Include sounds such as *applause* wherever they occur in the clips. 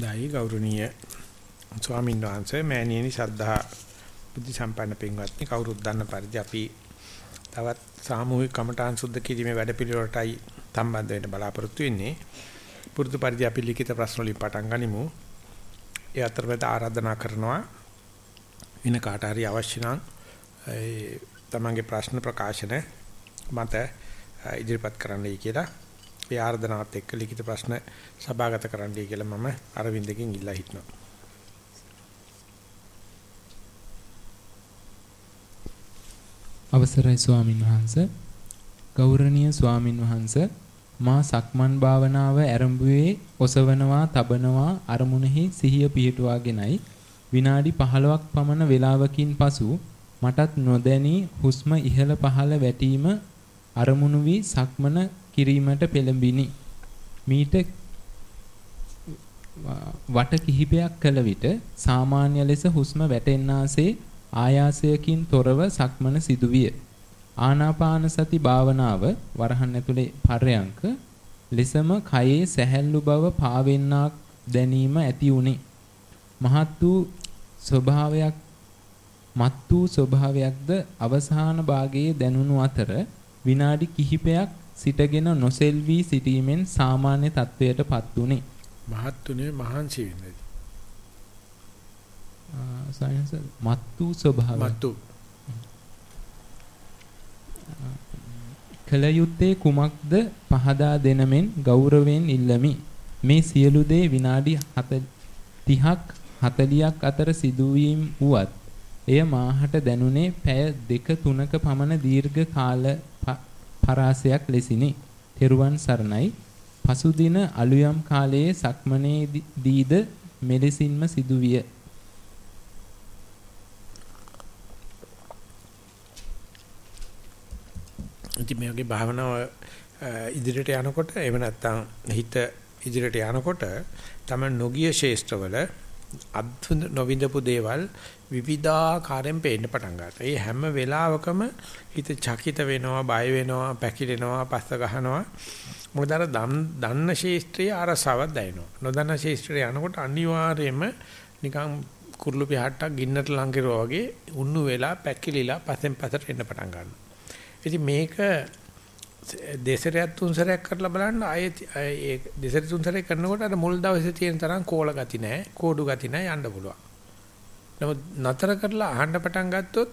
දෛ ගෞරවනීය ස්වාමීන් වහන්සේ මෑණියනි සද්ධා බුද්ධ සම්පන්න පින්වත්නි කවුරුත් දන්න පරිදි අපි තවත් සාමූහික කමඨාන් සුද්ධ කිරීමේ වැඩපිළිවෙලටයි සම්බන්ධ වෙන්න බලාපොරොත්තු වෙන්නේ. පුරුදු පරිදි අපි ලිඛිත ප්‍රශ්න වලින් පටන් ගනිමු. ඒ අතරමැද ආරාධනා කරනවා වින කාට හරි අවශ්‍ය නම් ඒ තමන්ගේ ප්‍රශ්න ප්‍රකාශන මත ඉදිරිපත් කරන්නයි කියලා ඒ ආර්දනාවත් එක්ක ලිඛිත ප්‍රශ්න සභාගත කරන්නයි කියලා මම අරවින්දගෙන් ඉල්ලා හිටනවා. අවසරයි ස්වාමින් වහන්සේ ගෞරවනීය ස්වාමින් වහන්සේ මා සක්මන් භාවනාව ආරම්භුවේ ඔසවනවා තබනවා අරමුණෙහි සිහිය පිහිටුවාගෙනයි විනාඩි 15ක් පමණ වේලාවකින් පසු මටත් නොදැනී හුස්ම ඉහළ පහළ වැටීම අරමුණු වී සක්මන කිරීමට පෙළඹිනි. මීට වට කිහිපයක් කළ විට සාමාන්‍ය ලෙස හුස්ම වැටෙන්නාසේ ආයාසයකින් තොරව සක්මන සිදුවිය. ආනාපාන සති භාවනාව වරහන් ඇතුලේ පරයන්ක ලෙසම කයේ සැහැල්ලු බව පාවෙන්නාක් දැනීම ඇති උනි. මහත් වූ ස්වභාවයක් මත් වූ ස්වභාවයක්ද අවසාන භාගයේ දැනුණු අතර විනාඩි කිහිපයක් සිටගෙන නොසෙල්වි සිටීමෙන් සාමාන්‍ය තත්වයටපත් උනේ. මහත්තුනේ මහන්සි වෙන්නේ. සයන්ස් මත්තු ස්වභාවය. මත්තු. කල යුත්තේ කුමක්ද පහදා දෙනමෙන් ගෞරවයෙන් ඉල්ලමි. මේ සියලු දේ විනාඩි 30ක් 40ක් අතර සිදුවීම් වුවත් එය මාහට දැනුනේ පැය දෙක තුනක පමණ දීර්ඝ කාල පරාසයක් ලෙසිනි. තෙරුවන් සරණයි. පසුදින අලුයම් කාලයේ සක්මනේදීද මෙලෙසින්ම සිදුවිය. ඉතින් මේ වගේ භාවනාව ඉදිරියට යනකොට එහෙම නැත්නම් හිත ඉදිරියට යනකොට තම නොගිය ශේෂ්ඨවල අද්භුත නොවිඳපු දේවල් විවිධාකාරයෙන් පේන්න පටන් ගන්නවා. ඒ හැම වෙලාවකම හිත චකිත වෙනවා, බය වෙනවා, පැකිලෙනවා, පස්ස ගහනවා. මොකද අර දන්න ශේෂ්ත්‍රයේ අරසාවක් දැනෙනවා. නොදන්න ශේෂ්ත්‍රය යනකොට අනිවාර්යයෙන්ම නිකන් කුරුළු පිහට්ටක් ගින්නට ලං කරුවා වගේ උන්නු වෙලා පැකිලිලා පස්සෙන් පස්සට එන්න පටන් ගන්නවා. ඉතින් මේක දෙසරයක් තුන්සරයක් කරලා බලන්න ආයේ ඒ දෙසර තුන්සරයක් කරනකොට අර මුල් දවසේ තියෙන තරම් කෝල ගති නැහැ, කෝඩු ගති නැහැ යන්න පුළුවන්. නමුත් නතර කරලා අහන්න පටන් ගත්තොත්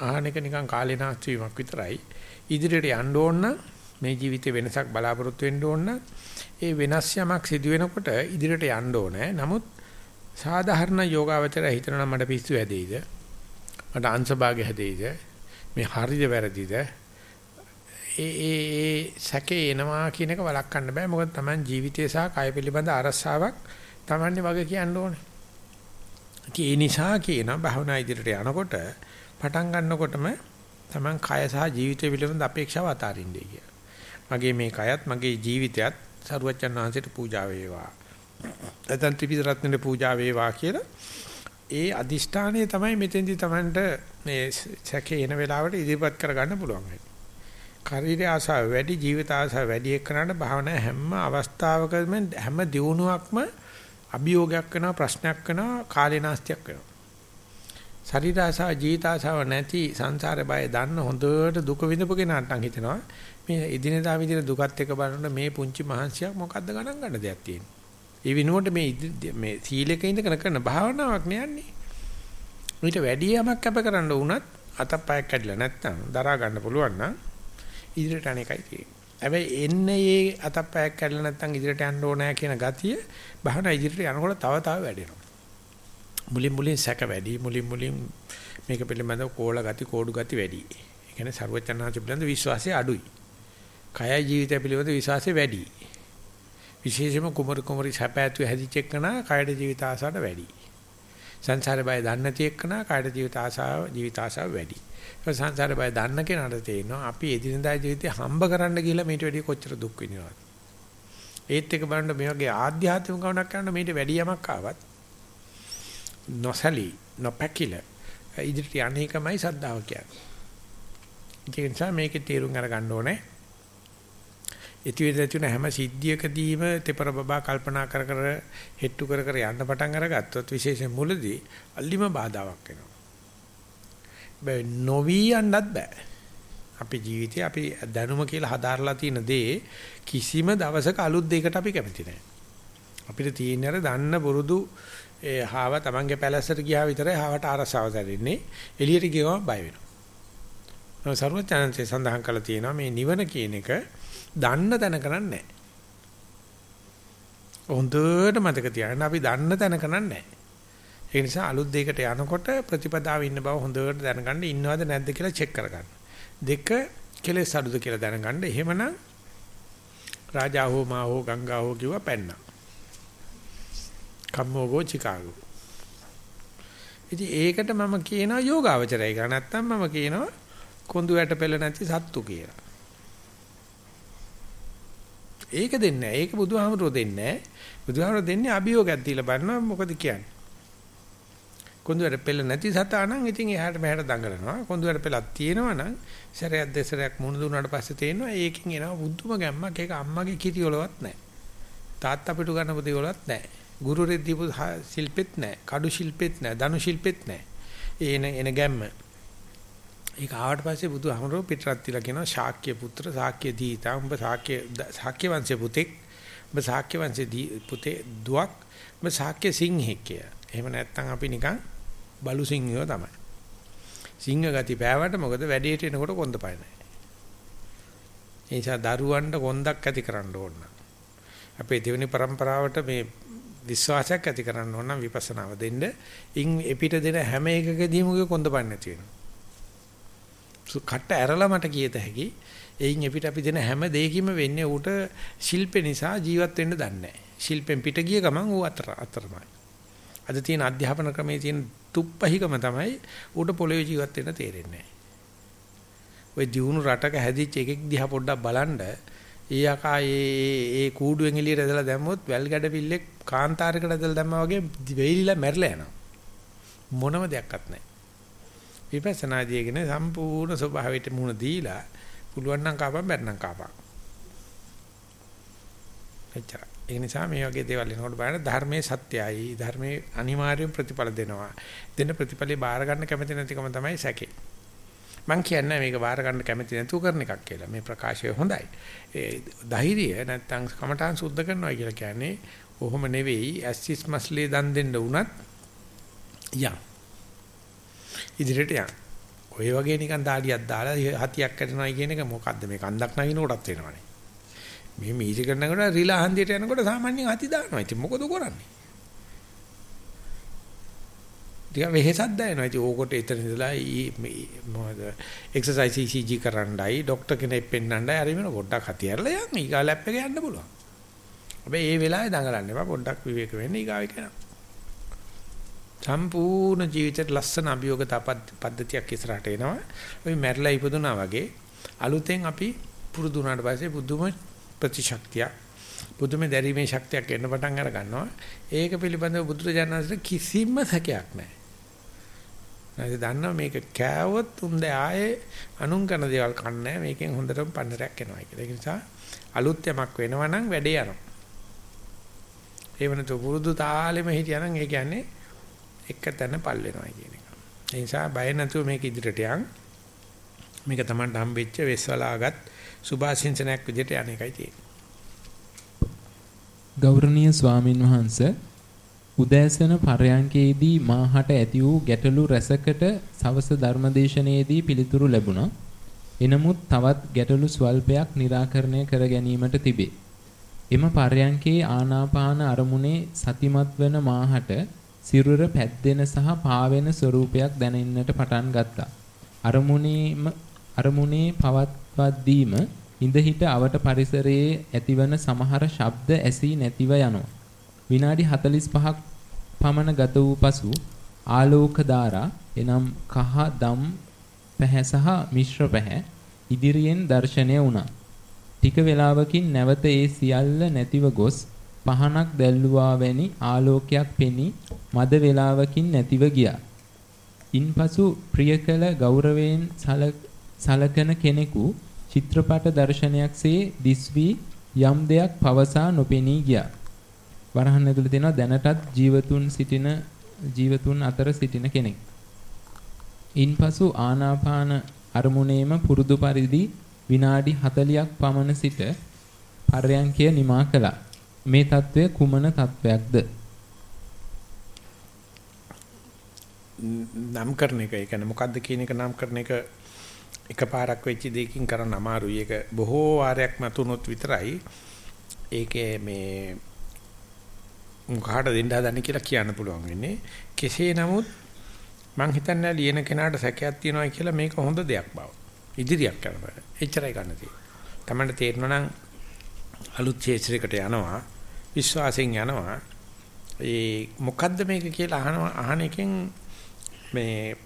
අහන එක නිකන් කාලේ නාස්ති වීමක් විතරයි. ඉදිරියට යන්න ඕන මේ ජීවිතේ වෙනසක් බලාපොරොත්තු වෙන්න ඕන ඒ වෙනස් යමක් සිදු වෙනකොට ඉදිරියට යන්න ඕනේ. නමුත් සාධාරණ යෝගාවචරය හිතනවා මට පිස්සු හැදෙයිද? මට අංශභාගය හැදෙයිද? මේ හරිද වැරදිද? ඒ ඒ ඒ සැකේ එනවා කියන එක වළක්වන්න බෑ මොකද Taman ජීවිතය සහ කය පිළිබඳ අරසාවක් Tamanne වගේ කියන්න ඕනේ. ඒ නිසා කියන භවනා ඉදිරියට යනකොට පටන් ගන්නකොටම Taman කය සහ ජීවිතය පිළිබඳ අපේක්ෂාව අතාරින්නේ කිය. මගේ මේ කයත් මගේ ජීවිතයත් සරුවච්චන් වහන්සේට පූජා වේවා. නැත්නම් ත්‍රිපිටක රත්නෙට පූජා වේවා කියලා ඒ අදිෂ්ඨානය තමයි මෙතෙන්දි Tamanට මේ සැකේ එන වෙලාවට ඉදිරිපත් කරගන්න පුළුවන් වෙන්නේ. ශරීර ආසාව වැඩි ජීවිත ආසාව වැඩි එක්කනට භාවනා හැම අවස්ථාවකම හැම දියුණුවක්ම අභියෝගයක් වෙනවා ප්‍රශ්නයක් වෙනවා කාලේනාස්තියක් වෙනවා. ශරීර ආසාව ජීවිත ආසාව නැති සංසාරේ බය දන්න හොඳට දුක විඳපු කෙනාට නම් හිතෙනවා මේ එදිනෙදා විදින දුකත් එක්ක බලනකොට මේ පුංචි මහන්සියක් මොකද්ද ගණන් ගන්න දෙයක් තියෙන්නේ. ඒ විනෝඩ මේ මේ සීලක ඉඳගෙන කරන භාවනාවක් නෑන්නේ. ඊට වැඩි යමක් කැප කරන්න වුණත් අතප්පයක් කැඩිලා නැත්නම් දරා ගන්න පුළුවන් නම් ඉදිරියට යන එකයි තියෙන්නේ. හැබැයි එන්නේ මේ අතප්පයක් කැඩලා නැත්නම් ඉදිරියට යන්න ඕනෑ කියන ගතිය බහන ඉදිරියට යනකොට තව තව වැඩෙනවා. මුලින් මුලින් සැක වැඩි මුලින් මුලින් මේක පිළිබඳව කෝල ගති කෝඩු ගති වැඩි. ඒ කියන්නේ ਸਰවචනාච පිළිබඳ විශ්වාසය අඩුයි. කය ජීවිතය පිළිබඳ විශ්වාසය වැඩි. විශේෂයෙන්ම කුමරු කුමරි සැපෑතු හැදිච්ච එකන කයඩ ජීවිත ආසාවට වැඩි. සංසාරේ බය දන්නේ නැති එකන කයඩ ජීවිත ආසාව ජීවිත ආසාව වැඩි. සංසාරේ බය දන්න කෙනාට තේරෙනවා අපි එදිනදා ජීවිතේ හම්බ කරන්න ගිහලා මේට වැඩිය කොච්චර දුක් විඳිනවද. ඒත් එක බලන්න මේ වගේ ආධ්‍යාත්මික ගමනක් කරන මේට වැඩි යමක් ආවත් නොසලී නොපැකිල ඉදිරියට යන්නේකමයි සද්ධාව කියන්නේ. ඒ නිසා මේකේ තීරුම් අරගන්න ඕනේ. ඉතිවිද තුන හැම සිද්ධියකදීම තෙපර බබා කල්පනා කර කර හෙට්ටු කර කර යන්න පටන් අරගත්තොත් විශේෂයෙන් මුලදී අල්ලිම බාධාවක් වෙනවා. බෑ නොවි යන්නත් බෑ. අපේ ජීවිතේ අපි දැනුම කියලා හදාarලා තියෙන දේ කිසිම දවසක අලුත් දෙයකට අපි කැමති නැහැ. අපිට තියෙන අර දන්න පුරුදු ඒ හාව තමන්ගේ පැලැස්සට ගියා විතරයි හාවට ආරසාව දැනෙන්නේ. එළියට ගියම බය වෙනවා. සර්වඥාන්සේ සඳහන් කළා තියෙනවා මේ නිවන කියන එක දන්න තැන කරන්නේ හොඳට මතක තියාගන්න අපි දන්න තැන කරන්නේ ඒ නිසා අලුත් දෙයකට යනකොට ප්‍රතිපදාව ඉන්න බව හොඳට දැනගන්න ඉන්නවද නැද්ද කියලා චෙක් කරගන්න. දෙක කෙලෙස් අඩුද කියලා දැනගන්න. එහෙමනම් රාජා හෝ මා හෝ ගංගා හෝ කිව්වා පැන්නා. කම්මෝගෝ චිකාගෝ. ඉතින් ඒකට මම කියනවා යෝගාවචරය කියලා. නැත්තම් මම කියනවා කොඳු වැට පෙළ නැති සත්තු කියලා. ඒක දෙන්නේ නැහැ. ඒක බුදුහාමුදුරුවෝ දෙන්නේ නැහැ. බුදුහාමුදුරුවෝ දෙන්නේ අභියෝගයක් දීලා බලනවා මොකද කියන්නේ. කොඳු වැට පෙළ නැති සතා නම් ඉතින් එහාට මෙහාට දඟලනවා. කොඳු වැට පෙළක් තියෙනවා නම් සැරයක් දෙසරයක් මුණ දුන්නාට පස්සේ තේරෙනවා ඒකෙන් එනවා බුද්ධම ගැම්මක්. ඒක අම්මගේ කිරි වලවත් නැහැ. තාත්තා පිටු ගන්න පුතේ වලවත් නැහැ. ගුරුරෙක් දීපු ශිල්පෙත් නැහැ. කඩු ශිල්පෙත් නැහැ. දනු ශිල්පෙත් නැහැ. එන එන ගැම්ම. ඒක ආවට පස්සේ බුදුහමරෝ පිටරත් තියලා කියනවා ශාක්‍ය පුත්‍ර ශාක්‍ය දීතා. උඹ ශාක්‍ය ශාක්‍ය වංශේ පුතෙක්. උඹ ශාක්‍ය වංශේ පුතේ දුවක්. උඹ ශාක්‍ය සිංහෙක් කිය. එහෙම නැත්නම් අපි නිකන් බලු සිංහයෝ තමයි. සිංහ ගති පෑවට මොකද වැඩේට එනකොට කොන්ද පාය නැහැ. ඒ නිසා දරුවන්ට කොන්දක් ඇති කරන්න ඕන. අපේ දෙවෙනි પરම්පරාවට මේ විශ්වාසයක් ඇති කරන්න ඕන නම් විපස්සනාව දෙන්න. ඉන් එපිට දෙන හැම එකකදීම උගේ කොන්ද පන්නේ නැති වෙනවා. කට ඇරලා මට කියත හැකි. එයින් එපිට අපි දෙන හැම දෙයකින්ම වෙන්නේ ඌට ශිල්පේ නිසා ජීවත් වෙන්න දන්නේ නැහැ. ශිල්පෙන් පිට ගිය ගමන් ඌ අතර අතරමයි. අද තියෙන අධ්‍යාපන ක්‍රමයේ තියෙන තුප්පහිකම තමයි ඌට පොළවේ ජීවත් වෙන්න තේරෙන්නේ නැහැ. ඔය දියුණු රටක හැදිච්ච එකෙක් දිහා පොඩ්ඩක් බලන්න ඒ යකා ඒ ඒ කූඩුවෙන් එළියට ඇදලා දැම්මොත් වැල් ගැඩවිල්ලෙක් කාන්තාරයකට ඇදලා දැම්මා වගේ වෙයිලිලා මැරලා යනවා. මොනම දෙයක්වත් නැහැ. විපස්සනාදීගෙන සම්පූර්ණ ස්වභාවයට මුණ දීලා පුළුවන් නම් කාපම් බැන්නම් කාපම්. එච්චර. ඒ නිසා මේ වගේ දේවල් එනකොට බලන්න ධර්මයේ සත්‍යයි ධර්මයේ අනිවාර්යයෙන් ප්‍රතිඵල දෙනවා. දෙන ප්‍රතිඵලේ බාර ගන්න කැමති නැතිකම තමයි සැකේ. මම කියන්නේ මේක බාර ගන්න කැමති නැතුව කරන එකක් කියලා. මේ ප්‍රකාශය හොඳයි. ඒ ධෛර්යය නැත්තම් කමඨාන් සුද්ධ කරනවා කියලා කියන්නේ කොහොම නෙවෙයි ඇස්සිස් මස්ලේ දන් දෙන්න උනත් යම්. ඉදිරියට යම්. ඔය වගේ නිකන් දාඩියක් දාලා හතියක් කැඩෙනවා කියන එක මොකද්ද මේ කන්දක් නගින කොටත් වෙනවනේ. මේ මීටි කරනකොට රිලා හන්දියට යනකොට සාමාන්‍යයෙන් අති දානවා. ඉතින් මොකද කරන්නේ? ටික වෙහෙසක් දැනෙනවා. ඉතින් ඕකට එතන ඉඳලා මොකද එක්සර්සයිස් ECG කරන්නයි, ડોක්ටර් කෙනෙක් පෙන්නන්නයි, අර මෙන්න පොඩ්ඩක් හතියරලා යන්න. ඊගා ලැබ් එක යන්න පුළුවන්. හැබැයි මේ වෙලාවේ දඟලන්න එපා. පොඩ්ඩක් විවේක වෙන්න ඊගාව එක සම්පූර්ණ ජීවිතේට ලස්සන අභියෝග පද්ධතියක් ඉස්සරහට එනවා. ওই මැරිලා ඉපදුනා වගේ අලුතෙන් අපි පුරුදු වුණාට පස්සේ බුදුම ප්‍රතිශක්තිය බුදුමේ දැරීමේ ශක්තියක් එන්න පටන් අර ගන්නවා. ඒක පිළිබඳව බුදුරජාණන්සේ කිසිම සැකයක් නැහැ. නැති දන්නවා මේක කෑවොත් උන්ද ආයේ අනුන් කරන දේවල් කන්නේ මේකෙන් හොඳටම පන්නරයක් එනවා කියලා. ඒ නිසා අලුත් යමක් වෙනවා නම් වැඩේ යනවා. ඒ වෙනතු පුරුදු තාලෙම හිටියනම් ඒ කියන්නේ එක තැන පල් වෙනවා කියන එක. ඒ නිසා බය නැතුව මේක ඉදිරියට යන්. මේක Tamanට හම්බෙච්ච වෙස්වලාගත් සුභාසින්සනයක් විදිහට යන එකයි තියෙන්නේ. ගෞරවනීය ස්වාමින් වහන්සේ උදෑසන පරයන්කේදී මාහට ඇති වූ ගැටලු රැසකට සවස ධර්මදේශනයේදී පිළිතුරු ලැබුණා. එනමුත් තවත් ගැටලු ස්වල්පයක් निराකරණය කර ගැනීමට තිබේ. එම පරයන්කේ ආනාපාන අරමුණේ සතිමත් වන මාහට සිරුර පැද්දෙන සහ පාවෙන ස්වරූපයක් දැනෙන්නට පටන් ගත්තා. අරමුණේම අරමුණේ පවත්වද්දීම ඉඳ හිට අවට පරිසරයේ ඇතිවන සමහර ශබ්ද ඇසී නැතිව යනවා. විනාඩි 45ක් පමණ ගත වූ පසු ආලෝක ධාරා එනම් කහ දම් පැහැ සහ මිශ්‍ර පැහැ ඉදිරියෙන් දැర్శණය වුණා. ටික වේලාවකින් නැවත ඒ සියල්ල නැතිව ගොස් පහනක් දැල්ලුවා වැනි ආලෝකයක් පෙනී මද වේලාවකින් නැතිව ගියා. ඉන්පසු ප්‍රියකල ගෞරවයෙන් සලකන කෙනෙකු චිත්‍රපට දර්ශනයක්සේ දිස් වී යම් දෙයක් පවසා නොපෙනී ගියා. වරහන් ඇතුළේ තියෙනවා දැනටත් ජීවතුන් සිටින ජීවතුන් අතර සිටින කෙනෙක්. ඉන්පසු ආනාපාන අරමුණේම පුරුදු පරිදි විනාඩි 40ක් පමණ සිට පර්යංකය නිමා කළා. මේ తත්වය කුමන తත්වයක්ද? නම් කරන එක. ඒ කියන්නේ මොකද්ද කියන එක නම් කරන එක එකපාරක් වෙච්ච දෙයකින් කරන්න අමාරුයි. ඒක බොහෝ වාරයක් මතුනොත් විතරයි ඒකේ මේ මොකහට දෙන්න හදන්නේ කියලා කියන්න පුළුවන් වෙන්නේ. කෙසේ නමුත් මං හිතන්නේ ලියන කෙනාට සැකයක් තියෙනවා කියලා මේක හොඳ දෙයක් බව. ඉදිරියක් කරනවා. එච්චරයි ගන්න තියෙන්නේ. Tamanට තේරෙනවා නම් අලුත් ක්ෂේත්‍රයකට යනවා විශ්වාසයෙන් යනවා. ඒ මොකද්ද මේක කියලා අහනවා අහන එකෙන් මේ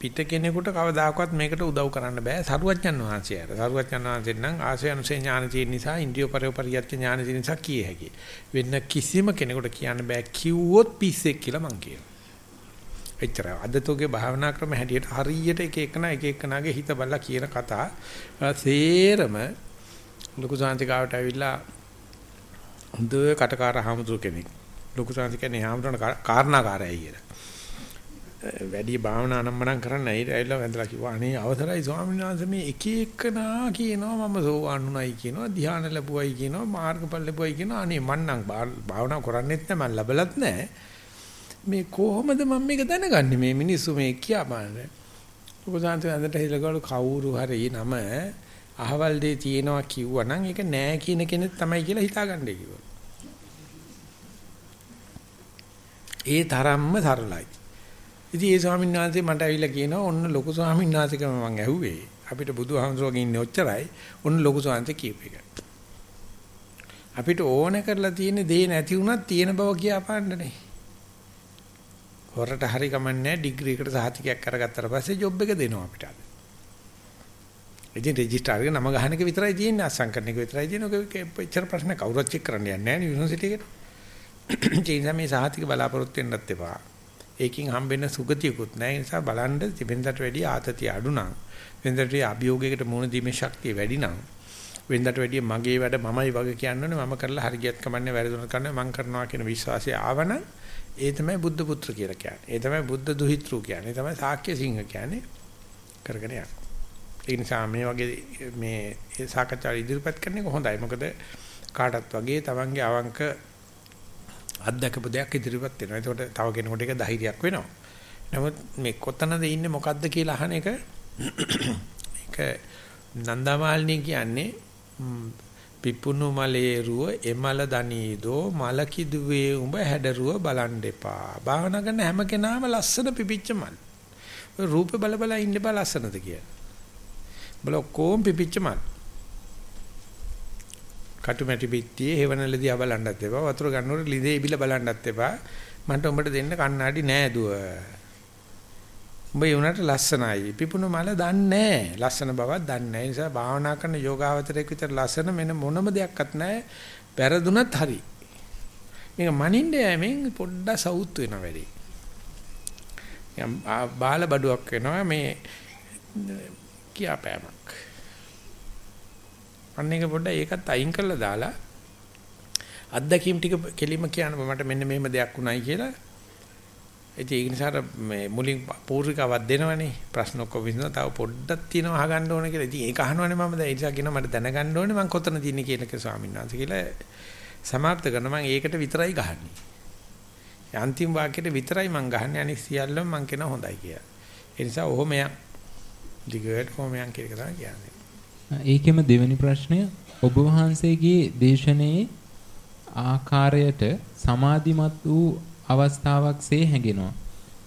පිට කෙනෙකුට කවදාකවත් මේකට උදව් කරන්න බෑ සරුවච්චන් වහන්සේට. සරුවච්චන් වහන්සේට නම් ආසය අනුසේ ඥාන තියෙන නිසා ඉන්ද්‍රිය පරිපරියත් ඥාන තියෙන නිසා කිය හැකියි. වෙන කිසිම කෙනෙකුට කියන්න බෑ කිව්වොත් පිස්සෙක් කියලා මං කියනවා. එච්චර අදතෝගේ භාවනා ක්‍රම හැටියට හරියට එක එකන එක එකනාගේ හිත බලලා කියන කතා සේරම ලොකු සාන්තිකාවට ඇවිල්ලා හොඳ කටකාර හාමුදුර කෙනෙක්. ලොකු සාන්ති කියන්නේ හාමුදුරන කාරණාකාරයයි කියලා. වැඩි භාවනා අනම්මනම් කරන්න. ඇවිල්ලා වැඳලා කිව්වා අනේ අවසරයි ස්වාමීන් වහන්සේ මේ එක එකනා කියනවා මම සෝවාන් උනායි කියනවා ධ්‍යාන ලැබුවයි කියනවා මාර්ගඵල ලැබුවයි කියනවා. අනේ මන්නම් භාවනා කරන්නෙත් නැහැ මම ලැබලත් නැහැ මේ කොහොමද මම මේක දැනගන්නේ? මේ මිනිස්සු මේ කියා බලන්න උපසාන්ත ඇඳට හිලගලු කවුරු හරි නම අහවල් දෙය තියෙනවා කිව්වනම් ඒක නෑ කියන කෙනෙක් තමයි කියලා හිතාගන්නේ කිව්වා. ඒ තරම්ම සරලයි. ඉතින් ඒ ස්වාමීන් වහන්සේ මට ඇවිල්ලා කියනවා ඔන්න ලොකු ස්වාමීන් වහන්සේකම මම ඇහුවේ. අපිට බුදුහාමුදුරුවෝ ඉන්නේ ඔච්චරයි. ඔන්න ලොකු ස්වාමීන් කියප එක. අපිට ඕන කරලා තියෙන දේ නැති වුණත් තියෙන බව කියාපාන්නනේ. හොරට හරි කමන්නේ ඩිග්‍රී එකට සහතිකයක් කරගත්තට පස්සේ ජොබ් එක දෙනවා අපිට. ඉතින් රෙජිස්ටර් එක නම ගහන එක විතරයි තියෙන්නේ අසං කරන එක විතරයි තියෙන්නේ. ඔක එච්චර ප්‍රශ්න කවුරුත් චෙක් කරන්න යන්නේ නැහැ නේ යුනිවර්සිටි එකට. ඒ නිසා මේ සහතික බලාපොරොත්තු වෙන්නත් එපා. ඒකෙන් හම්බෙන්න සුගතියකුත් නැහැ. ඒ නිසා බලන්න වෙනදට වැඩිය ආතතිය අඩු නම් වෙනදට වැඩිය අභියෝගයකට මුහුණ දීමේ ශක්තිය වැඩි නම් වෙනදට වැඩිය මගේ වැඩ මමයි වගේ කියන්නේ මම කරලා හරියට කමන්නේ වැරදුනත් කන්නේ මම කරනවා කියන විශ්වාසය ආවනම් ඒ තමයි බුද්ධ පුත්‍ර කියලා කියන්නේ. ඒ තමයි බුද්ධ දුහිතෘ කියන්නේ. ඒ තමයි සාක්‍ය සිංහ කියන්නේ. කරගෙන යන්න. ඒ නිසා මේ වගේ මේ සාකච්ඡා ඉදිරිපත් කරන එක හොඳයි. මොකද කාටත් වගේ තමන්ගේ අවංක අත්දකපු දෙයක් ඉදිරිපත් වෙනවා. ඒකට තව කෙනෙකුට ඒක ධෛර්යයක් වෙනවා. නමුත් මේ කොතනද ඉන්නේ මොකද්ද කියලා අහන එක *coughs* ඒක නන්දමාලිනී කියන්නේ පිපුණු මලේ රුව එමල දනීදෝ මල කිදුවේ උඹ හැඩරුව බලන් දෙපා. භාවනා කරන හැම කෙනාම ලස්සන පිපිච්ච මල්. ඔය රූපේ බල බල ඉන්න බා ලස්සනද කියලා. බල ඔක්කොම පිපිච්ච මල්. කටුමැටි පිටියේ හේවනල දිහා බලන්නත් එපා. වතුර ගන්නකොට ලිඳේ ඉබිලා බලන්නත් එපා. මන්ට උඹට දෙන්න කණ්ණාඩි නෑ දුව. උඹ යුණට ලස්සනයි. පිපුණු මල දන්නේ ලස්සන බවක් දන්නේ නැහැ. නිසා භාවනා කරන යෝගාවචරයක් විතර ලස්සන මෙන්න මොනම දෙයක්වත් නැහැ. පෙරදුනත් හරි. මේක මනින්න යෑමෙන් පොඩ්ඩක් සවුත් වෙනවා වැඩි. බාල බඩුවක් වෙනවා මේ කියාපෑමක්. අන්න එක පොඩ්ඩක් ඒකත් අයින් කරලා දාලා අත්දැකීම් ටික කෙලිම කියන්න මට මෙන්න මෙහෙම දෙයක් වුණයි කියලා. ඒ නිසා මේ මුලින් පූර්විකාවක් දෙනවනේ ප්‍රශ්න ඔක්කොම විසඳන තව පොඩ්ඩක් තියෙනවා අහගන්න ඕන කියලා. ඉතින් ඒක අහනවනේ මම දැන් ඒ නිසා කියනවා මට දැනගන්න ඕනේ මම කොතන තියන්නේ කියලා කිය ස්වාමීන් වහන්සේ කියලා සමාප්ත කරන මම ඒකට විතරයි ගහන්නේ. අන්තිම වාක්‍යයට විතරයි මම ගහන්නේ අනිත් සියල්ලම මම කියන හොඳයි කියලා. ඒ නිසා ඔහොම යන්. දිගට කොහොම යන් කියලා තමයි කියන්නේ. ඒකෙම දෙවෙනි ප්‍රශ්නය ඔබ වහන්සේගේ දේශනාවේ ආකාරයට සමාධිමත් වූ අවස්ථාවක්සේ හැඟෙනවා.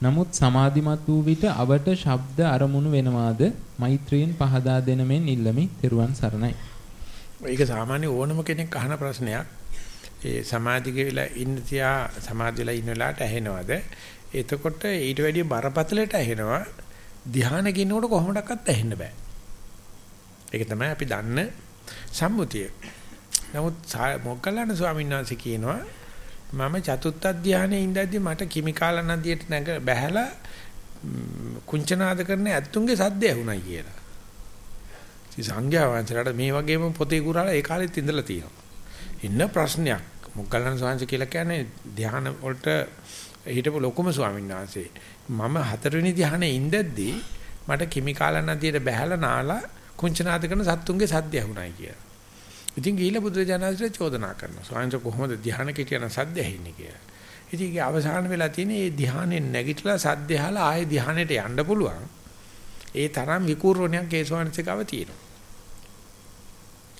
නමුත් සමාධිමත් වූ විට අවට ශබ්ද අරමුණු වෙනවාද මෛත්‍රියෙන් පහදා දෙන මෙන් ඉල්ලමි. තෙරුවන් සරණයි. ඒක සාමාන්‍ය ඕනම කෙනෙක් අහන ප්‍රශ්නයක්. ඒ සමාධි කියලා ඉන්න තියා සමාධිලා ඉන්න වෙලාවට ඇහෙනවද? එතකොට ඊට වැඩිය බරපතලට ඇහෙනවා. ධ්‍යාන කිනකොට කොහොමඩක්වත් ඇහෙන්න බෑ. ඒක තමයි අපි දන්න සම්මුතිය. නමුත් මොග්ගල්ලාන ස්වාමීන් වහන්සේ කියනවා මම චතුත්ථ ධානයේ ඉඳද්දි මට කිමිකාල නදියට නැග බැහැලා කුංචනාද කරන ඇත්තුන්ගේ සද්ද ඇහුණා කියලා. ඉතින් සංඝයා වහන්සේලාට මේ වගේම පොතේ කුරාලා ඒ කාලෙත් ඉඳලා තියෙනවා. ඉන්න ප්‍රශ්නයක්. මොග්ගලණ ස්වාමීන් කියලා කියන්නේ ධ්‍යාන වලට හිටපු ලොකුම ස්වාමීන් වහන්සේ. මම හතරවෙනි ධ්‍යානයේ ඉඳද්දී මට කිමිකාල නදියට බැහැලා නාලා කුංචනාද කරන සත්තුන්ගේ සද්ද ඇහුණයි කියලා. ඉතින් ගිහිල්ලා බුදුරජාණන්සේ චෝදනා කරනවා. ස්වාමීන් කොහොමද ධ්‍යාන කිටියන සද්ද ඇහෙන්නේ කියලා. ඉතින් ඒකේ අවසාන වෙලා තියෙන මේ ධ්‍යානෙන් නැගිටලා සද්ද ඇහලා ආයේ ධ්‍යානෙට යන්න පුළුවන්. ඒ තරම් විකූර්ණයක් ඒ ස්වාමීන්සේකව තියෙනවා.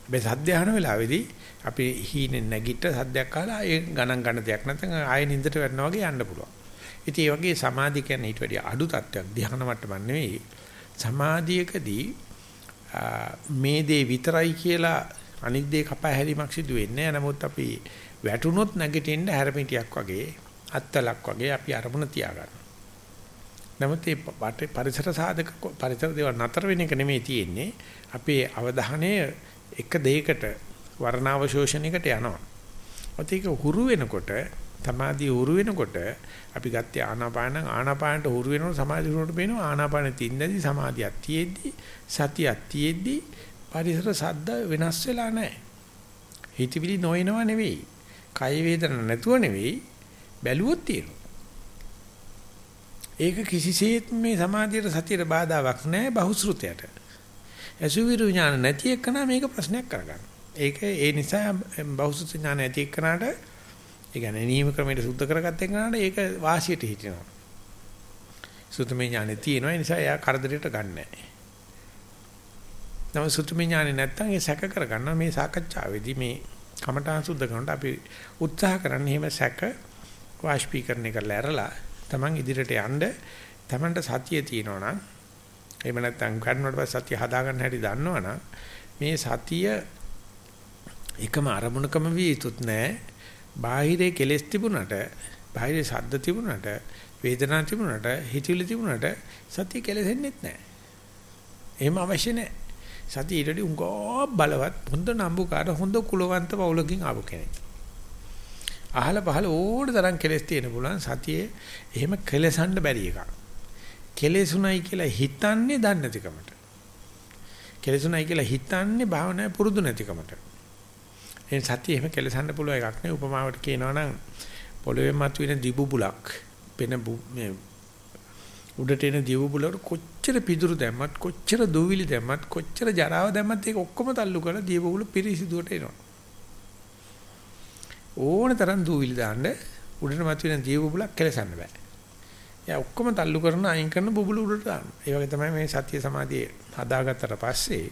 මේ සද්ද අහන වෙලාවේදී අපි හීනෙන් නැගිට සද්දයක් අහලා ඒ ගණන් ගන්න දෙයක් නැත්නම් ආයෙ නින්දට වැටෙනවා වගේ යන්න පුළුවන්. ඉතින් ඒ වගේ සමාධිය කියන්නේ ඊට වැඩිය අඩු තත්ත්වයක් ධ්‍යාන මට්ටමක් නෙවෙයි. සමාධියකදී මේ දේ විතරයි කියලා අනිත් දේ කපා හැරීමක් සිදු වෙන්නේ නැහැ. නමුත් අපි වැටුනොත් නැගිටින්න හැරමිටියක් වගේ අත්තලක් වගේ අපි අරමුණ තියාගන්න. නමුත් මේ පරිසර සාධක පරිසර දේවල් නතර වෙන එක නෙමෙයි තියෙන්නේ. අපේ අවධානය එක දෙයකට වර්ණාවශෝෂණයකට යනවා. ඔතේක හුරු වෙනකොට සමාධිය හුරු වෙනකොට අපි ගත්තේ ආනාපාන ආනාපානට හුරු වෙනකොට සමාධිය හුරුවට පේනවා ආනාපානෙ තින්දදී සමාධියක් තියෙද්දි සතියක් තියෙද්දි පරිසර සද්ද වෙනස් වෙලා නැහැ. හිතවිලි නොයනවා නෙවෙයි. කය වේදන නැතුව නෙවෙයි බැලුවොත් තියෙනවා. ඒක කිසිසේත් මේ සමාධියට සතියට බාධාවක් නැහැ බහුශෘතයට. අසුවිරු ඥාන නැති එකන මේක ප්‍රශ්නයක් කරගන්න. ඒක ඒ නිසා බහුශෘත ඥාන ඇති එකනට ඒ කියන්නේ නියම ක්‍රමයට සුද්ධ කරගත්ත එකනට ඒක වාසියට හිටිනවා. සුතමේ ඥානෙ තියෙනවා ඒ නිසා එයා කරදරයට ගන්නෑ. නම සුතමේ ඥානෙ නැත්තම් ඒ සැක කරගන්න මේ සාකච්ඡාවේදී මේ කමඨාන් සුද්ධ කරනකොට අපි උත්සාහ කරන්නේ එහෙම සැක වාෂ්පීකරණය කරලා ඇරලා Taman ඉදිරියට යන්න Tamanට සතිය තියෙනවා නම් එහෙම නැත්නම් කරනකොට පස්සේ සතිය හදාගන්න හැටි දන්නවනම් මේ සතිය එකම අරමුණකම විය යුතුත් නැහැ. බාහිරේ කෙලස් තිබුණට, බාහිරේ ශබ්ද තිබුණට, වේදනා තිබුණට, හිතිවිලි තිබුණට සතිය කෙලෙසෙන්නේ නැහැ. එහෙම අවශ්‍ය නැහැ. සතිය ඊටදී උංගෝ බලවත් හොඳ නම්බුකාර හොඳ කුලවන්ත පවුලකින් ආපු කෙනෙක්. අහල පහල ඕන තරම් කෙලස් තියෙන පුළුවන් සතියේ එහෙම කෙලසන්න බැරි එකක්. කෙලෙසුණයි කියලා හිතන්නේ දන්නේ නැතිකමට. කෙලෙසුණයි කියලා හිතන්නේ භාවනාවේ පුරුදු නැතිකමට. ඒ සතිය එහෙම කෙලසන්න පුළුවන් එකක් නේ උපමාවට කියනවා නම් පොළවේ මතුවෙන දිබුබුලක් පෙන මේ උඩට එන දියුබුලට කොච්චර පිදුරු දැම්මත් කොච්චර දූවිලි දැම්මත් කොච්චර ජරාව දැම්මත් ඒක ඔක්කොම තල්ලු කරලා දියුබුල පිරිසිදුවට එනවා. ඕන තරම් දූවිලි දාන්න උඩට මතුවෙන දියුබුලක් කෙලසන්න බෑ. එයා ඔක්කොම තල්ලු කරන අයින් කරන බුබුලු උඩට දානවා ඒ වගේ තමයි මේ සත්‍ය සමාධිය හදාගත්තට පස්සේ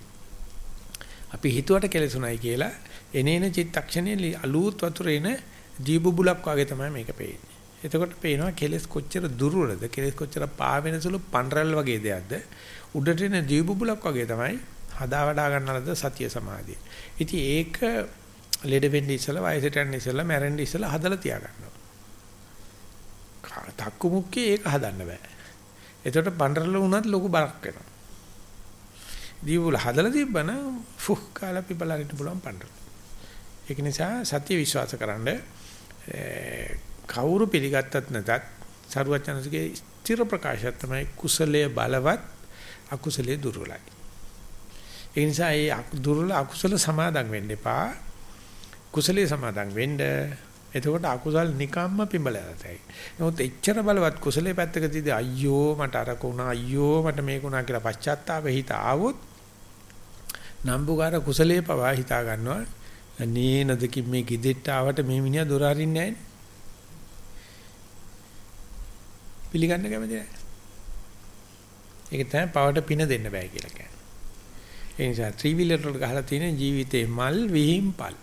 අපි හිතුවට කෙලසුණයි කියලා එනේන චිත්තක්ෂණේ අලුත් වතුර එන දීබුබුලක් වගේ තමයි මේක පේන්නේ එතකොට පේනවා කෙලස් කොච්චර දුර්වලද කෙලස් කොච්චර පාවෙන සුළු පන්රල් වගේ දෙයක්ද උඩට එන දීබුබුලක් වගේ තමයි හදා වඩා ගන්නලද සතිය සමාධිය. ඉතින් ඒක ලෙඩ වෙන්න ඉස්සලා වයසට යන්න ඉස්සලා මැරෙන්න ඉස්සලා හදලා තියාගන්නවා. තක්කු මුක්කේ ඒක හදන්න බෑ. එතකොට පන්රල් වුණත් ලොකු බරක් වෙනවා. දීබුල හදලා තිබ්බනම් ෆුක් කාලා පිපලා ඉන්න පුළුවන් පන්රල්. ඒක නිසා සතිය විශ්වාස කරන්නේ කවුරු පිළිගත්තත් නැතත් සරුවචනසගේ ස්ථිර ප්‍රකාශය තමයි කුසලයේ බලවත් අකුසලයේ දුර්වලයි. ඒ නිසා ඒ දුර්වල අකුසල සමාදන් වෙන්න එපා. කුසලයේ සමාදන් වෙන්න. එතකොට අකුසල් නිකම්ම පිඹලයතයි. නමුත් එච්චර බලවත් කුසලයේ පැත්තක තියදී අයියෝ මට අරක උනා අයියෝ මට මේක උනා කියලා පශ්චාත්තාප හිත ආවොත් නම්බුකාර කුසලයේ පවා හිතා ගන්නවා. නේනදකින් මේ gidetta ආවට මේ මිනිහා දොර අරින්නේ නැහැ. පිළිගන්න කැමති නැහැ. ඒක තමයි පවට පින දෙන්න බෑ කියලා කියන්නේ. ඒ නිසා ත්‍රිවිලර් වල ගහලා තියෙන ජීවිතේ මල් විහිම්පල්.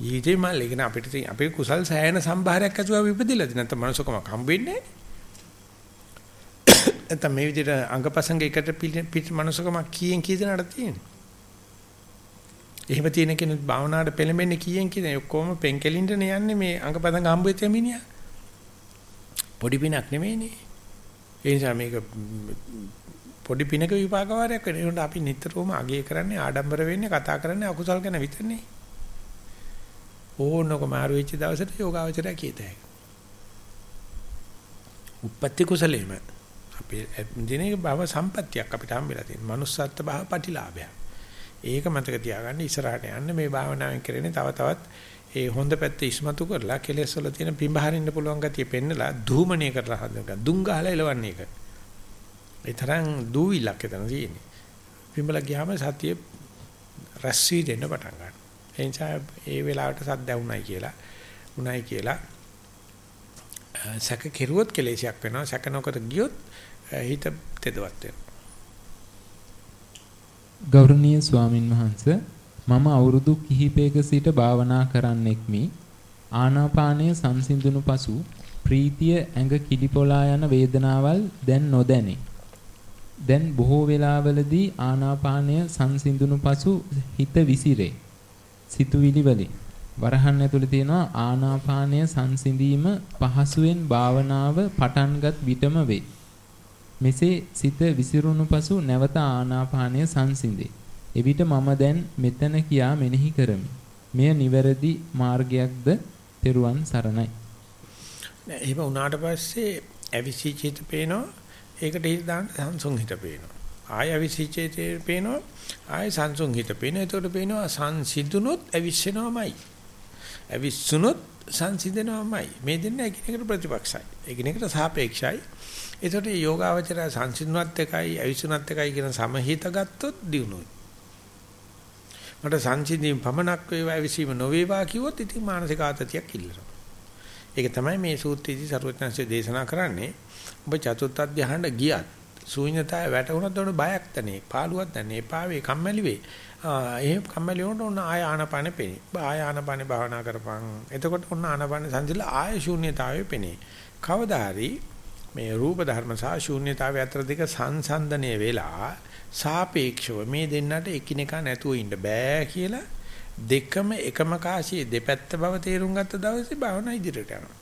ජීවිතේ මල් ඒක අපිට අපේ කුසල් සෑයන සම්භාරයක් ඇතුව විපදිලාද නැත්නම් මනුස්සකමක් හම්බෙන්නේ නැහැ. *coughs* නැත්නම් මේ විදිහට අංගපසංග එකට පිට මනුස්සකමක් කීයෙන් කී දෙනාට තියෙන්නේ. එහෙම තියෙන කෙනෙක් භාවනාවට පෙළඹෙන්නේ කීයෙන් කීද ඔක්කොම පෙන්කෙලින්ද යන්නේ මේ අංගපසංග හම්බෙච්ච මිනිහා. පොඩි පිනක් නෙමෙයිනේ. ඒ නිසා මේක පොඩි පිනක විපාක වාරයක් වෙන. ඒකට අපි නිතරම අගය කරන්නේ ආඩම්බර වෙන්නේ කතා කරන්නේ අකුසල් ගැන විතරනේ. ඕනක මාරු වෙච්ච දවසට යෝගාවචරය කියතයි. උප්පත්ති කුසලෙම අපේ දිනේ භව සම්පත්තියක් අපිට හම්බෙලා තියෙන. manussත්ත්ව භව ප්‍රතිලාභයක්. ඒක මතක තියාගන්න ඉස්සරහට යන්න මේ භාවනාවෙන් කරන්නේ තව තවත් ඒ හොඳ පැත්ත ඉස්මතු කරලා කෙලෙස් වල තියෙන පිඹහරින්න පුළුවන් ගතිය පෙන්නලා ධූමණය කරලා හදන දුම් ගහලා එලවන්නේ ඒක. ඒ තරම් දූවිලක් එතන තියෙන්නේ. පිඹලා ගියාම සතිය රැස් වී දෙන්න පටන් ගන්නවා. ඒ නිසා ඒ වෙලාවට සද්ද වුණයි කියලා උණයි කියලා සැක කෙරුවොත් කෙලෙසයක් වෙනවා. සැක නොකර ගියොත් හිත තෙදවත් වෙනවා. ගෞරවනීය ස්වාමින් වහන්සේ මම අවුරුදු කිහිපයක සිට භාවනා කරන්නෙක්මි ආනාපානය සංසිඳුණු පසු ප්‍රීතිය ඇඟ කිලිපොලා යන වේදනාවල් දැන් නොදැනේ. දැන් බොහෝ වෙලාවලදී ආනාපානය සංසිඳුණු පසු හිත විසිරේ. සිතුවිලි වලින් වරහන් ඇතුළේ තියෙනවා ආනාපානය සංසිඳීම පහසුවෙන් භාවනාව පටන්ගත් විටම වේ. මෙසේ සිත විසිරුණු පසු නැවත ආනාපානය සංසිඳේ. එවිට මම දැන් මෙතන කියා මෙනෙහි කරමි. මෙය නිවැරදි මාර්ගයක්ද? තෙරුවන් සරණයි. එහෙම වුණාට පස්සේ අවිසිචිත පේනවා. ඒකට හිත දාන්න සංසුන් හිත පේනවා. ආය අවිසිචිතේ පේනවා. ආය සංසුන් හිත පේනවා. එතකොට පේනවා සංසිඳුනොත් අවිස්සෙනවමයි. අවිස්සුනොත් සංසිඳනවමයි. මේ දෙන්න එකිනෙකට ප්‍රතිපක්ෂයි. එකිනෙකට සාපේක්ෂයි. එතකොට මේ යෝගාවචරය සංසිඳුනත් එකයි අවිස්සුනත් එකයි කියන සමහිත ගත්තොත් දිනුනොයි. මට සංසිඳීම් පමණක් වේවා විසීම නොවේවා කිව්වොත් ඉතින් මානසික ආතතියක් ඉල්ලනවා. ඒක තමයි මේ සූත්‍රයේදී සරුවත්නන්සේ දේශනා කරන්නේ. ඔබ චතුත්ථ ධ්‍යානට ගියත් ශූන්‍යතාවය වැටුණත් උන බයක් තනේ. පාළුවක් තනේ. පාවේ කම්මැලි වේ. ආ එහෙම කම්මැලි වුණොත් ඔන්න ආය ආනපානෙ පෙනේ. ආය ආනපානෙ භාවනා කරපන්. එතකොට ඔන්න ආනපානෙ සංසිලා ආය ශූන්‍යතාවය පෙනේ. කවදා හරි මේ රූප ධර්ම සහ ශූන්‍යතාවය අතර දෙක සංසන්දනය වෙලා සාපේක්ෂව මේ දෙන්නට එකිනෙකා නැතුව ඉන්න බෑ කියලා දෙකම එකම කාසියේ දෙපැත්ත බව තේරුම් ගත්ත දවසේ භාවනා ඉදිරියට යනවා.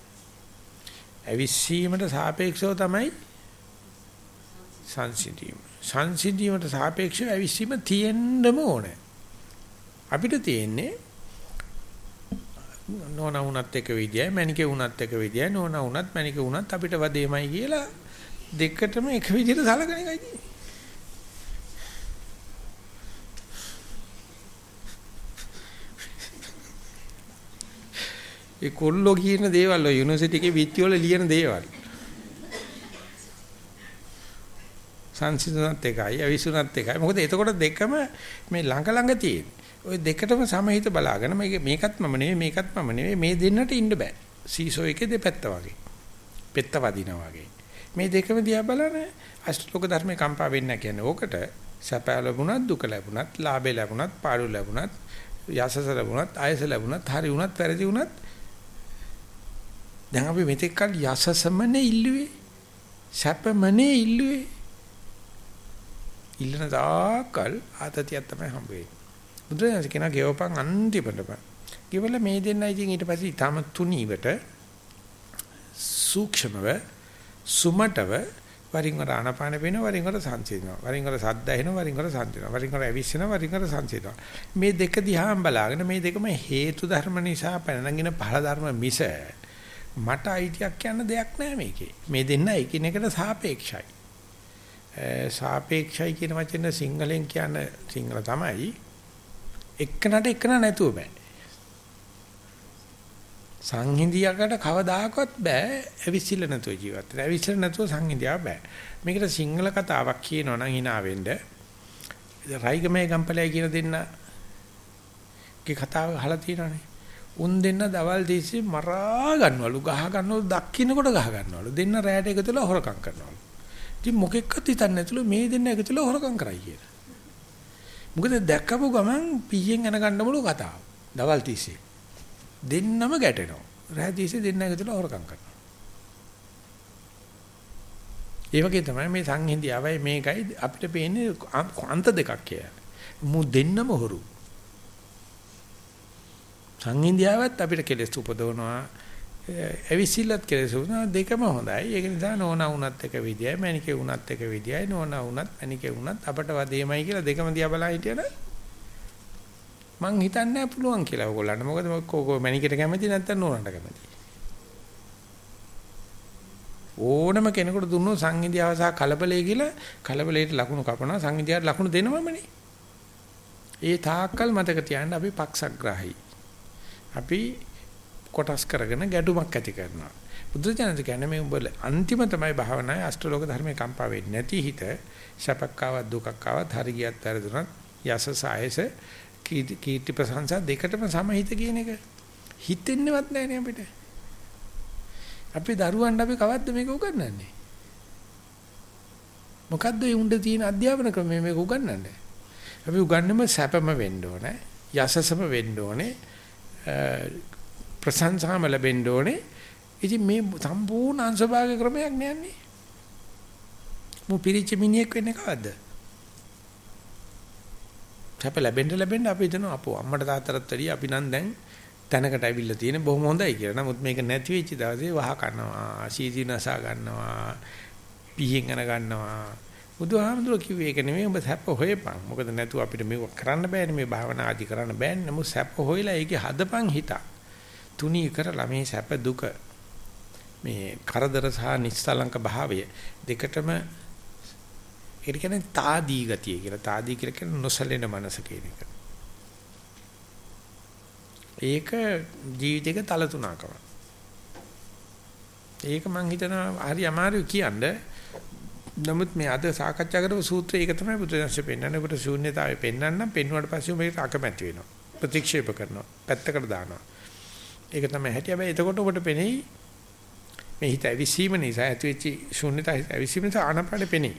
අවිස්සීමට සාපේක්ෂව තමයි සංසිඳීම. සංසිඳීමට සාපේක්ෂව අවිස්සීම තියෙන්නම ඕනේ. අපිට තියෙන්නේ නෝනා වුණත් එක විදියයි මණිකේ වුණත් එක විදියයි නෝනා වුණත් මණිකේ වුණත් අපිට වදේමයි කියලා දෙකටම එක විදිහට සලකන එකයි තියෙන්නේ. ඒ කොල්ලෝ කියන දේවල් ඔය යුනිවර්සිටි එකේ විත්ති වල ලියන දේවල්. සංසිඳනත් එකයි අවිසුණත් එකයි. මොකද එතකොට දෙකම මේ ළඟ ළඟ තියෙන. ওই දෙකටම සමහිත බලාගෙන මේක මේකත් මම නෙවෙයි මේකත් මම නෙවෙයි මේ දෙන්නට ඉන්න බෑ. සීසෝ එකේ දෙපැත්ත වගේ. පෙත්ත වදිනා වගේ. මේ දෙකම දිහා බලන අෂ්ටලෝක ධර්මේ කම්පා වෙන්න කියන්නේ ඕකට සැප ලැබුණත් දුක ලැබුණත් ලාභය ලැබුණත් පාඩු ලැබුණත් යසස ලැබුණත් ආයස ලැබුණත් හරි වුණත් වැරදි වුණත් දැන් අපි මෙතෙක් කල් යසසමනේ ඉල්ලුවේ. සැපමනේ ඉල්ලුවේ. ඉල්ලන තාකල් ආතතියක් තමයි හම්බ වෙන්නේ. බුදුරජාණන් කියනවා ගෙවපන් අන්තිමටම. ගෙවල මේ දෙන්නයි ඉතින් ඊට පස්සේ ඊටම තුනීවට සූක්ෂමව සුමටව වරින් වර ආනපාන වෙන වරින් වර සංසිඳනවා. වරින් වර සද්ද ඇහෙනවා වරින් වර සංසිඳනවා. වරින් වර ඇවිස්සෙනවා වරින් වර සංසිඳනවා. මේ දෙක දිහාම බලාගෙන මේ දෙකම හේතු ධර්ම නිසා පැනනගෙන ඵල ධර්ම මිස මට අයිතියක් කියන්න දෙයක් නැහැ මේකේ. මේ දෙන්න එකිනෙකට සාපේක්ෂයි. සාපේක්ෂයි කියන වචන සිංහලෙන් කියන සිංහල තමයි එක්කනට එක්කන නැතුව බෑ. සංහිඳියකට කවදාකවත් බෑ ඇවිසිල්ල නැතුව ජීවත් වෙන්න. ඇවිසිල්ල නැතුව සංහිඳියා බෑ. මේකට සිංහල කතාවක් කියනවා නම් hina වෙන්න. රයිගමේ ගම්පලයි කියන දෙන්න ගේ කතාව අහලා තියෙනවනේ. උන් දෙන්න දවල් දීසි මරා ගන්නවලු ගහ ගන්නවලු දක්කිනකොට ගහ ගන්නවලු දෙන්න රැයට එකතුලා හොරකම් කරනවලු ඉතින් මොකෙක්වත් හිතන්නේ නැතුළු මේ දෙන්න එකතුලා හොරකම් කරයි කියලා මොකද දැක්කපු ගමන් පීයෙන් යන ගන්නමුළු කතාව. දවල් තීසේ දෙන්නම ගැටෙනවා. රැය තීසේ දෙන්න එකතුලා හොරකම් කරනවා. ඒ වගේ තමයි මේ සංහිඳියාවයි මේකයි අපිට පේන්නේ අන්ත දෙකක් කියලා මු දෙන්නම හොරු. සංහිඳියාවත් අපිට කෙලස් උපදවනවා. ඇවිසිල්ලත් කෙලස් උපදවනවා දෙකම හොඳයි. ඒක නිසා නෝනා වුණත් එක විදියයි මැනිකේ වුණත් එක විදියයි නෝනා වුණත් මැනිකේ වුණත් අපට වදේමයි කියලා දෙකම දිහා බලා හිටියන මං හිතන්නේ පුළුවන් කියලා. ඕගොල්ලන්ට මොකද කොකෝ මැනිකේට කැමති නැත්නම් නෝනාට කැමති ඕනම කෙනෙකුට දුන්නොත් සංහිඳියාව සහ කලබලයේ කියලා කලබලයට ලකුණු කපනවා. සංහිඳියාවට ලකුණු දෙනවමනේ. ඒ තාක්කල් මතක තියාගන්න අපි පක්ෂග්‍රාහී. අපි කොටස් කරගෙන ගැටුමක් ඇති කරනවා. බුදුචානන්ද කියන්නේ මේ උඹ අන්තිම තමයි භාවනාවේ අෂ්ටලෝක ධර්මයේ කම්පා වෙන්නේ නැති හිත සැපක් ආවත් දුකක් ආවත් හරි ගියත් වැරදුනත් යසස ආයස කීර්ති ප්‍රශංසා දෙකටම සමහිත කියන එක හිතෙන්නේවත් නැහැ නේ අපිට. අපි දරුවන්ට අපි කවද්ද මේක උගන්වන්නේ? මොකද්ද ඒ උණ්ඩ තියෙන අධ්‍යාපන ක්‍රමය මේක උගන්වන්නේ? අපි උගන්වන්නම සැපම වෙන්න ඕනේ, යසසම වෙන්න ඕනේ, ප්‍රශංසාම ලැබෙන්න ඕනේ. ඉතින් මේ සම්පූර්ණ අංශභාග ක්‍රමයක් නෑනේ. මු පිරිච්ච මිනිහෙක් වෙන්නේ කවද්ද? සැප ලැබෙන්න ලැබෙන්න අපි හිතනවා අපෝ අම්මට තාත්තටත් වැඩිය අපි නම් දැන් තැනකට ඇවිල්ලා තියෙන බොහොම හොඳයි කියලා. නමුත් මේක නැති වෙච්ච දවසේ වහ කනවා, සීදීනසා ගන්නවා, පිහින් යන ගන්නවා. බුදුහාමුදුරුවෝ කිව්වේ ඒක නෙමෙයි ඔබ සැප හොයපන්. මොකද නැතුව අපිට මේක කරන්න බෑනේ මේ භාවනා ආදි කරන්න බෑනේ. නමුත් සැප හොයලා ඒකේ හදපන් හිත. තුනී කරලා මේ සැප දුක මේ කරදර සහ නිස්සලංක භාවය දෙකටම ඒ කියන්නේ తాදී ගතිය කියලා. తాදී කියලා කියන්නේ නොසලෙන මනස කියන එක. ඒක ජීවිතේක තල තුනකම. ඒක මම හිතනවා හරි අමාරුයි කියන්නේ. නමුත් මේ අද සාකච්ඡා කරපු සූත්‍රය ඒක තමයි බුදුදහමේ පෙන්වන්නේ. ඔබට ශූන්‍යතාවය පෙන්වන්නම් පෙන්වුවාට පස්සේ මේකට අකමැති වෙනවා. ප්‍රතික්ෂේප කරනවා. පැත්තකට දානවා. ඒක තමයි හැටි. හැබැයි එතකොට ඔබට පෙනෙයි මේ හිත ඇවිසීම නිසා ඇතිවෙච්ච ශූන්‍යතාවය ඇවිසීම නිසා ආනපානෙ පෙනෙයි.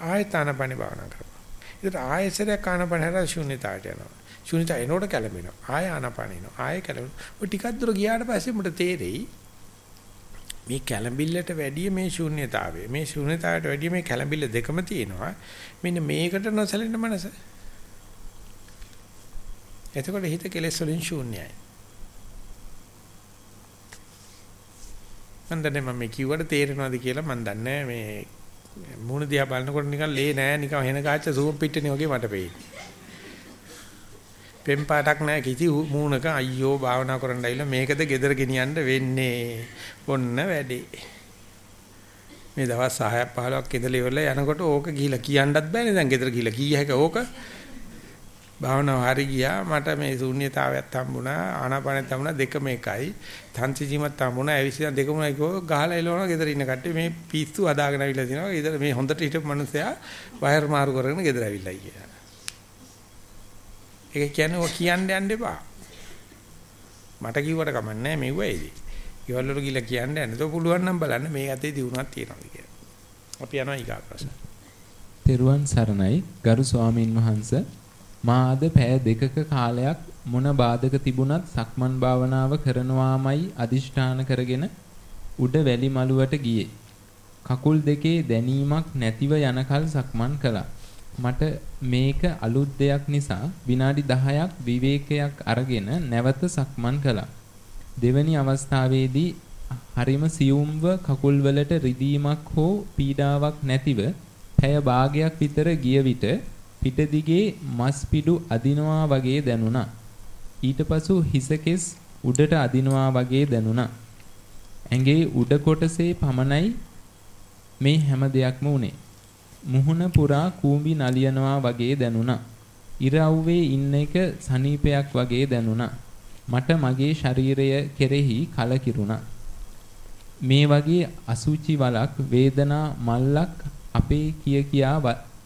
ආයෙත් ආනපානෙ භාවනා කරනවා. ඒකට ආයෙසරයක් ආනපාන හැර ශූන්‍යතාවයට යනවා. ශූන්‍යතාව එනකොට කැළඹෙනවා. ආයෙ ආනපාන එනවා. ආයෙ කැළඹෙනවා. ඔය ටිකක් දුර ගියාට පස්සේ මුට තේරෙයි මේ කැළඹිල්ලට වැඩිය මේ ශූන්‍යතාවය. මේ ශූන්‍යතාවයට වැඩිය මේ කැළඹිල්ල දෙකම තියෙනවා. මෙන්න මේකට නොසැලෙන මනස. එතකොට හිත කෙලෙස් වලින් ශූන්‍යයි. මම දන්නේ මම කිව්වට තේරෙනවද කියලා මම දන්නේ මේ මූණ දිහා බලනකොට නිකන් ලේ නෑ නිකන් වෙන කාච්ච සූම් පිටනේ වගේ මට පේන්නේ. පෙම් පාටක් නෑ කිසි මූණක අයියෝ භාවනා කරන්න ඇවිල්ලා මේකද gedara ගෙනියන්න වෙන්නේ. ඔන්න වැඩේ. මේ දවස් 6ක් 15ක් ඉඳලා ඉවරලා යනකොට ඕක ගිහිලා කියන්නත් බෑනේ දැන් gedara ගිහිලා කීය හැක ඕක. භාවනාව හරි ගියා මට මේ ශූන්‍යතාවයත් හම්බුණා ආනාපානෙත් හම්බුණා දෙකම එකයි. තන්තිජීමත් හම්බුණා ඇවිසින දෙකම එකෝ ගහලා එළවනවා ගෙදර ඉන්න කට්ටිය මේ පිස්සු අදාගෙන අවිලා දිනවා ගෙදර මේ හොඳට හිටපු මිනිස්සයා වයර් මාරු කරගෙන ගෙදර අවිලා ගියා. ඒක කියන්නේ ඔය කියන්න යන්න එපා. මට කිව්වට කමන්නේ මෙව්වයිදී ඊවල වල ගිහලා කියන්න යන්න. તો පුළුවන් නම් බලන්න මේ අතේ දිනුවක් තියෙනවා කියලා. අපි යනවා ඊගා ප්‍රශ්න. තෙරුවන් සරණයි. ගරු ස්වාමින් වහන්සේ මා අද පෑ දෙකක කාලයක් මොන බාධක තිබුණත් සක්මන් භාවනාව කරනවාමයි අදිෂ්ඨාන කරගෙන උඩ වැලි මළුවට ගියේ. කකුල් දෙකේ දැනීමක් නැතිව යනකල් සක්මන් කළා. මට මේක අලුත් දෙයක් නිසා විනාඩි 10ක් විවේකයක් අරගෙන නැවත සක්මන් කළා. දෙවැනි අවස්ථාවේදී හරිම සියුම්ව කකුල් වලට රිදීමක් හෝ පීඩාවක් නැතිව පැය භාගයක් විතර ගිය විට පිටදිගේ මස් පිඩු අදිනවා වගේ දැනුණා. ඊට පසු හිසකෙස් උඩට අදිනවා වගේ දැනුණා. ඇඟේ උඩ කොටසේ පමණයි මේ හැම දෙයක්ම උනේ. මුහුණ පුරා කූඹි නලියනවා වගේ දැනුණා. ඉරව්වේ ඉන්න එක සනීපයක් වගේ දැනුණා. මට මගේ ශරීරය කෙරෙහි කලකිරුණා. මේ වගේ අසුචි වලක් වේදනා මල්ලක් අපේ කිය කියා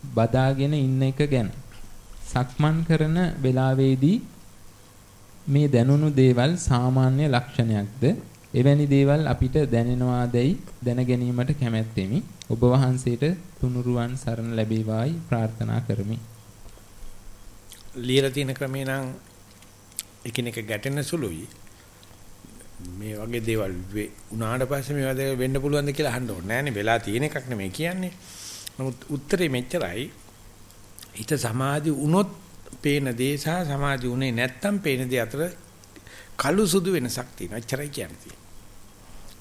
බදාගෙන ඉන්න එක ගැන. සක්මන් කරන වෙලාවේදී මේ දැනුණු දේවල් සාමාන්‍ය ලක්ෂණයක්ද? එවැනි දේවල් අපිට දැනෙනවාදැයි දැන ගැනීමට කැමැත්තෙමි. ඔබ වහන්සේට තුනුරුවන් සරණ ලැබේවායි ප්‍රාර්ථනා කරමි. ලියලා තියෙන ක්‍රමේ නම් එකිනෙක ගැටෙන සුළුයි. මේ වගේ දේවල් උනාට පස්සේ මේවා වෙන්න පුළුවන්ද කියලා අහන්න ඕනේ නෑනේ. වෙලා තියෙන එකක් නෙමෙයි කියන්නේ. නමුත් උත්තරේ මෙච්චරයි. හිත සමාධි වුණොත් පේන දේ සහ සමාධි වුණේ නැත්තම් පේන දේ අතර කළු සුදු වෙනසක් තියෙනවා. එච්චරයි කියන්නේ.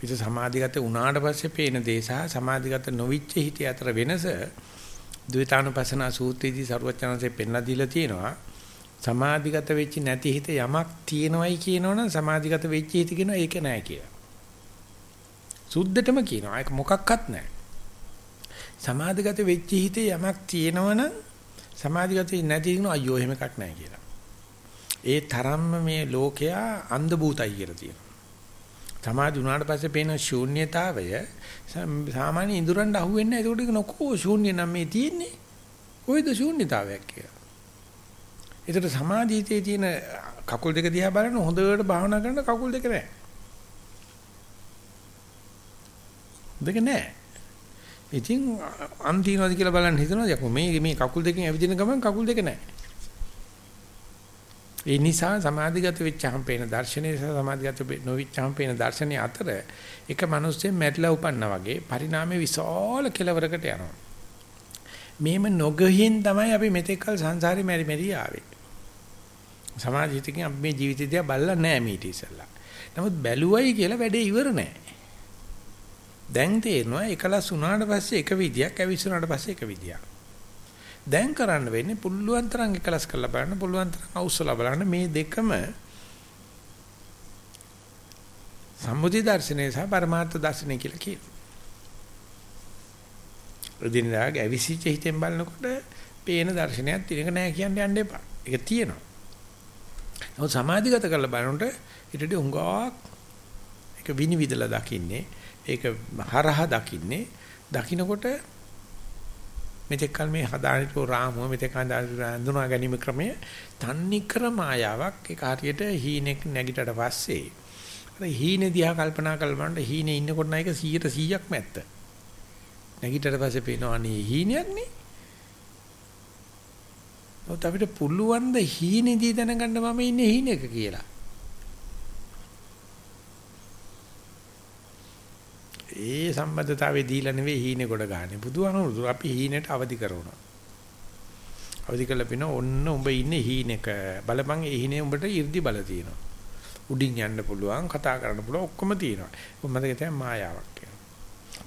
හිත සමාධිගත වුණාට පස්සේ පේන දේ සහ සමාධිගත නොවිච්ච හිතේ අතර වෙනස ද්විතානුපසනා සූත්‍රයේදී සරුවචනanse පෙන්ලා දීලා තියෙනවා. සමාධිගත වෙච්ච නැති හිත යමක් තියෙනවයි කියනවනම් සමාධිගත වෙච්ච හිත කියනවා ඒක නෑ කියලා. සුද්ධටම කියනවා ඒක මොකක්වත් නෑ. සමාධිගත වෙච්ච හිතේ යමක් තියෙනවනම් සමාධිගතේ නැති දිනු අයියෝ එහෙම එකක් නැහැ කියලා. ඒ තරම්ම මේ ලෝකයා අන්ධ භූතයි කියලා තියෙනවා. සමාධි වුණාට පස්සේ පේන ශූන්‍යතාවය සාමාන්‍ය ඉඳුරන්ට අහුවෙන්නේ නැහැ. ඒකට නොකෝ ශූන්‍ය නම් මේ තියෙන්නේ. කොයිද ශූන්‍යතාවයක් කියලා. ඒතර සමාධියේ තියෙන කකුල් දෙක දිහා බලන හොඳට භාවනා කරන කකුල් දෙක නැහැ. දෙක නැහැ. ඉතින් අන් තියනවාද කියලා බලන්න හිතනවා යකෝ මේ මේ කකුල් දෙකෙන් ඇවිදින ගමන් කකුල් දෙක නැහැ. ඒ නිසා සමාධිගත වෙච්චහම පේන දර්ශනයේ සහ සමාධිගත නොවිච්චහම පේන දර්ශනයේ අතර එක මිනිස්සෙන් මැරිලා උපන්නා වගේ පරිණාමයේ විශාල කෙලවරකට යනවා. මේම නොගහින් තමයි අපි මෙතෙක්කල් සංසාරේ මෙරි මෙරි ආවේ. සමාධියකින් අපි මේ ජීවිතය දිහා බලලා නැහැ මීට ඉස්සෙල්ලා. නමුත් බැලුවයි කියලා වැඩේ ඉවර නැහැ. දැන් තේරෙනවා එකලස් වුණාට පස්සේ එක විදියක් ඇවිස්සුණාට පස්සේ එක විදියක්. දැන් කරන්න වෙන්නේ පුළුවන් තරම් එකලස් කරලා බලන්න පුළුවන් තරම් අවශ්‍යලා බලන්න මේ දෙකම සම්මුති දර්ශනය සහ පරමාර්ථ දර්ශනය කියලා කියනවා. රුදිනදාග ඇවිසිච්ච හිතෙන් බලනකොට පේන දර්ශනයක් තිරක නෑ කියන්න යන්න එපා. ඒක තියෙනවා. නමුත් සමාධිගත කරලා බලනකොට ඊටදී උංගාවක් ඒක විනිවිදලා දකින්නේ ඒක හරහා දකින්නේ. දකින්නකොට මෙතෙක් කල මේ හදානිටෝ රාමුව මෙතෙක් හඳුනා ගැනීම ක්‍රමය තන්නි කර මායාවක්. ඒක හරියට හීනෙක් නැගිටට පස්සේ අර හීනේ දිහා කල්පනා කරලා හීනේ ඉන්නකොට නයික 100ට 100ක්ම ඇත්ත නැගිටට පස්සේ පේනවා අනේ හීනයක් නේ. ඔත් අපිට පුළුවන් ද හීනේදී දැනගන්න මම ඉන්නේ හීනෙක කියලා. ඒ සම්බන්ධතාවයේ දීලා නෙවෙයි හීනේ කොට ගන්න. බුදුහාමුදුරු අපි හීනෙට අවදි කරනවා. අවදි කළා පින ඔන්න උඹ ඉන්නේ හීනෙක. බලපන් ඒ හීනේ උඹට 이르දි බල තියෙනවා. උඩින් යන්න පුළුවන්, කතා කරන්න පුළුවන් ඔක්කොම තියෙනවා. ඔබ මතක තියාගන්න මායාවක් කියලා.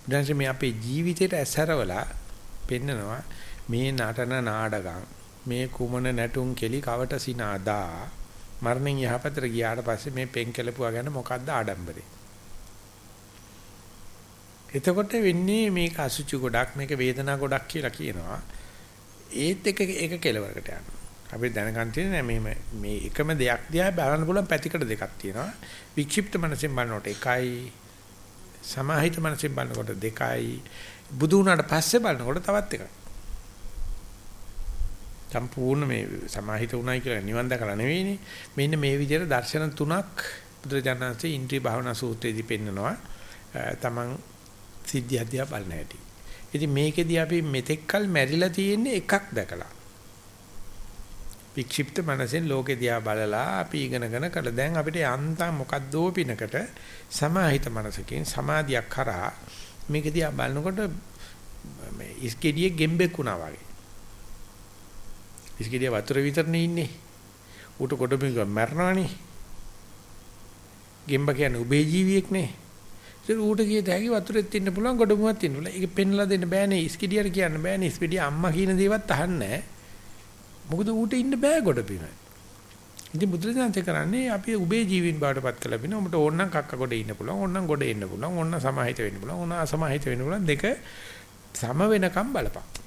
දැන් මේ අපේ ජීවිතේට ඇසරවලා පෙන්නනවා මේ නටන නාඩගම් මේ කුමන නැටුම් කෙලි කවට සිනාදා මරණින් යහපතට ගියාට පස්සේ මේ පෙන් කෙලපුවා ගැන මොකද්ද ආඩම්බරේ එතකොට වෙන්නේ මේක අසුචි ගොඩක් මේක වේදනා ගොඩක් කියලා කියනවා. ඒත් එක එක කෙලවරකට යනවා. අපි දැනගන්න තියෙන්නේ මේ මේ එකම දෙයක් දිහා බලන්න පුළුවන් පැතිකඩ දෙකක් තියෙනවා. වික්ෂිප්ත මනසෙන් බලනකොට එකයි සමාහිත මනසෙන් බලනකොට දෙකයි. බුදු වුණාට පස්සේ බලනකොට තවත් එකයි. සම්පූර්ණ මේ සමාහිත උනායි කියලා නිවන් දැකලා නෙවෙයිනේ. මෙන්න මේ විදිහට දර්ශන තුනක් බුදුරජාණන්සේ ඉන්ද්‍රිය භාවනා සූත්‍රයේදී පෙන්නනවා. තමන් සිද්ධිය දිහා බලන හැටි. ඉතින් මේකෙදී අපි මෙතෙක්කල් මැරිලා තියෙන්නේ එකක් දැකලා. වික්ෂිප්ත මනසෙන් ලෝකෙ දිහා බලලා අපි ඉගෙනගෙන කළ දැන් අපිට යන්තම් මොකද්දෝ පිනකට සමාහිත මනසකින් සමාධියක් කරා මේක දිහා බලනකොට මේ ඉස්කෙඩියේ ගෙම්බෙක් වුණා වගේ. ඉස්කිරිය වතුර විතරනේ ඉන්නේ. ඌට කොටමික මැරනවනේ. ගෙම්බ කියන්නේ උබේ ජීවියෙක් නේ. ඒක ඌට කිය တဲ့ හැකි වතුරෙත් ඉන්න පුළුවන් ගොඩමුවක් ඉන්න පුළුවන්. ඒක පෙන්ලා දෙන්න බෑනේ. ඉස්කිරියට කියන්න බෑනේ. ඉස්කිරිය අම්මා කියන දේවත් අහන්නේ මොකද ඌට ඉන්න බෑ ගොඩබිම. ඉතින් බුදුරජාණන් කරන්නේ අපි උබේ ජීවින් බාටපත් කළා බින උඹට ඕනනම් කක්ක ගොඩ ඉන්න පුළුවන් ඕනනම් ගොඩ එන්න පුළුවන් ඕනනම් සමාහිත වෙන්න පුළුවන් ඕන අසමාහිත වෙන්න පුළුවන් දෙක සම වෙනකම් බලපන්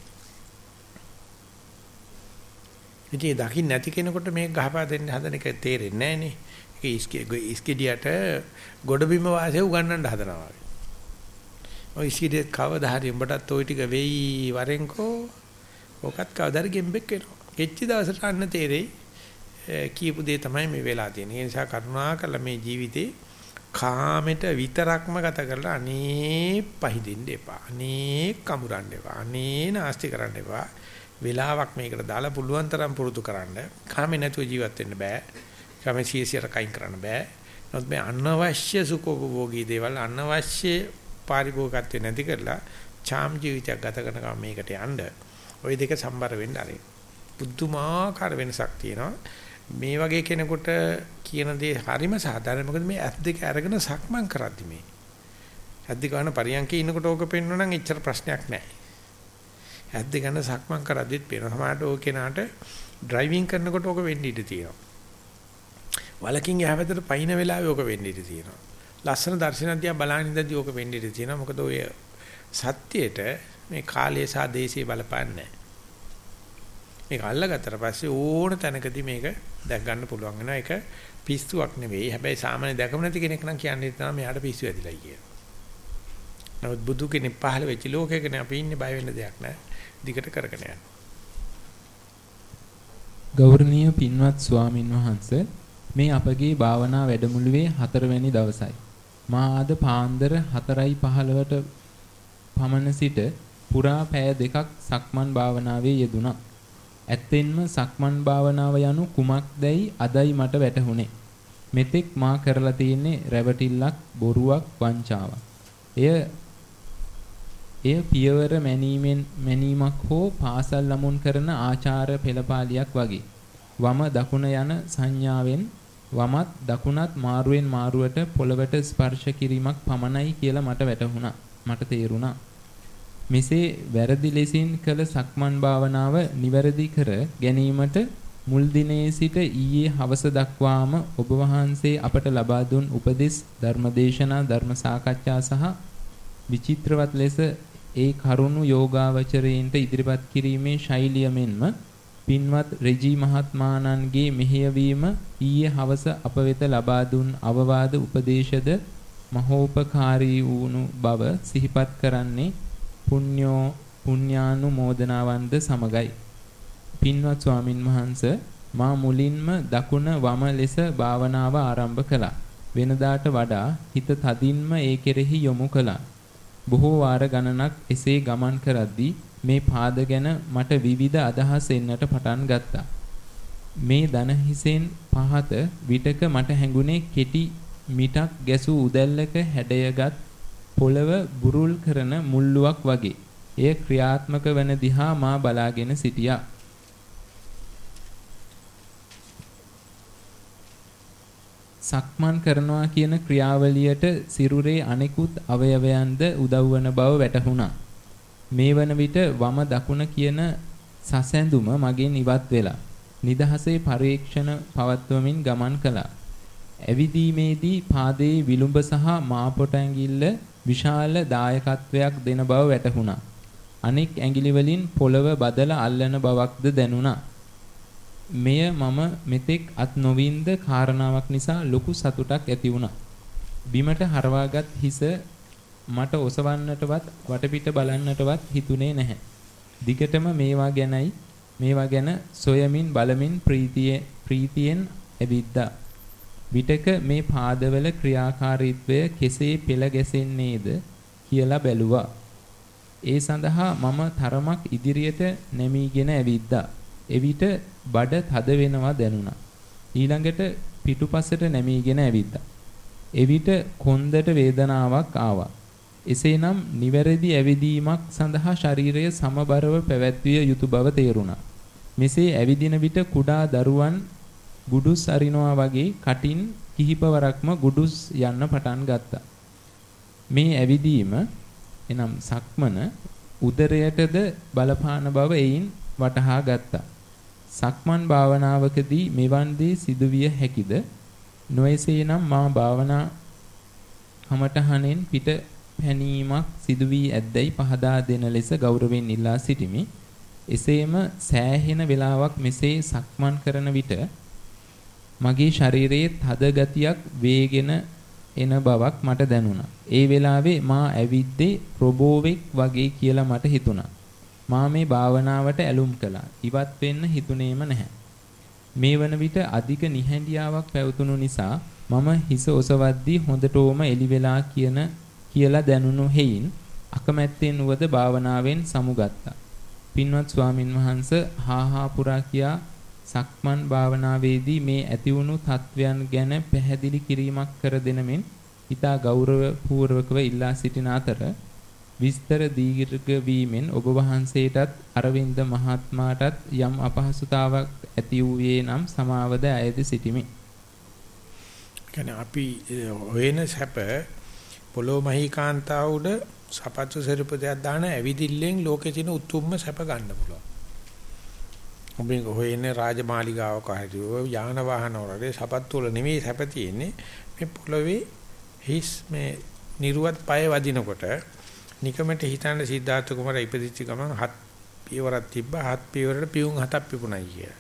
ඉතින් දකින්න නැති කෙනෙකුට මේක ගහපා දෙන්න හදන එක තේරෙන්නේ නැහනේ. ඒක ඉස්කෙඩියට ගොඩබිම වාසිය උගන්නන්න හදනවා වගේ. ඔය ඉස්කෙඩියට කවදා හරි උඹටත් ওই ටික වෙයි වරෙන්කෝ. ඔකත් කවදා හරි ගෙම්බෙක් වෙනවා. කෙච්චි දවසට අන්න තේරෙයි. කියපු දේ තමයි මේ වෙලා තියෙන්නේ. ඒ නිසා කරුණාකරලා මේ ජීවිතේ කාමෙට විතරක්ම ගත කරලා අනේ පහදින්න එපා. අනේ කමුරන්න එපා. අනේ නාස්ති කරන්න එපා. වෙලාවක් මේකට දාලා පුළුවන් තරම් පුරුදු කරන්න. කාමේ නැතුව ජීවත් වෙන්න බෑ. කාමේ සීසියට කයින් කරන්න බෑ. නමුත් මේ අනවශ්‍ය සුඛෝපභෝගී දේවල් අනවශ්‍ය පාරිභෝගිකත්වේ නැති කරලා ඡාම් ජීවිතයක් ගත කරන මේකට යන්න. ওই දෙක සම්බර වෙන්න ආරේ. බුද්ධමාකාර වෙනසක් තියෙනවා. මේ වගේ කෙනෙකුට කියන දේ හරිම සාධාරණ මොකද මේ ඇස් දෙක අරගෙන සක්මන් කරද්දි මේ ඇස් දෙක ගන්න පරියන්කේ ඉන්නකොට ඕක පෙන්වනවා නම් එච්චර ප්‍රශ්නයක් නැහැ ඇද්ද ගන්න සක්මන් කරද්දිත් පේනවා. සමහරට ඕක කෙනාට ඩ්‍රයිවිං කරනකොට ඕක වෙන්න ඉඩ තියෙනවා. වලකින් යහපැත්තට පයින් වෙලාවේ ඕක වෙන්න ඉඩ තියෙනවා. ලස්සන දර්ශනදියා බලන ඉඳදී ඕක වෙන්න ඉඩ තියෙනවා. මොකද ඔය සත්‍යයට මේ කාලය සහ දේශය බලපන්නේ මේක අල්ලගත්තට පස්සේ ඕන තැනකදී මේක දැක් ගන්න පුළුවන් වෙනවා. ඒක පිස්සුවක් නෙවෙයි. හැබැයි සාමාන්‍ය දැකම නැති කෙනෙක් නම් කියන්නේ තමයි මෙයාට පිස්සු ඇදිලායි කියලා. නමුත් බුදු කෙනෙක් පහළ වෙච්ච ලෝකයකනේ අපි ඉන්නේ බය වෙන්න දෙයක් නැහැ. දිගට කරගෙන යන්න. ගෞරවනීය පින්වත් ස්වාමින් වහන්සේ මේ අපගේ භාවනා වැඩමුළුවේ හතරවැනි දවසයි. මා අද පාන්දර 4:15ට පමණ සිට පුරා පැය දෙකක් සක්මන් භාවනාවේ යෙදුණා. ඇත්තෙන්ම සක්මන් භාවනාව යනු කුමක්දයි අදයි මට වැටහුනේ. මෙතෙක් මා කරලා තියෙන්නේ රැවටිල්ලක්, බොරුවක්, වංචාවක්. එය එය පියවර මැනීමෙන් මැනීමක් හෝ පාසල් ළමුන් කරන ආචාර පෙළපාලියක් වගේ. වම දකුණ යන සංඥාවෙන් වමත් දකුණත් මාරුවෙන් මාරුවට පොළවට ස්පර්ශ කිරීමක් පමණයි කියලා මට වැටහුණා. මට තේරුණා. මෙසේ වැරදි ලෙසින් කළ සක්මන් භාවනාව නිවැරදි කර ගැනීමට මුල් දිනේ සිට ඊයේ හවස දක්වාම ඔබ වහන්සේ අපට ලබා දුන් උපදෙස් ධර්මදේශනා ධර්ම සාකච්ඡා සහ විචිත්‍රවත් ලෙස ඒ කරුණු යෝගාවචරයින්ට ඉදිරිපත් කිරීමේ ශෛලිය මෙන්ම පින්වත් රෙජි මහත්මාණන්ගේ මෙහෙයවීම ඊයේ හවස අප වෙත ලබා දුන් අවවාද උපදේශද මහෝපකාරී වූණු බව සිහිපත් කරන්නේ පුඤ්ඤෝ පුඤ්ඤානුමෝදනාවන්ද සමගයි. පින්වත් ස්වාමින් වහන්සේ මා මුලින්ම දකුණ වම ලෙස භාවනාව ආරම්භ කළා. වෙනදාට වඩා හිත තදින්ම ඒ කෙරෙහි යොමු කළා. බොහෝ වාර ගණනක් එසේ ගමන් කරද්දී මේ පාද ගැන මට විවිධ අදහස් එන්නට පටන් ගත්තා. මේ දන හිසෙන් පහත විටක මට හැඟුණේ කෙටි මිටක් ගැසූ උදැල්ලක හැඩයගත් පොළව බුරුල් කරන මුල්ලුවක් වගේ. එය ක්‍රියාත්මක වන දිහා මා බලාගෙන සිටියා. සක්මන් කරනවා කියන ක්‍රියාවලියට සිරුරේ අනෙකුත් අවයවයන්ද උදව් වන බව වැටහුණා. මේ වන විට වම දකුණ කියන සසැඳුම මගෙන් ඉවත් වෙලා නිදහසේ පරීක්ෂණ පවත්වමින් ගමන් කළා. ඇවිදීමේදී පාදයේ විලුඹ සහ මාපොට ඇඟිල්ල විශාල දායකත්වයක් දෙන බව වැටහුණා. අනෙක් ඇඟිලි වලින් පොළව බදලා අල්ලන බවක්ද දැනුණා. මෙය මම මෙතෙක් අත් නොවින්ද කාරණාවක් නිසා ලොකු සතුටක් ඇති වුණා. බිමට හරවාගත් හිස මට ඔසවන්නටවත් වටපිට බලන්නටවත් හිතුනේ නැහැ. දිගටම මේවා ගැනයි මේවා ගැන සොයමින් බලමින් ප්‍රීතිය ප්‍රීතියෙන් ඇවිද්දා. විටක මේ පාදවල ක්‍රියාකාරීත්වය කෙසේ පෙළ ගැසෙන්නේද කියලා බැලුවා. ඒ සඳහා මම තරමක් ඉදිරියට නැමීගෙන ඇවිද්දා. එවිට බඩ තද වෙනවා දැනුණා. ඊළඟට පිටුපසට නැමීගෙන ඇවිද්දා. එවිට කොන්දට වේදනාවක් ආවා. එසේනම් නිවැරදි ඇවිදීමක් සඳහා ශරීරය සමබරව පැවැත්විය යුතු බව තේරුණා. මෙසේ ඇවිදින විට කුඩා දරුවන් ගුඩුස් අරිනවා වගේ කටින් කිහිපවරක්ම ගුඩුස් යන්න පටන් ගත්තා. මේ ඇවිදීම එනම් සක්මන උදරයටද බලපාන බව එයින් වටහා ගත්තා. සක්මන් භාවනාවකදී මෙවන් දේ සිදුවිය හැකිද? නොයසේනම් මා භාවනා කමඨහනෙන් පිට පැනීමක් සිදු වී ඇද්දැයි පහදා දෙන ලෙස ගෞරවයෙන් ඉල්ලා සිටිමි. එසේම සෑහෙන වේලාවක් මෙසේ සක්මන් කරන විට මගේ ශරීරයේ තද ගතියක් වේගෙන එන බවක් මට දැනුණා. ඒ වෙලාවේ මා ඇවිද්දේ රොබෝවෙක් වගේ කියලා මට හිතුණා. මා මේ භාවනාවට ඇලුම් කළා. ඉවත් වෙන්න හිතුනේම නැහැ. මේ වන විට අධික නිහඬියාවක් පැවතුණු නිසා මම හිස ඔසවද්දී හොඳටම එලි වෙලා කියන කියලා දැනුණු හේයින් අකමැත්තෙන් වද භාවනාවෙන් සමුගත්තා. පින්වත් ස්වාමින් වහන්සේ හාහා පුරා කියා සක්මන් භාවනාවේදී මේ ඇතිවුණු තත්වයන් ගැන පැහැදිලි කිරීමක් කර දෙනමින් ඊතා ගෞරව පූර්වකව ඉල්ලා සිටින අතර විස්තර දීර්ඝ වීමෙන් ඔබ වහන්සේටත් අරවින්ද මහත්මයාටත් යම් අපහසුතාවක් ඇති වූයේ නම් සමාවද අයද සිටිමි. කියන්නේ අපි හොයන සැප පොළොව මහීකාන්තාව උඩ සපත්තු සෙරපදයක් දාන ඇවිදිල්ලෙන් ලෝකේ තියෙන උතුම්ම සැප ගන්න පුළුවන්. ඔබේ හොයන්නේ රාජමාලිගාවක හරියෝ යාන වාහන වලදී සපත්තු වල නෙමෙයි සැප තියෙන්නේ මේ පොළොවේ හිස් මේ නිර්වත් පය වදිනකොට නිකමට හිතන්න සිද්ධාර්ථ කුමාර ඉපදිච්ච ගමන් හත් පියවරක් තිබ්බා හත් පියවරට පියුම් හතක් පිපුණයි කියලා.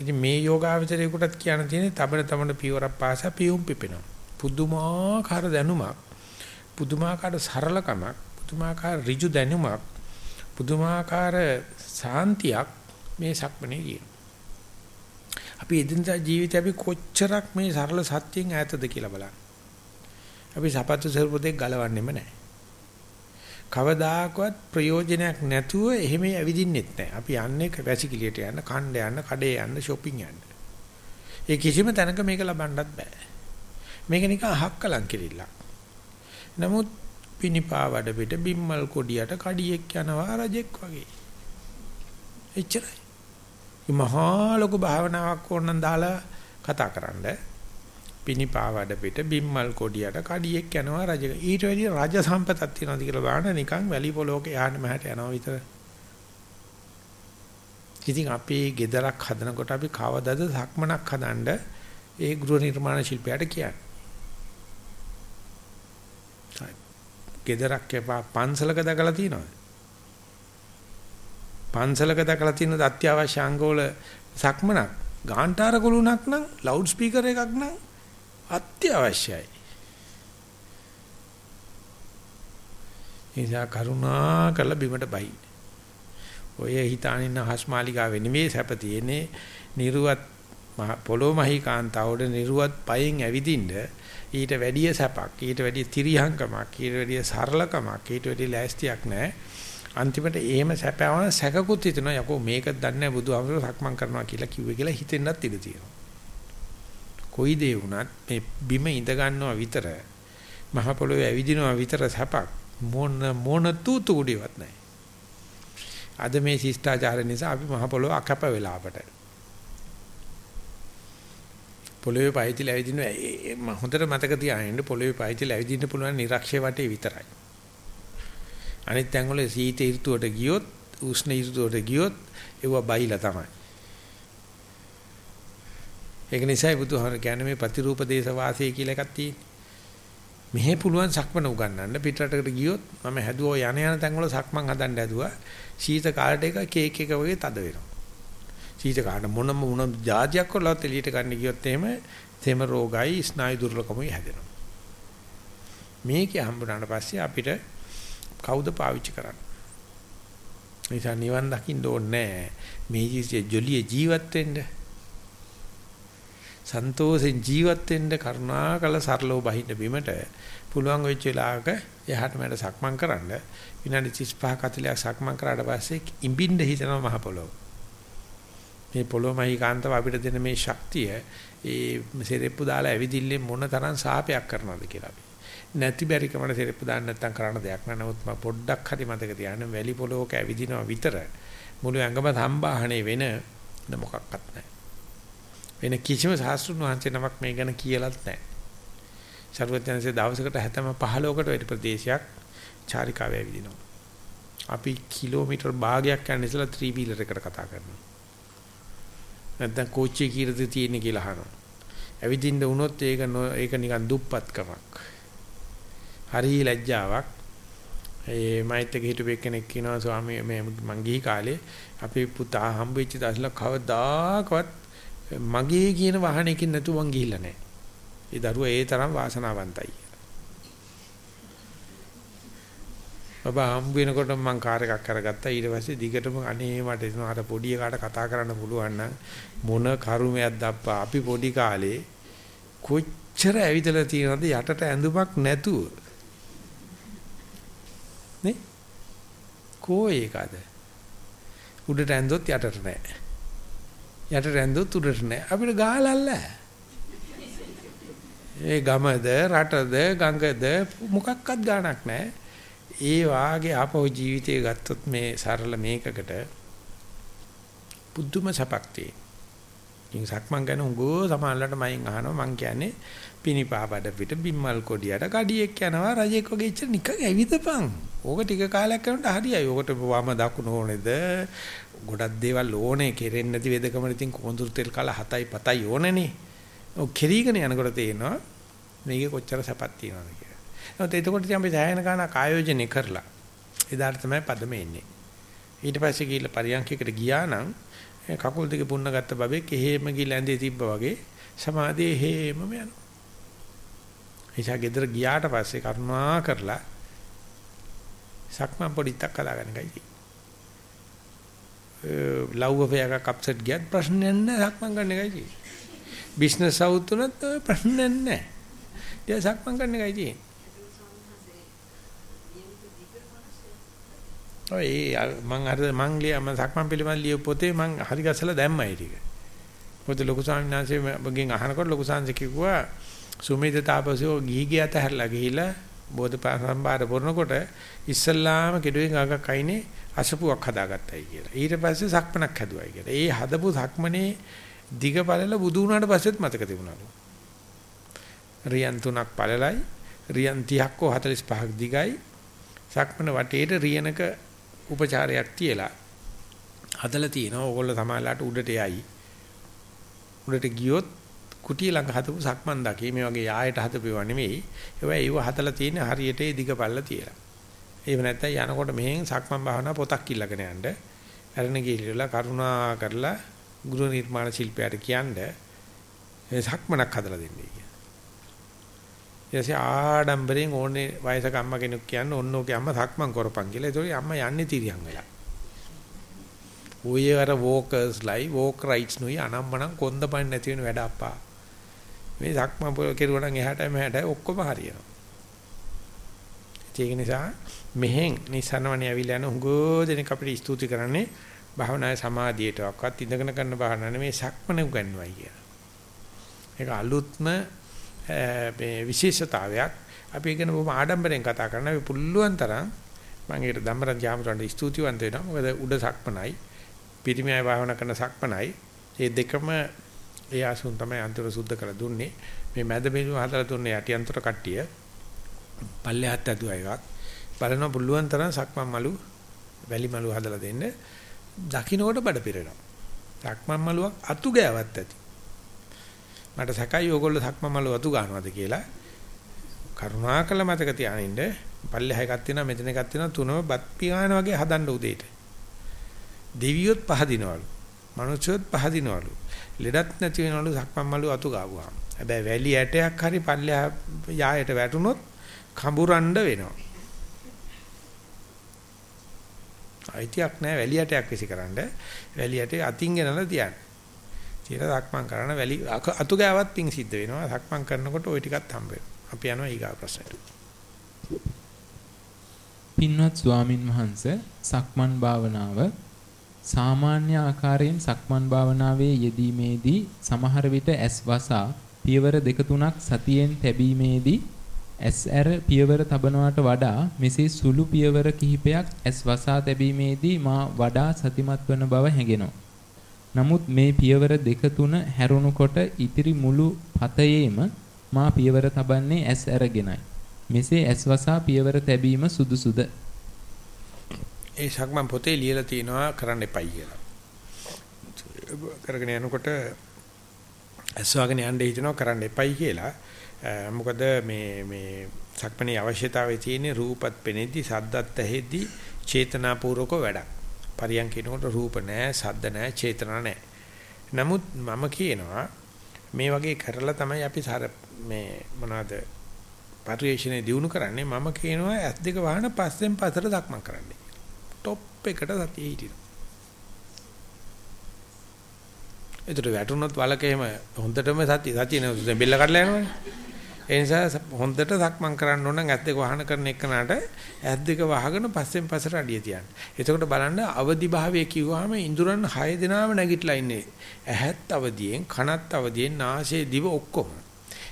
ඉතින් මේ යෝගාවචරයකටත් කියන්න තියෙන්නේ තබන තමන පියවරක් පාසා පියුම් පිපෙනවා. පුදුමාකාර දැනුමක් පුදුමාකාර සරලකමක් පුදුමාකාර ඍජු දැනුමක් පුදුමාකාර සාන්තියක් මේ සක්මනේ කියන. අපි එදිනදා ජීවිතේ අපි කොච්චරක් මේ සරල සත්‍යයෙන් ඈතද කියලා බලන්න. අපි සපත්තු සර්පදෙක් ගලවන්නෙම නැහැ. කවදාකවත් ප්‍රයෝජනයක් නැතුව එහෙම ඇවිදින්නෙත් නැහැ. අපි යන්නේ වැසිකිළියට යන්න, කණ්ඩ යන්න, කඩේ යන්න, shopping යන්න. ඒ කිසිම තැනක මේක ලබන්නත් බෑ. මේක නිකන් හක්කලන් කිරිල්ලක්. නමුත් පිනිපා වඩ පිට බිම්මල් කොඩියට කඩියෙක් යනවා රජෙක් වගේ. එච්චරයි. මේ මහා ලොකු භාවනාවක් ඕනනම් දාලා කතා කරන්නේ පිනිපාවඩ පිට බිම්මල් කොඩියට කඩියෙක් යනවා රජ ඊට වැඩිය රජ සම්පතක් තියනවාද කියලා බලන්න නිකන් වැලි පොලෝක යහන්න මහට යනවා විතර. ඉතින් අපේ ගෙදරක් හදනකොට අපි කවදද සක්මනක් හදන්න ඒ ගෘහ නිර්මාණ ශිල්පයට කියන්නේ. ගෙදරක් එපා පන්සලක දැකලා තියෙනවද? පන්සලක දැකලා තියෙනද අත්‍යවශ්‍ය අංගවල සක්මනක් ගාන්ටාර කුළුණක් නම් ලවුඩ් ස්පීකර් එකක් නම් අත්‍යවශ්‍යයි. එනිසා කරුණා කරලා බිමට බයි. ඔය හිතාන ඉන්න හස්මාලිකාවේ නෙමෙයි සැප තියෙන්නේ නිර්වත් පොළොව මහීකාන්තාවෝட නිර්වත් පයෙන් ඇවිදින්න ඊට වැඩිය සැපක් ඊට වැඩිය තිරියංකමක් ඊට වැඩිය සරලකමක් ඊට වැඩිය ලෑස්තියක් නැහැ අන්තිමට එහෙම සැපවන සැකකුත් හිතනවා යකෝ මේක දන්නේ නැහැ බුදුහාමුදුරුවෝ සක්මන් කරනවා කියලා කිව්වේ කියලා හිතෙන්නත් ඉඩ තියෙනවා කොයි දේ වුණත් මේ බිම ඉඳ ගන්නවා විතර මහ පොළොවේ ඇවිදිනවා විතර සැපක් මොන මොන තුතු කුඩියවත් නැහැ. අද මේ ශිෂ්ටාචාර නිසා අපි මහ පොළොව අකප වෙලා අපට. පොළොවේ පයිතිලා ඇවිදිනවා මම හොඳට මතක තියාගන්න පොළොවේ පයිතිලා ඇවිදින්න පුළුවන් නිරක්ෂය වටේ විතරයි. අනිත් තැන්වල සීත ඍතුවට ගියොත් උෂ්ණ ඍතුවට ගියොත් ඒව බයිලා තමයි. ඒක නිසායි බුදුහාම කියන්නේ මේ ප්‍රතිරූප දේශ වාසය කියලා එකක් තියෙන්නේ. මෙහෙ පුළුවන් සක්මන උගන්නන්න පිටරටකට ගියොත් මම හැදුවා යන යන තැන් වල සක්මන් හදන්න හැදුවා. શીත කාලට එක කේක් එක වගේ තද වෙනවා. શીත කාලට මොනම මොන જાතියක් කරලවත් එළියට ගන්න ගියොත් එහෙම තෙම රෝගයි ස්නායු දුර්ලභකමයි හැදෙනවා. මේක හම්බුනාට පස්සේ අපිට කවුද පාවිච්චි කරන්නේ? නිසා නිවන් දකින්න ඕනේ නැහැ. මේ ජීවිතේ ජොලිය ජීවත් වෙන්න සන්තෝෂෙන් ජීවත් වෙන්න කරුණාකල සරලව බහින්න බිමට පුළුවන් වෙච්ච වෙලාවක එහාට මට සක්මන් කරන්න විනාඩි 35 40ක් සක්මන් කරාට පස්සේ ඉඹින්න හිතනවා මහ පොළොව. මේ පොළොවමයි කාන්තව අපිට දෙන මේ ශක්තිය ඒ සෙරෙප්පු දාලා ඇවිදිල්ලේ මොන තරම් සාපයක් කරනවද කියලා අපි. නැති බැරි කමන සෙරෙප්පු දාන්න නැත්තම් කරන්න දෙයක් නෑ. නමුත් මම පොඩ්ඩක් හරි මතක තියාගන්න වැලි පොළොවක ඇවිදිනවා විතර මුළු ඇඟම සම්බාහනේ වෙන මොකක්වත් නැහැ. වෙන කිසිම සාස්ත්‍රුන් වහන්සේ නමක් මේ ගැන කියලාත් නැහැ. සර්වඥාන්සේ දවසකට හැතම 15කට වැඩි ප්‍රදේශයක් චාරිකාවේ ඇවිදිනවා. අපි කිලෝමීටර් භාගයක් යන ඉස්සලා 3 wheeler එකට කතා කරනවා. නැත්නම් කෝච්චිය කීරද තියෙන්නේ කියලා අහනවා. ඇවිදින්න වුණොත් ඒක ඒක නිකන් දුප්පත්කමක්. හරි ලැජ්ජාවක්. ඒ මයිත් එක හිටපු කෙනෙක් කියනවා ස්වාමී මේ මං ගිහි කාලේ අපේ පුතා හම්බෙච්ච දවසල කවදාකවත් මගේ කියන වාහනයකින් නැතුව මං ගිහිල්ලා නැහැ. ඒ දරුවා ඒ තරම් වාසනාවන්තයි. බබා හම්බ වෙනකොට මං කාර් එකක් අරගත්තා. ඊට පස්සේ දිගටම අනේ මට එතන අර පොඩි එකාට කතා කරන්න පුළුවන් නම් මොන කරුමයක්ද අප්පා. අපි පොඩි කාලේ කොච්චර ඇවිදලා තියෙනවද යටට ඇඳුමක් නැතුව. නේ? කෝ ඒකද? උඩට ඇඳොත් යටට නැහැ. යට රැඳුත් උඩට නෑ අපිට ගහලල්ල ඒ ගමද රටද ගඟද මොකක්වත් ගාණක් නෑ ඒ වාගේ ආපහු ජීවිතය ගත්තොත් මේ සරල මේකකට පුදුම සපක් තියෙන. ඉතින් සක්මන් ගැන උගෝ සමානලට මයින් අහනවා මං කියන්නේ පිනිපාපඩ පිට බිම්මල් කොඩියට කඩියෙක් යනවා රජෙක් වගේ ඉච්ච නිකන් ඇවිදපන්. ඕක ටික කාලයක් කරනකොට හරියයි. ඕකට වම දකුණ ඕනේද? ගොඩක් දේවල් ඕනේ කෙරෙන්නේ නැති වෙදකම ඉතින් කොඳුරු තෙල් කල 7යි 7යි ඕනේනේ. ඔව් කෙරීගෙන යනකොට තේනවා මේකේ කොච්චර සැපක් තියෙනවද කියලා. නමුත් එතකොට ඉතින් අපි සෑහෙන ගානක් ආයෝජනය කරලා එදාට තමයි පදම එන්නේ. ඊට පස්සේ ගිහිල්ලා පරියන්කයකට ගියා නම් කකුල් දෙක පුන්න ගත්ත බබෙක් එහෙම ගිහිල්ලා ඇඳේ තිබ්බා වගේ සමාධියේ හේමම යනවා. එيشා ගෙදර ගියාට පස්සේ කරුණා කරලා සක්මන් පොඩිත්තක් හදාගන්න එකයි. ලව් අෆෙයර් එකක් අප්සෙට් ගියත් ප්‍රශ්නයක් නැහැ සක්මන් කරන එකයි තියෙන්නේ. බිස්නස් අවුත් උනත් ප්‍රශ්නයක් නැහැ. ඉතින් සක්මන් කරන එකයි තියෙන්නේ. ඔය මං අර මං ලිය මම සක්මන් පිළිබඳ ලියපු පොතේ මං හරි ගස්සලා දැම්මයි ටික. පොත ලොකු ස්වාමීන් වහන්සේ මගෙන් අහනකොට ලොකු සංස කිව්වා සුමේද තාපසෝ ගිහි ගිය අතහැරලා ගිහිලා බෝධපාසම්බාර පුරනකොට ඉස්සල්ලාම කෙඩුවෙන් ගඟක් අයිනේ අසපුවක් හදාගත්තයි කියලා. ඊට පස්සේ සක්මනක් හැදුවයි කියලා. ඒ හදපු සක්මනේ දිග පළල බුදු වුණාට පස්සෙත් මතක තිබුණලු. රියන් තුනක් පළලයි රියන් 30ක් හෝ 45ක් දිගයි සක්මන වටේට රියනක උපචාරයක් තියලා හදලා තිනවා. ඕගොල්ලෝ සමාලාට උඩට යයි. උඩට ගියොත් කුටිය ළඟ හදපු සක්මන් දකි මේ වගේ යායට හදපේවා නෙමෙයි. ඒවා ඒව හදලා තියෙන හරියට ඒ දිග පල්ල තියලා. ඒව නැත්නම් යනකොට මෙහෙන් සක්මන් භාවනා පොතක් ඉල්ලගෙන යන්න. අරණ ගිහිල්ලා කරුණා කරලා ගෘහ නිර්මාණ ශිල්පයට කියන්නේ මේ සක්මනක් හදලා දෙන්නේ කියලා. ඊටසේ ආඩම්බරෙන් ඕනේ වයසක අම්මා කෙනෙක් කියන්නේ ඔන්න ඔගේ අම්මා සක්මන් කරපන් කියලා. ඒතකොට අම්මා යන්නේ තිරියන් වෙලා. ඔය අර වෝකර්ස් ලයි වෝක් රයිට්ස් නුයි අනම්මනම් කොන්ද පන්නේ නැති වෙන වැඩ අප්පා. මේ සක්මන් පොල කෙරුවා නම් එහාට මෙහාට ඔක්කොම හරියනවා. ඒක නිසා මෙහෙන් නිසනවනේ ඇවිල්ලා යන හුඟෝ දෙනෙක් අපිට ස්තුති කරන්නේ භාවනාවේ සමාධියටවත් ඉඳගෙන කරන භාවනාව නෙමෙයි සක්මන උගන්වයි කියලා. ඒක අලුත්ම මේ විශේෂතාවයක්. අපි ඉගෙන බොහොම ආඩම්බරෙන් කතා කරන අපි පුළුවන් තරම් මම ඒකට ධම්මරන් ජාමරන්ට ස්තුතිවන්ත වෙනවා. මොකද උඩ සක්මනයි පිරිමියයි භාවනා කරන සක්මනයි මේ දෙකම ඒ ආසුන් තමයි අන්තර සුද්ධ කරලා දුන්නේ. මේ මැද බිඳුව හදලා දුන්නේ යටි අන්තර කට්ටිය. පල්ලෙහාත් ඇදුවා එකක්. බලන පුළුවන් තරම් සක්මන් මලු වැලි මලු හදලා දෙන්න. දකින්නකොට බඩ පිරෙනවා. සක්මන් මලුවක් අතු ගෑවත් ඇති. මට සැකයි ඕගොල්ලෝ සක්මන් මලුව අතු ගන්නවද කියලා. කරුණාකර මතක තියානින්න. පල්ලෙහා එකක් තියෙනවා මෙතන එකක් තියෙනවා තුනම බත් පියාන වගේ හදන්න උදේට. දෙවියොත් පහදිනවලු. මනුෂ්‍යයොත් පහදිනවලු. ලෙඩත් නැති වෙනවලු සක්මන් මලුව අතු ගාවුවාම. හැබැයි වැලි ඇටයක් හරි පල්ලෙහා යායට වැටුනොත් කඹරන්න වෙනවා. අයිතියක් නැහැ වැලියටයක් විසිකරන්න. වැලියට අතින් ගෙනලා තියන්න. තියලා සක්මන් කරන වැලි අතු ගෑවත් පිං සිද්ධ වෙනවා. සක්මන් කරනකොට ওই ටිකත් හම්බ වෙනවා. අපි යනවා ඊගා ප්‍රශ්නට. පින්වත් ස්වාමින් වහන්සේ සක්මන් භාවනාව සාමාන්‍ය ආකාරයෙන් සක්මන් භාවනාවේ යෙදීමේදී සමහර විට ඇස් වසා පියවර දෙක තුනක් සතියෙන් තැබීමේදී ඇස් ඇර පියවර තබනවාට වඩා මෙසේ සුළු පියවර කිහිපයක් ඇස් වසා තැබීමේදී මා වඩා සතිමත් වන බව හැඟෙනවා. නමුත් මේ පියවර දෙක තුන හැරුණුකොට ඉතිරි මුළු පතයේම මා පියවර තබන්නේ ඇස් ඇරගෙනයි. මෙසේ ඇස් වසා පියවර තැබීම සුදුසුද? ඒ ශක්මන් පොතේ ලියලා තිනවා කරන්න එපයි කියලා. කරගෙන යනකොට ඇස් වහගෙන යන්න හිතනවා කරන්න එපයි කියලා. මොකද මේ මේ සක්මණේ අවශ්‍යතාවය තියෙන්නේ රූපත් පෙනෙද්දි සද්දත් ඇහෙද්දි චේතනාපූර්වක වැඩක්. පරියන්කිනකොට රූප නැහැ, සද්ද නැහැ, චේතනා නැහැ. නමුත් මම කියනවා මේ වගේ කරලා තමයි අපි සර මේ මොනවාද පරිශ්‍රණය දිනු කරන්නේ මම කියනවා ඇස් දෙක වහන පස්සෙන් පස්සට දක්මන් කරන්න. টොප් එකට සතිය හිටිනවා. ඒතර වැටුනොත් වලක එහෙම හොඳටම සතිය සතිය නේ බෙල්ල කඩලා යනවනේ. ඒ නිසා හොඳට සක්මන් කරන්න ඕන නම් ඇස් දෙක වහන කරන එකනට ඇස් දෙක වහගෙන පස්සෙන් පස්සට අඩිය තියන්න. එතකොට බලන්න අවදි භාවය කිව්වහම ඉඳුරන් 6 දෙනාම නැගිටලා ඉන්නේ. ඇහත් අවදියෙන්, කනත් අවදියෙන්, නාසයේ දිව ඔක්කොම.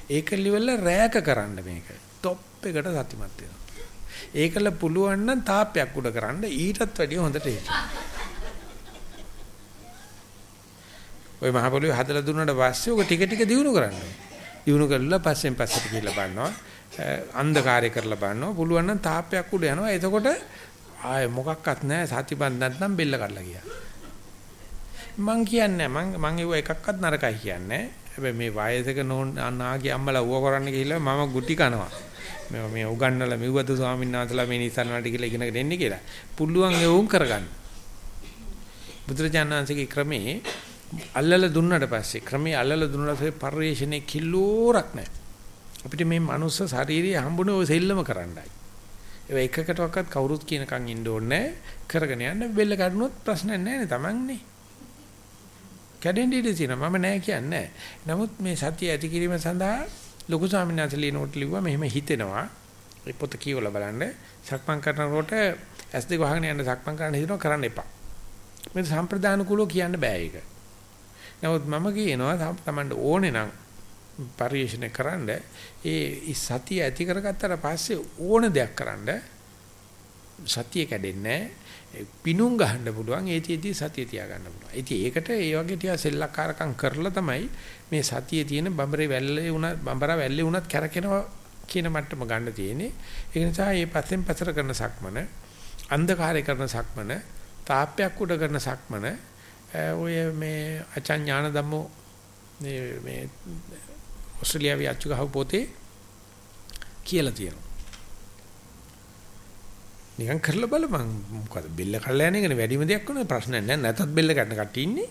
ඒක livel රෑක කරන්න මේක. টොප් එකට සතිමත් වෙනවා. ඒකල පුළුවන් නම් තාප්පයක් උඩ කරන්න ඊටත් වැඩිය හොඳට හිටින්න. ඔය මහ පොළොවේ හදලා දුන්නාට පස්සේ ඔක ටික ටික දිනු කරන්න. දිනු කරලා පස්සෙන් පස්සට ගිහිල්ලා බලනවා. අන්ධකාරය කරලා බලනවා. පුළුවන් නම් තාප්පයක් උඩ යනවා. එතකොට ආය මොකක්වත් නැහැ. සතිපත් නැත්නම් බෙල්ල කඩලා ගියා. මං කියන්නේ මං මං ඒව එකක්වත් නරකයි කියන්නේ. හැබැයි මේ වයසක නාගේ අම්මලා ඌව කරන්න ගිහිල්ලා මම ගුටි කනවා. මේ මේ උගන්නලා මෙව්වද ස්වාමීන් වහන්සේලා මේ නිසන් වලට කියලා ඉගෙනගෙන එන්නේ කියලා. පුළුවන් ඒ වුන් කරගන්න. බුදුරජාණන්සේගේ ක්‍රමේ අල්ලලා දුන්නට පස්සේ ක්‍රමේ අල්ලලා දුන්නාට පස්සේ පරිශ්‍රණේ කිලෝරක් නැහැ. අපිට මේ මනුස්ස ශාරීරිය හම්බුනේ ඔය සෙල්ලම කරන්නයි. ඒ එකකටවත් කවුරුත් කියනකන් ඉන්න ඕනේ කරගෙන යන්න බෙල්ල කඩනොත් ප්‍රශ්නයක් නැහැ නේ තමන්නේ. කැඩෙන්න ඉඩ තියෙනවා මම නෑ කියන්නේ. නමුත් මේ සතිය ඇති කිරීම සඳහා ලොකු ස්වාමීන් වහන්සේ ලියනකොට ලිව්වා මෙහෙම හිතෙනවා. ඒ පොත කියවලා බලන්න. සක්මන් කරනකොට ඇස් දෙක වහගෙන යන්න සක්මන් කරන්න හිතනවා කරන්න එපා. මේ සම්ප්‍රදාන කුලෝ කියන්න බෑ ඒක. නමුත් මම කියනවා තමන්ට ඕනේ නම් පරිශන කරන්න ඒ සතිය ඇති කරගත්තට පස්සේ ඕන දෙයක් කරන්න සතිය කැඩෙන්නේ පිණුම් ගහන්න පුළුවන් ඒතිෙදි සතිය තියාගන්න පුළුවන්. ඉතින් ඒකට ඒ වගේ ටික සෙල්ලක්කාරකම් කරලා තමයි මේ සතියේ තියෙන බඹරේ වැල්ලේ උනත් බඹරා වැල්ලේ උනත් කැරකෙනවා කියන මට්ටම ගන්න තියෙන්නේ. ඒ නිසා මේ පස්සෙන් පස්සට කරන සක්මන, අන්ධකාරය කරන සක්මන, තාප්පයක් උඩ කරන සක්මන Eh, ඔය මේ අචඤ්ඤාන ධම්මෝ මේ මේ ඕස්ට්‍රේලියාවේ අච්චු ගහපු පොතේ කියලා තියෙනවා. නිකන් කරලා බලපන් මොකද බෙල්ල කල්ලා යන එකනේ වැඩිම දෙයක් වුණා ප්‍රශ්නයක් නැහැ නැතත් බෙල්ල ගන්න කට්ටිය ඉන්නේ.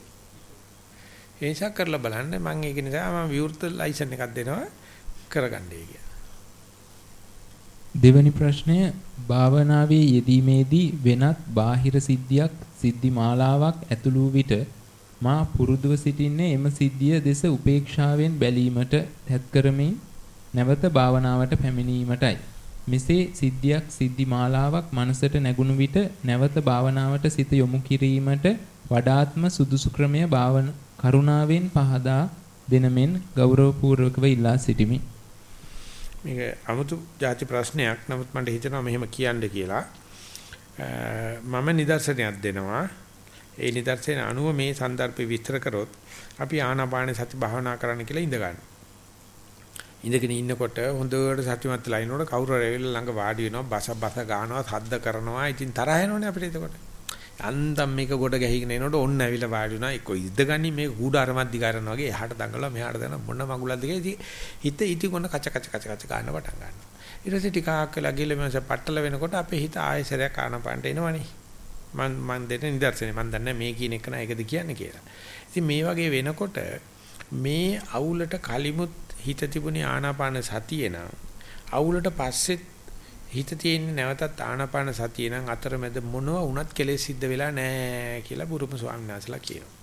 ඒ නිසා කරලා බලන්න මම ඒක නිසා මම විවෘත ලයිසන් එකක් දෙනවා කරගන්නයි කියලා. දෙවැනි ප්‍රශ්නය භාවනාවේ යෙදීමේදී වෙනත් බාහිර සිද්ධියක් සිද්ධි මාලාවක් ඇතුළු විට මා පුරුදුව සිටින්නේ එම සිද්ධිය දෙස උපේක්ෂාවෙන් බැලීමට තැත් කරමින් නැවත භාවනාවට පැමිණීමටයි. මෙසේ සිද්ධියක් සිද්ධි මාලාවක් මනසට නැගුණු විට නැවත භාවනාවට සිත යොමු කිරීමට වඩාත්ම සුදුසු ක්‍රමය භාවන කරුණාවෙන් පහදා දෙනමෙන් ගෞරවපූර්වකව ඉල්ලා සිටිමි. මේක 아무තු ಜಾති ප්‍රශ්නයක්. නමුත් මට හිතෙනවා මෙහෙම කියන්න කියලා. මම නිදර්ශනයක් දෙනවා. ඒ නිදර්ශන අනුව මේ સંદર્ભේ විස්තර කරොත් අපි ආනාපාන සති භාවනා කරන්න කියලා ඉඳ ගන්න. ඉඳගෙන ඉන්නකොට හොඳට සතිමත් වෙලා ඉනකොට කවුරු හරි ඇවිල්ලා ළඟ වාඩි වෙනවා බස බස ගන්නවා සද්ද කරනවා ඉතින් තරහ එනවනේ අපිට එතකොට. අන්තම් මේක ගොඩ ගැහිගෙන එනකොට ඔන්න ඇවිල්ලා වාඩි වුණා එක්ක ඉඳගනි මේක කූඩ අරමත් දිගාරනවා වගේ එහාට දඟලලා මෙහාට දඟලන මොන මගුලක්ද කියලා හිත ඉති කොන කච කච කච කච ගන්න පටන් ගන්නවා. ඊට පස්සේ ටිකක් වෙලා ගිහලා මම පట్టල වෙනකොට අපේ හිත ආයෙසරයක් ආනපානට එනවනේ. මන් මන් දෙන්න නිදර්ශනේ මන් දන්නේ මේ කියන එක නෑ ඒකද කියන්නේ කියලා. ඉතින් මේ වගේ වෙනකොට මේ අවුලට කලිමුත් හිත තිබුණේ ආනාපාන සතියේ නම් අවුලට පස්සෙත් හිත තියෙන්නේ නැවතත් ආනාපාන සතියේ නම් අතරමැද මොනවා වුණත් කෙලෙස් සිද්ධ වෙලා නෑ කියලා බුරුම ස්වාමීන් වහන්සේලා කියනවා.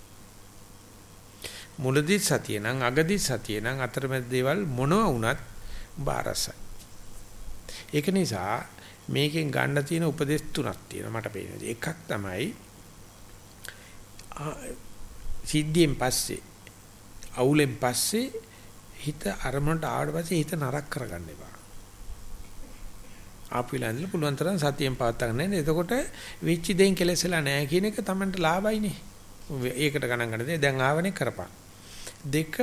මුලදී සතියේ නම් අගදී සතියේ නම් අතරමැද දේවල් මොනවා වුණත් බාරසයි. ඒක නිසා මේකෙන් ගන්න තියෙන උපදේශ තුනක් තියෙනවා මට පේනවා. එකක් තමයි සිද්ධියෙන් පස්සේ අවුලෙන් පස්සේ හිත අරමුණට ආවට පස්සේ හිත නරක කරගන්න එපා. ආපිලන්දල පුළුවන් තරම් සතියෙන් පවත්වා ගන්න. එතකොට වෙච්ච දෙයින් කෙලෙසලා නැහැ කියන එක Tamanට ලාභයිනේ. ඒකට ගණන් ගන්න දේ දැන් ආවනේ කරපන්. දෙක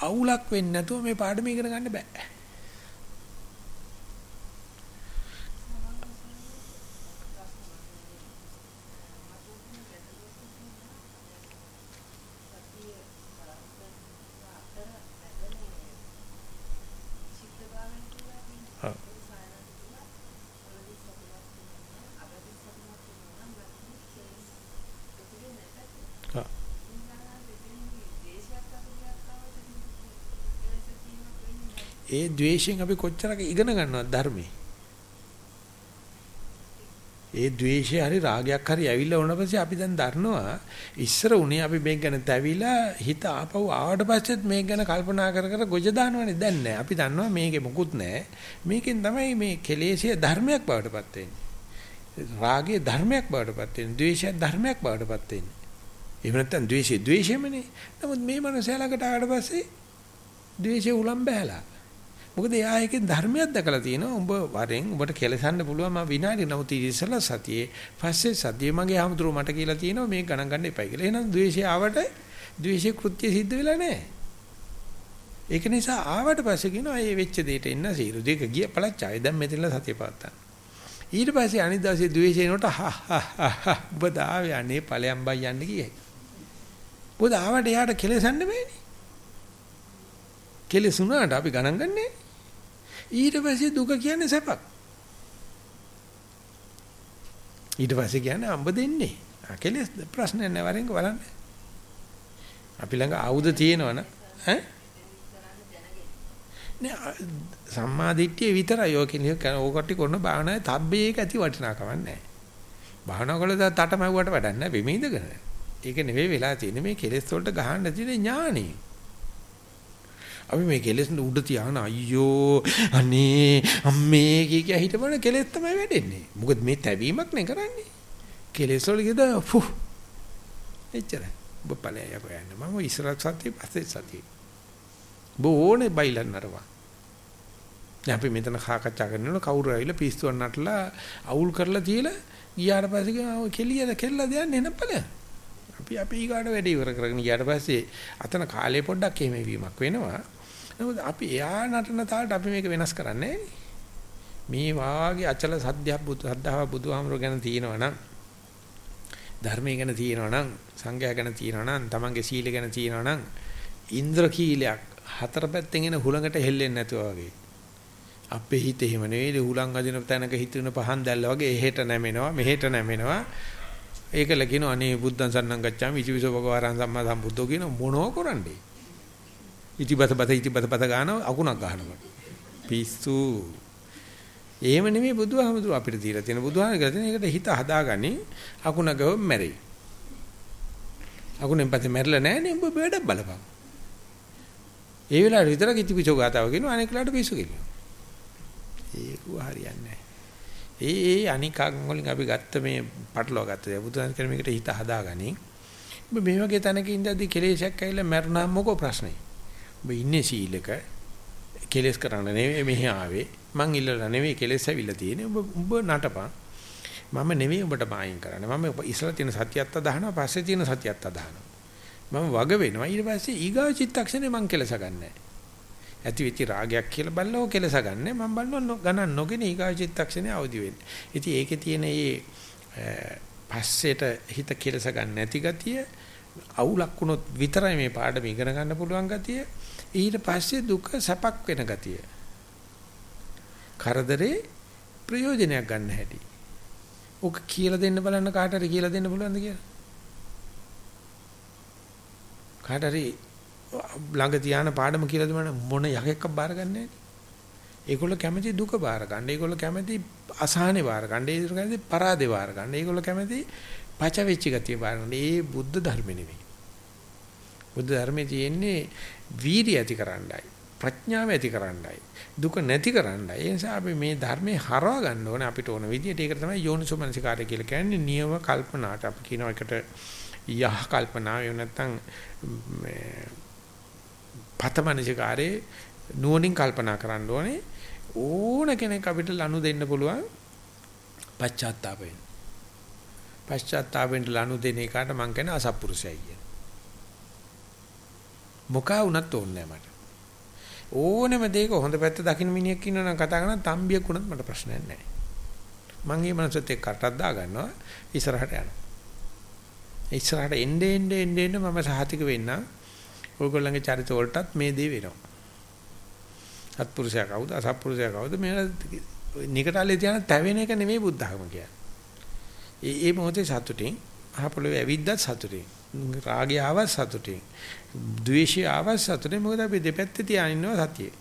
අවුලක් වෙන්නේ නැතුව මේ පාඩම ඉගෙන ගන්න බෑ. ද්වේෂයෙන් අපි කොච්චරක ඉගෙන ගන්නවද ධර්මයේ? ඒ ද්වේෂය හරි රාගයක් හරි ඇවිල්ලා වුණා පස්සේ අපි දැන් දරනවා ඉස්සර උනේ අපි මේක ගැන තැවිලා හිත ආපහු ආවට පස්සෙත් මේක ගැන කල්පනා කර කර ගොජ දානවනේ. දැන් නෑ. අපි දන්නවා මේකේ මොකුත් නෑ. මේකෙන් තමයි මේ කෙලෙසිය ධර්මයක් බවට පත් වෙන්නේ. රාගය ධර්මයක් බවට පත් වෙන්නේ. ද්වේෂය ධර්මයක් බවට පත් වෙන්නේ. එහෙම නැත්නම් ද්වේෂය ද්වේෂයමනේ. නමුත් මේ මනස ළඟට ආවට පස්සේ ද්වේෂය උලම් බහැලා මොකද එයා එකේ ධර්මයක් දැකලා තියෙනවා. උඹ වරෙන් උඹට කෙලසන්න පුළුවන් මම විනාඩි නමුත් ඉතිසලා සතියේ පස්සේ සතියේ මගේ ආමතුරු මට කියලා තියෙනවා මේක ගණන් ගන්න එපයි කියලා. එහෙනම් ද්වේෂය ආවට ද්වේෂේ කෘත්‍ය සිද්ධ වෙලා නැහැ. ඒක නිසා ආවට පස්සේ කියනවා මේ වෙච්ච දෙයට එන්න සීරු දෙක ගිය පළච්චාය දැන් මෙතනලා සතිය පවත්තා. ඊට පස්සේ අනිත් දවසේ ද්වේෂේනට හා හා හා ඔබ දාවේ අනේ ඵලයන් බයි යන්න ගියේ. මොකද ආවට එයාට කෙලසන්න බෑනේ. කෙලසුණාට අපි ගණන් ගන්නෑ. ඊට පස්සේ දුක කියන්නේ සැපක්. ඊට පස්සේ කියන්නේ අඹ දෙන්නේ. කෙලෙස් ප්‍රශ්න නැහැ වරෙන්ක බලන්න. අපි ළඟ ආයුධ තියෙනවනේ ඈ නෑ සම්මාදිට්ඨිය විතරයි ඔය කියන ඕකට කරන භාවනාවේ තබ්බේ එක ඇති වටිනාකමක් නැහැ. භාවනා කළා තටමැව්වට වැඩක් නැහැ බෙමීදගෙන. ඒක නෙවෙයි වෙලා තියෙන්නේ මේ කෙලෙස් වලට ගහන්න තියෙන ඥානෙ. අපි මේ කෙලෙස් උඩ තියාන අයියෝ අනේ අම්මේ කිය කිය හිටපොන කෙලෙස් තමයි වැඩෙන්නේ. මොකද මේ තැවීමක් නේ කරන්නේ. කෙලෙස් වල කියද ෆු එච්චරයි. ඔබ ඵලය යකෝ යන්නේ. මම ඉස්සරහ සතිය පස්සේ සතිය. බෝනේ බයිලන් නරවා. දැන් අපි මෙතන සාකච්ඡා කරනකොට කවුරු ඇවිල්ලා පිස්සුවක් නටලා අවුල් කරලා තියලා ගියාට පස්සේ කියනවා කෙලියද කෙල්ල දෙන්නේ නැපල. අපි අපි ඊගාට වැඩ ඉවර කරගෙන ගියාට පස්සේ අතන කාලේ පොඩ්ඩක් එහෙම වීමක් වෙනවා. නමුත් අපි එයා නටන තාලට අපි මේක වෙනස් කරන්නේ මේ වාගේ අචල සද්දයක් බුදු සද්ධාව බුදුහාමර ගැන තියෙනවා නම් ධර්මය ගැන තියෙනවා නම් සංඝයා ගැන තියෙනවා නම් තමන්ගේ සීල ගැන තියෙනවා නම් ඉන්ද්‍ර කීලයක් හතර පැත්තෙන් එන හුලඟට හෙල්ලෙන්නේ නැතුව වගේ. අපේ හිත එහෙම නෙවෙයි හුලං අදින තැනක හිටින පහන් දැල්ල වගේ එහෙට නැමෙනවා මෙහෙට නැමෙනවා. ඒකල කියන අනේ බුද්ධං සන්නං ගච්ඡාමි ඉතිවිසෝ භගවාරං සම්මා සම්බුද්ධෝ කියන මොනෝ කරන්නේ? ඉතිබත බත ඉතිබත බත ගන්න අකුණක් ගන්නවා පිස්සු. එහෙම නෙමෙයි බුදුහාමුදුරුව අපිට දීලා තියෙන. බුදුහාමුදුරුවෝ කියන එකට හිත හදාගනි අකුණ ගව මැරෙයි. අකුණෙන් පස්සේ මැරෙලා නැහැ නේ උඹ බඩ බලපන්. ඒ වෙලාවට විතර කිතිපිසෝ ගාතාව කියනවා අනෙක් වෙලාවට පිස්සු කියනවා. ඒක හරියන්නේ ඒ ඒ අනිකක් වලින් අපි ගත්ත මේ පටලවා ගත්ත දේ බුදුන් කියන මේකට හිත හදාගනින් ඔබ මේ වගේ තැනක ඉඳද්දි කෙලෙසක් ඇවිල්ලා මැරුණාම මොකෝ ප්‍රශ්නේ? ඔබ ඉන්නේ සීලක කෙලෙස් කරන්න නෙවෙයි මෙහි ආවේ. මං ඉල්ලලා නෙවෙයි කෙලෙස් ඇවිල්ලා තියෙන්නේ. ඔබ ඔබ නටපන්. මම නෙවෙයි ඔබට මායින් කරන්නේ. මම ඉස්සලා තියෙන සත්‍යයත් අදහනවා පස්සේ තියෙන සත්‍යයත් අදහනවා. මම වග වෙනවා. ඊට පස්සේ ඊගා චිත්තක්ෂණේ මං කෙලස ගන්නෑ ඇති වෙච්ච රාගයක් කියලා බලලා ඔය කෙලස ගන්න මම බලනවා ගණන් නොගෙන ඊගා චිත්තක්ෂණේ අවදි වෙන්නේ. ඉතින් ඒකේ තියෙන මේ පස්සේට හිත කෙලස ගන්න නැති ගතිය අවුලක් වුණොත් විතරයි මේ පාඩම ඉගෙන ගන්න පුළුවන් ගතිය. ඊට පස්සේ දුක සැපක් වෙන ගතිය කරදරේ ප්‍රයෝජනයක් ගන්න හැටි ඔක කියලා දෙන්න බලන්න කාට හරි කියලා දෙන්න පුළුවන්ද කියලා කාට හරි ළඟ තියාන පාඩම කියලා දෙමන මොන යකෙක්ක බාරගන්නේ ඒගොල්ලෝ කැමති දුක බාර ගන්න. ඒගොල්ලෝ කැමති අසහනේ බාර ගන්න. ඒගොල්ලෝ කැමති පරාදේ බාර ගන්න. ඒගොල්ලෝ කැමති පච වෙච්ච ගතිය බාර ගන්න. ඒ බුද්ධ ධර්ම නෙවෙයි. බුද්ධ ධර්මයේ තියෙන්නේ වීරිය ඇති කරන්නයි. ප්‍රඥාව ඇති කරන්නයි. දුක නැති කරන්නයි. ඒ නිසා අපි මේ ධර්මේ හරව ගන්න ඕනේ අපිට ඕන විදිහට. ඒක තමයි යෝනිසෝමනසිකාරය කියලා කියන්නේ නියම කල්පනාට. අපි කියනවා එකට යහ කල්පනාව එහෙම නැත්නම් මේ පතමනසිකාරේ නුවණින් කල්පනා කරන්න ඕනේ ඕන කෙනෙක් අපිට ලනු දෙන්න පුළුවන් පශ්චාත්තාපයෙන් පශ්චාත්තාපයෙන් ලනු දෙන එකට මං කියන්නේ අසත්පුරුෂයයි කියන මොකා වුණත් ඕනේ මට. ඕනෙම දෙයක හොඳ පැත්ත දකින්න මිනිහෙක් ඉන්නවනම් කතා කරන තම්බියක් වුණත් මට ප්‍රශ්නයක් නැහැ. මං මේ මනසත් එක්ක කටක් දා ගන්නවා ඉස්සරහට යනවා. ඉස්සරහට එන්නේ එන්නේ එන්නේ මම සහතික වෙන්නම්. ඔයගොල්ලන්ගේ චරිත වලටත් මේ දේ වෙනවා. සත්පුරුෂයා කවුද? අසත්පුරුෂයා කවුද? මේ නිකටල්ලේ තියන තැවෙන එක නෙමෙයි බුද්ධ학ම කියන්නේ. ඒ ඒ මොහොතේ සතුටින් අහපොළවේ ඇවිද්දත් සතුටින්. රාගය ආවත් සතුටින්. ද්වේෂය ආවත් සතුටින් මොකද අපි දෙපැත්තේ තියාගෙන ඉන්නවා සතියේ.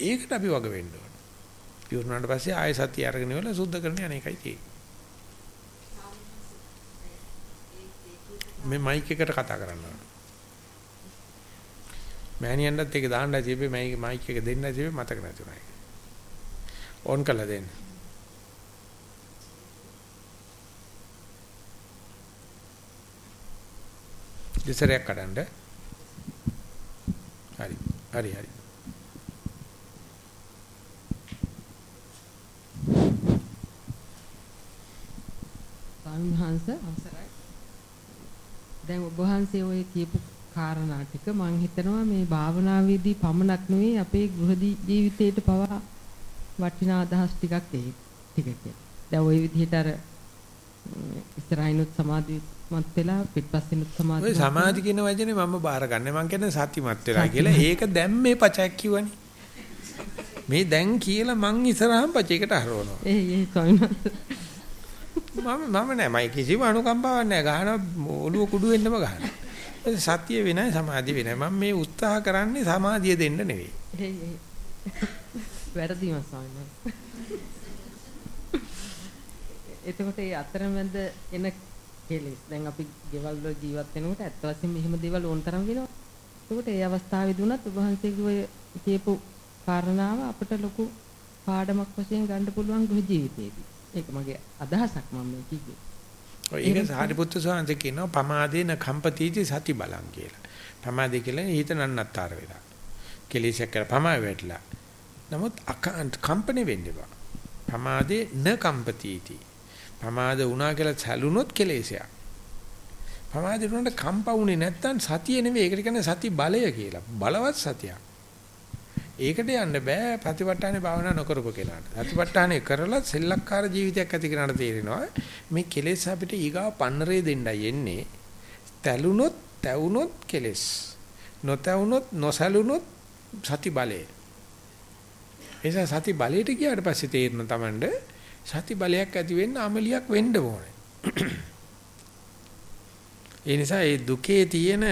ඒකට අපි වග වෙන්න ඕන. පිරුණාට පස්සේ ආයෙ සතිය අරගෙන ඉවල සුද්ධ කරන්න යන එකයි තියෙන්නේ. මේ මයික් එකට කතා කරන්න ඕන. මෑණියන්ටත් ඒක දාන්නයි තිබ්බේ මයික් මයික් එක දෙන්නයි තිබ්බේ මතක නැතුණා ඒක. ඕන් කළා දෙන්න. දෙසරයක් කඩන්න. හරි. හරි හරි. ස්වාමීන් වහන්සේ අවසරයි. දැන් ඔබ වහන්සේ ඔය කියපු කාරණා ටික මම හිතනවා මේ භාවනාවේදී පමණක් නෙවෙයි අපේ ගෘහ ජීවිතේට පවා වටිනා අදහස් ටිකක් ඒ ටික කියලා. දැන් ওই විදිහට අර ඉස්සරහිනුත් සමාධිමත් වෙලා පිටපස්සෙනුත් සමාධිමත් ඔය සමාධි කියන වචනේ මම බාර ගන්න. මම කියන්නේ සතිමත් වෙලා කියලා. ඒක දැන් මේ පචයක් කිව්වනේ. මේ දැන් කියලා මං ඉස්සරහම පචයකට හරවනවා. ඒ ඒ මම මම නෑ මම කිසිම අනුකම්පාවක් නෑ ගහන ඔළුව කුඩු වෙන්නම ගහන. සතිය වෙනයි සමාධිය වෙනයි. මම මේ උත්සාහ කරන්නේ සමාධිය දෙන්න නෙවෙයි. වැරදිම ස්වාමීන් එතකොට ඒ අතරමැද එන කෙලෙස් දැන් අපි ගෙවල් වල ජීවත් වෙනකොට ඇත්ත වශයෙන්ම මෙහෙම දේවල් ඕන තරම් වෙනවා. එතකොට ඒ අවස්ථාවේදී උනත් ඔබ වහන්සේගේ ඔය කියපු කාරණාව අපිට ලොකු පාඩමක් වශයෙන් ගන්න පුළුවන් ගෘහ ජීවිතේදී. ඒක මගේ අදහසක් මම මේ කිව්වේ. ඔය ඒක සාරිපුත්‍ර ස්වාමීන් කියනවා පමාදේන කම්පතිති සති බලං කියලා. පමාදේ කියලා හිත නන්නත්තර වෙලා. කෙලෙසක් කරලා පමා වැටලා. නමුත් කම්පණය වෙන්න එපා. පමාදේ න කම්පතිති. පමාද වුණා කියලා සැලුනොත් කෙලෙසයක්. පමාදේ වුණාට කම්ප වුණේ නැත්තම් සතිය නෙවෙයි. ඒකට කියන්නේ සති බලය කියලා. බලවත් සතියක්. ඒකට යන්න බෑ ප්‍රතිපත්තානේ භාවනා නොකරපු කෙනාට. ප්‍රතිපත්තානේ කරලා සෙල්ලක්කාර ජීවිතයක් ඇති කෙනාට තේරෙනවා මේ කෙලෙස් අපිට ඊගාව පන්නරේ දෙන්නයි එන්නේ. තැලුනොත්, තැවුනොත් කෙලෙස්. නොතැවුනොත්, නොසැලුනොත් සති බලය. එසා සති බලයට ගියාට පස්සේ තේරෙන තමන්ට සති බලයක් ඇති වෙන්න අමලියක් වෙන්න ඕනේ. ඒ නිසා ඒ දුකේ තියෙන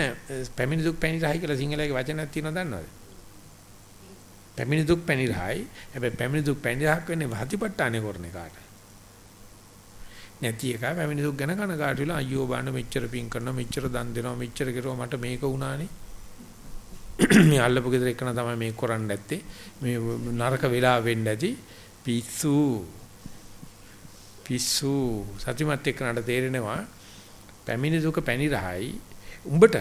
පැමිණි දුක් පැණි රහයි කියලා සිංහලයේ වචනයක් තියෙනවද දන්නවද? පැමිණි දුක් පැණි රහයි. හැබැයි පැමිණි දුක් පැණි රහක් වෙන්නේ වහතිපට්ටානේ කරන එකට. නැති එක පැමිණි දුක් ගැන කනගාටු වෙලා අයියෝ බාන්න මෙච්චර පින් කරනවා මෙච්චර දන් දෙනවා මෙච්චර කෙරුවා මට මේක වුණානේ. මේ අල්ලපු ගෙදර එක්කන තමයි මේක කරන්න නැත්තේ. මේ නරක වෙලා වෙන්න ඇති. පිස්සු පිස්සු සතිමත් එක්කනට තේරෙනවා. පැමිණි දුක පැණි රහයි උඹට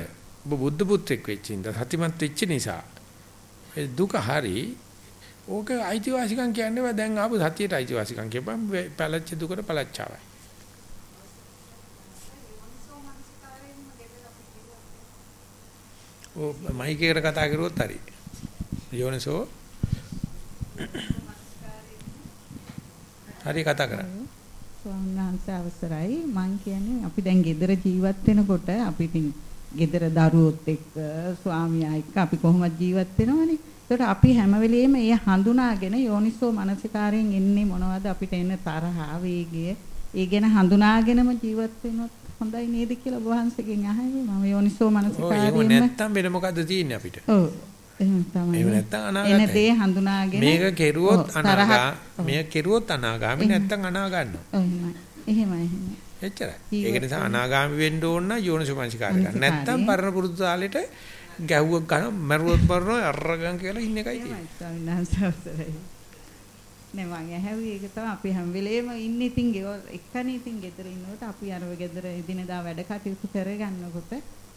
ඔබ බුද්ධ පුත්‍රෙක් වෙච්ච ඉඳ සතිමත් වෙච්ච නිසා. දුක හරි. ඕක අයිතිවාසිකම් කියන්නේ දැන් ආපු සතියට අයිතිවාසිකම් කියපම් පැලච්ච දුකට පළච්චාවයි ඔව් මයිකේකට කතා කරුවොත් හරි. යෝනිසෝ. හරි කතා කරන්නේ. ස්වාමීන් වහන්සේ අවසරයි. මම කියන්නේ අපි දැන් ගෙදර ජීවත් වෙනකොට අපි ඉතින් ගෙදර දරුවොත් එක්ක ස්වාමියා එක්ක අපි කොහොමද ජීවත් වෙනවනේ. ඒකට අපි හැම වෙලෙම ඒ හඳුනාගෙන යෝනිසෝ මනසිකාරයෙන් එන්නේ මොනවද? අපිට එන තරහා වේගය. ඒ ගැන හඳුනාගෙනම ජීවත් වෙනොත් හොඳයි නේද කියලා ඔබ වහන්සේගෙන් අහන්නේ. මම යෝනිසෝ මනසිකාරයෙන් ඔව් නැත්තම් වෙන මොකද්ද තියෙන්නේ අපිට? ඔව් එහෙම තමයි. එහෙම නැත්නම් අනාගතයි. එන දේ හඳුනාගෙන මේක කෙරුවොත් අනාගා මේක කෙරුවොත් අනාගාමි නැත්නම් අනා ගන්නවා. එහෙමයි. එහෙමයි. එච්චරයි. ඒක නිසා අනාගාමි වෙන්න ඕන නම් යෝනිසෝමනසිකාරය ගන්න. නැත්නම් පරණ පුරුදු තාලෙට ගැව්වක් ගන්න මරුවොත් මරනවා අරගන් කියලා ඉන්න එකයි තියෙන්නේ. නේ මං ඇහැවි ඒක තමයි අපි හැම වෙලේම ඉන්නේ ඉතින් එක්කනේ ඉතින් ගෙදර ඉන්නකොට අපි අර ගෙදර එදිනෙදා වැඩ කටයුතු කරගන්නකොට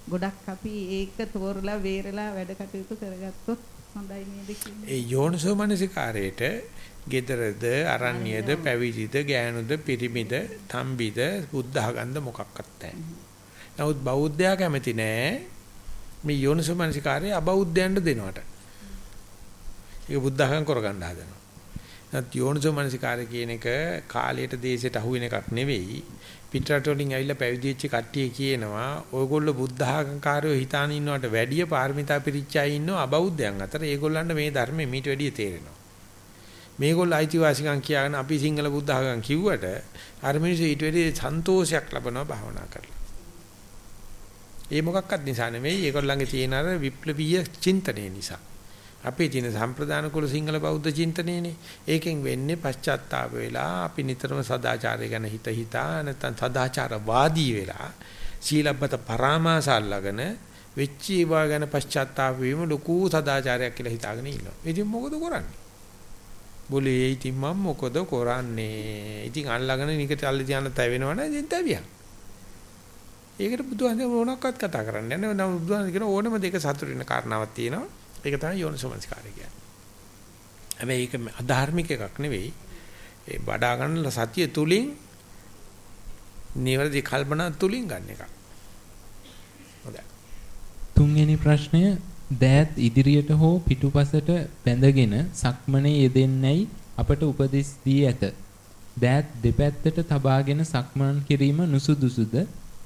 ගොඩක් අපි ඒක තෝරලා වේරලා වැඩ කටයුතු කරගත්තොත් හොඳයි නේද කියන්නේ. ඒ යෝනිසෝ මනසිකාරයේට gedarද අරණ්‍යද පැවිදිද ගෑනුද පිරිමිද තම්බිද බුද්ධඝන්ද මොකක්වත් නැහැ. නමුත් බෞද්ධයා කැමති නෑ මේ යෝනිසෝ මනසිකාරය අබෞද්ධයන්ට දෙනවට. ඒක බුද්ධඝන් කරගන්න හදනවා. නැත් යෝනිසෝ මනසිකාරය කියන එක කාලයට දේශයට අහු වෙන එකක් නෙවෙයි. පිටරට වලින් ඇවිල්ලා පැවිදි වෙච්ච කට්ටිය කියනවා ඔයගොල්ලෝ බුද්ධ ආගම්කාරයෝ හිතාන ඉන්නවට වැඩිය පාරමිතා පිරිච්ච අය ඉන්නව අබෞද්ධයන් අතර. ඒගොල්ලන්ට මේ ධර්මෙ මීට වැඩිය තේරෙනවා. මේගොල්ලෝ අයිතිවාසිකම් කියාගෙන අපි සිංහල බුද්ධ ආගම් කිව්වට අර මිනිස්සු ඊට වැඩිය සන්තෝෂයක් ලබනවා භාවනා කරලා. ඒ මොකක්වත් නිසා නෙවෙයි ඒගොල්ලන්ගේ තියෙන අර විප්ලවීය චින්තනය නිසා. අපේ තියෙන සම්ප්‍රදාන කුල සිංහල බෞද්ධ චින්තනයනේ. ඒකෙන් වෙන්නේ පශ්චාත්තාප වෙලා අපි නිතරම සදාචාරය ගැන හිත හිතා නැත්නම් සදාචාරවාදී වෙලා සීලබ්බත පරාමාස අල්ලගෙන වෙච්ච ඒවා ගැන පශ්චාත්තාප වීම ලොකු සදාචාරයක් කියලා හිතාගෙන ඉන්නවා. ඉතින් මොකද කරන්නේ? બોලේ ඉතින් මම මොකද කරන්නේ? ඉතින් අල්ලගෙන නිකට අල්ල තියන්න තැවෙනවනේ ඉතින් තැවියක්. ඒකට බුදුහාමර මොනක්වත් කතා කරන්නේ නැහැ. නම බුදුහාමර කියන ඕනම දෙක සතුට වෙන කාරණාවක් තියෙනවා. ඒක තමයි යෝනිසෝමනස්කාරය කියන්නේ. හැබැයි ඒක අධාර්මික එකක් නෙවෙයි. ඒ වඩා ගන්න සතිය තුලින් නිවැරදි කල්පනා තුලින් ගන්න එකක්. හොඳයි. තුන්වෙනි ප්‍රශ්නය දෑත් ඉදිරියට හෝ පිටුපසට බැඳගෙන සක්මනේ යෙදෙන්නේයි අපට උපදෙස් දී ඇත. දෑත් දෙපැත්තට තබාගෙන සක්මන් කිරීම නුසුදුසුද?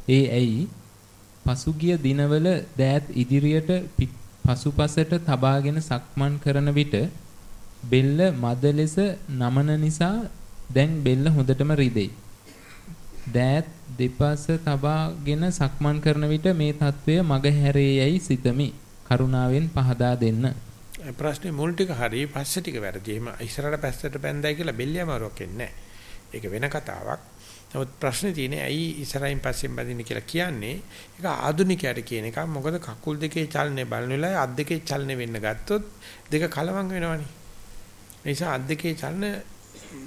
ඒ ඇයි? පසුගිය දිනවල දෑත් ඉදිරියට පසුපසට තබාගෙන සක්මන් කරන විට බෙල්ල මද ලෙස නමන නිසා දැන් බෙල්ල හොඳටම රිදෙයි. දෑත් දෙපස තබාගෙන සක්මන් කරන විට මේ తත්වය මග හැරේයයි සිතමි. කරුණාවෙන් පහදා දෙන්න. ප්‍රශ්නේ මුල් ටික හරි පස්සේ ටික වැරදි. එහෙම ඉස්සරහට පැත්තට පැන්දයි කියලා බෙල්ලියමාරුවක් එන්නේ නැහැ. ඒක වෙන කතාවක්. නමුත් ප්‍රශ්නේ තියෙන්නේ ඇයි ඉස්සරහින් පස්සෙන් බදින්න කියලා කියන්නේ ඒක ආදුනිකයට කියන එක. මොකද කකුල් දෙකේ චලනය බලන වෙලාවේ අත් දෙකේ චලනය වෙන්න ගත්තොත් දෙක කලවම් වෙනවනේ. ඒ නිසා අත් දෙකේ චලන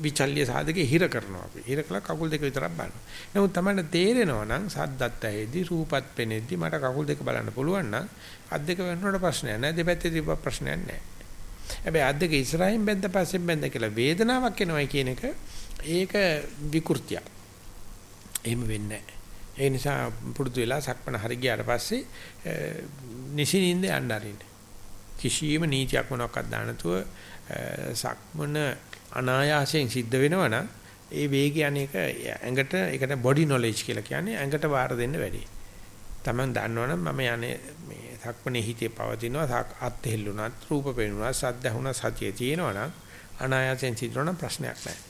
විචල්්‍ය සාධකේ හිර කරනවා අපි. හිර කළා කකුල් දෙක විතරක් බලනවා. නමුත් තමයි තේරෙනවා නම් සද්දත් ඇහෙද්දි රූපත් පෙනෙද්දි මට කකුල් දෙක බලන්න පුළුවන් නම් අත් දෙක වෙනකොට ප්‍රශ්නයක් නැහැ. දෙපැත්තේ තිබ්බ ප්‍රශ්නයක් නැහැ. හැබැයි අත් දෙක ඉස්සරහින් බැඳ පස්සෙන් බැඳ කියලා වේදනාවක් එනවයි කියන එක ඒක විකෘතියක්. එහෙම වෙන්නේ ඒ නිසා පුරුදු වෙලා සක්මන හරි ගියාට පස්සේ නිසිනින්ද යන්න අරින්න. කිසියම් නීතියක් මොනවාක්වත් දාන්න නැතුව සක්මන අනායාසයෙන් සිද්ධ වෙනවා නම් ඒ වේගය අනේක ඇඟට ඒකට බොඩි නොලෙජ් කියලා කියන්නේ ඇඟට වාර දෙන්න වැඩි. Taman දන්නවනම් මම යන්නේ මේ සක්මනේ හිතේ පවතිනවා අත් හෙල්ලුණත් රූප පේනුණා සද්ද ඇහුණා සතිය තියෙනවා නම් අනායාසයෙන් සිද්ධ වෙන ප්‍රශ්නයක් නැහැ.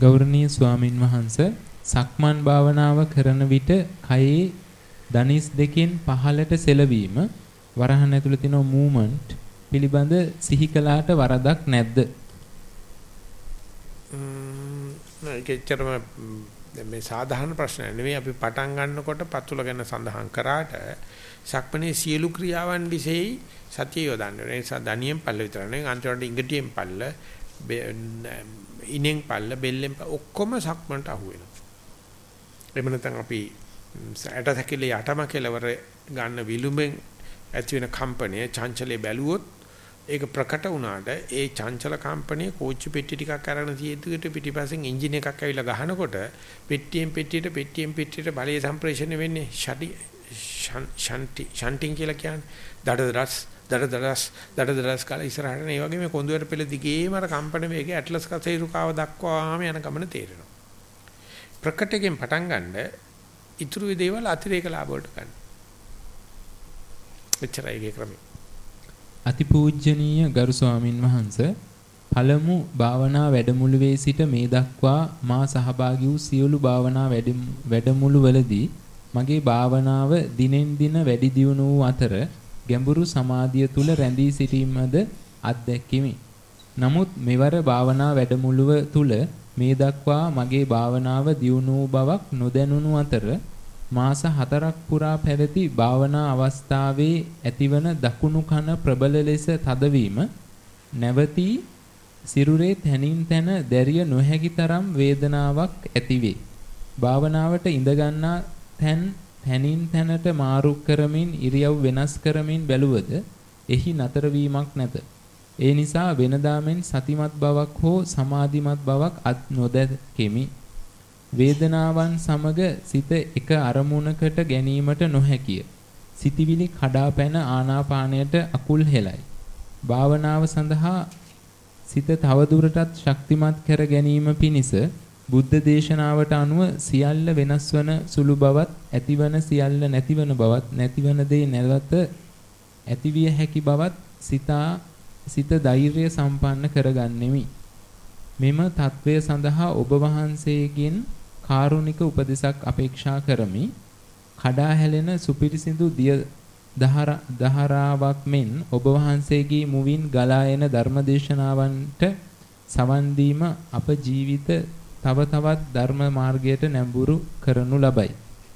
ගෞරවනීය ස්වාමින් වහන්සේ සක්මන් භාවනාව කරන විට කයේ දනිස් දෙකෙන් පහළට සෙලවීම වරහන් ඇතුළේ තියෙන මූවමන්ට් පිළිබඳ සිහි කළාට වරදක් නැද්ද? ඒකෙච්චරම මේ සාධාරණ ප්‍රශ්නයක් නෙවෙයි අපි පටන් ගන්නකොට පතුල ගැන සඳහන් කරාට සක්මණේ සියලු ක්‍රියාවන් විසෙයි සතිය යොදන්න. ඒ නිසා දනියෙන් පල්ල විතර නෙවෙයි අන්තිමට ඉඟටියෙන් පල්ල ඉනෙන් පල්ල බෙල්ලෙන් ඔක්කොම සක්මන්ට අහු වෙනවා. එහෙම නැත්නම් අපි ඇට සැකිලේ යටම කෙලවර ගන්න විලුඹෙන් ඇති වෙන කම්පනය චංචලේ බැලුවොත් ඒක ප්‍රකට වුණාට ඒ චංචල කම්පනයේ කෝච්චි පෙට්ටි ටිකක් අරගෙන තියෙද්දිට පිටිපස්සෙන් එන්ජින් එකක් ඇවිල්ලා ගහනකොට පෙට්ටියෙන් පෙට්ටියට පෙට්ටියෙන් පෙට්ටියට බලය සම්ප්‍රේෂණය වෙන්නේ ෂටි ෂන්ටි ෂන්ටින් කියලා කියන්නේ දඩදරස් දඩදරස් දඩදරස් කාලා ඉස්සරහට මේ වගේ මේ කොඳුර පෙළ දිගේම අර කම්පන වේගය ඇට්ලස් කසේරුකාව දක්වාම යන ගමන තේරෙනවා ප්‍රකටයෙන් පටන් ගන්න ඉතුරු දේවල් අතිරේක ලාභ වලට ගන්න. එච්චරයි ඒකේ ක්‍රමය. අතිපූජ්‍යනීය ගරු ස්වාමින් වහන්සේ පළමු භාවනා වැඩමුළුවේ සිට මේ දක්වා මා සහභාගී වූ සියලු භාවනා වැඩමුළුවලදී මගේ භාවනාව දිනෙන් දින වැඩි දියුණු වූ අතර ගැඹුරු සමාධිය තුල රැඳී සිටීමද අත්දැක්කිමි. නමුත් මෙවර භාවනා වැඩමුළුව තුල මේ දක්වා මගේ භාවනාව දියුණු වූ බවක් නොදැනුණු අතර මාස 4ක් පුරා පැවති භාවනා අවස්ථාවේ ඇතිවන දකුණු කන ප්‍රබල ලෙස තදවීම නැවතී සිරුරේ තනින් තන දැරිය නොහැකි තරම් වේදනාවක් ඇතිවේ. භාවනාවට ඉඳ ගන්නා තැන් තනින් තැනට මාරු කරමින් ඉරියව් වෙනස් කරමින් බැලුවද එහි නතර වීමක් නැත. ඒ නිසා වෙනදාමෙන් සතිමත් බවක් හෝ සමාධිමත් බවක් අත් නොදැකෙමි. වේදනාවන් සමග සිත එක අරමුණකට ගැනීමට නොහැකිය. සිතිවිලි කඩා පැන ආනාපානයට අකුල් හෙලයි. භාවනාව සඳහා සිත තවදුරටත් ශක්තිමත් කර ගැනීම පිණිස බුද්ධ දේශනාවට අනුව සියල්ල වෙනස් වන සුළු බවත් ඇතිවන සියල්ල නැතිවන බවත් නැතිවන දේ නැවත ඇතිවිය හැකි බවත් සිතා සිත ධෛර්ය සම්පන්න කරගන්නෙමි. මෙම తත්වය සඳහා ඔබ වහන්සේගෙන් කාරුණික උපදෙසක් අපේක්ෂා කරමි. කඩා හැලෙන සුපිරිසිදු දිය දහරාවක් මෙන් ඔබ වහන්සේගේ මුවින් ගලා එන ධර්මදේශනාවන්ට සවන් දීම අප ජීවිත තව තවත් ධර්ම මාර්ගයට නැඹුරු කරනු ලබයි.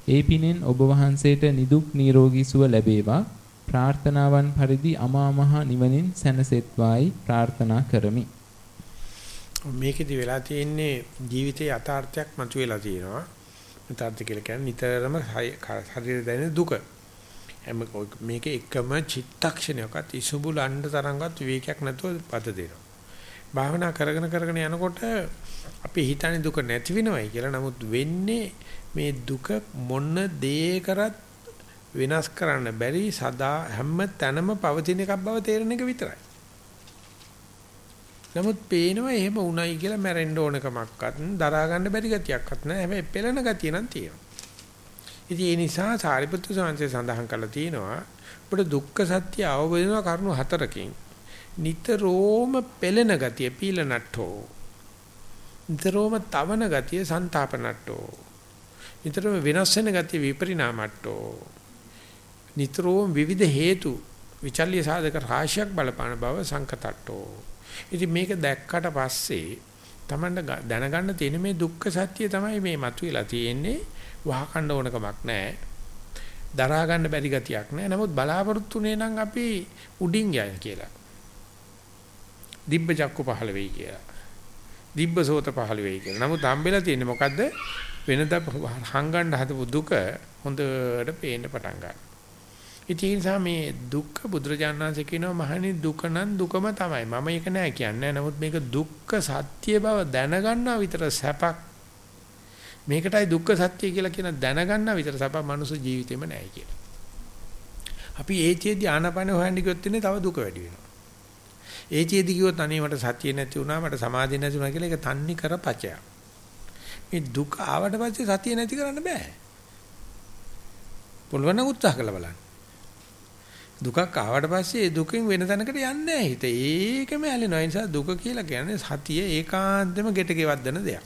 ඒ පිනෙන් ඔබ වහන්සේට නිදුක් නිරෝගී සුව ලැබේවා. ප්‍රාර්ථනාවන් පරිදි අමා මහ නිවනින් සැනසෙත්වායි ප්‍රාර්ථනා කරමි. මේකෙදි වෙලා තියෙන්නේ ජීවිතයේ යථාර්ථයක් මතුවලා තියෙනවා. යථාර්ථ කියලා කියන්නේ නිතරම ශරීර දැනෙන දුක. මේක එකම චිත්තක්ෂණයකට ඉසුබුලන්න තරංගවත් විවේකයක් නැතුව පද දෙනවා. භාවනා කරගෙන කරගෙන යනකොට අපි හිතන්නේ දුක නැති වෙනවයි කියලා. නමුත් වෙන්නේ මේ දුක මොන දේ කරත් වෙනස් කරන්න බැරි සදා හැම තැනම පවතින එකක් බව තේරෙන එක විතරයි. නමුත් පේනවා එහෙම උණයි කියලා මැරෙන්න ඕන කමක්වත් දරා ගන්න බැරි ගතියක්වත් නැහැ. හැබැයි පෙළෙන ගතිය නම් තියෙනවා. ඉතින් ඒ නිසා සාරිපුත්‍ර සාංශය සඳහන් කරලා තියෙනවා අපිට දුක්ඛ සත්‍ය අවබෝධ වෙනවා කරුණු හතරකින්. නිතරම පෙළෙන ගතිය පීලනට්ඨෝ. නිතරම තවන ගතිය ਸੰతాපනට්ටෝ. නිතරම වෙනස් වෙන ගතිය විපරිණාමට්ටෝ. නිතරම විවිධ හේතු විචල්්‍ය සාධක රාශියක් බලපාන බව සංකතට්ටෝ. ඉතින් මේක දැක්කට පස්සේ Tamanne දැනගන්න තියෙන මේ දුක්ඛ සත්‍ය තමයි මේ මතුවලා තියෙන්නේ වහකණ්ඩ ඕනකමක් නැහැ. දරා ගන්න බැරි ගතියක් නැහැ. නමුත් බලාපොරොත්තුනේ නම් අපි උඩින් යයි කියලා. දිබ්බ චක්කු පහළ වෙයි කියලා. දිබ්බ සෝත පහළ වෙයි කියලා. නමුත් හම්බෙලා තියෙන්නේ මොකද්ද? වෙනද හංගන්න හදපු දුක හොඳට පේන්න පටන් ගන්නවා. ඉතින් ඒ නිසා මේ දුක්ඛ බුදුරජාණන්සේ කියනවා මහණනි දුක නම් දුකම තමයි. මම ඒක නෑ කියන්නේ. නමුත් මේක දුක්ඛ සත්‍ය බව දැනගන්නවා විතර සැපක්. මේකටයි දුක්ඛ සත්‍ය කියලා කියන දැනගන්නවා විතර සැපක් මනුස්ස ජීවිතේම නෑ කියලා. අපි ඒ චේදී ආනපන හොයන්න ගියොත් ඉන්නේ තව දුක වැඩි වෙනවා. ඒ චේදී කිව්වොත් අනේ මට සතිය නැති වුණා මට සමාධිය නැති වුණා කියලා ඒක තන්නේ කර පචයක්. මේ දුක ආවට පස්සේ සතිය නැති කරන්න බෑ. පුළුවන් නම් උත්සාහ කරලා බලන්න. දුකක් ආවට පස්සේ ඒ දුකෙන් වෙන තැනකට යන්නේ නැහැ හිත. ඒකම ඇලෙනවා. ඒ නිසා දුක කියලා කියන්නේ සතිය ඒකාන්තෙම ගෙට ගෙවද්දන දෙයක්.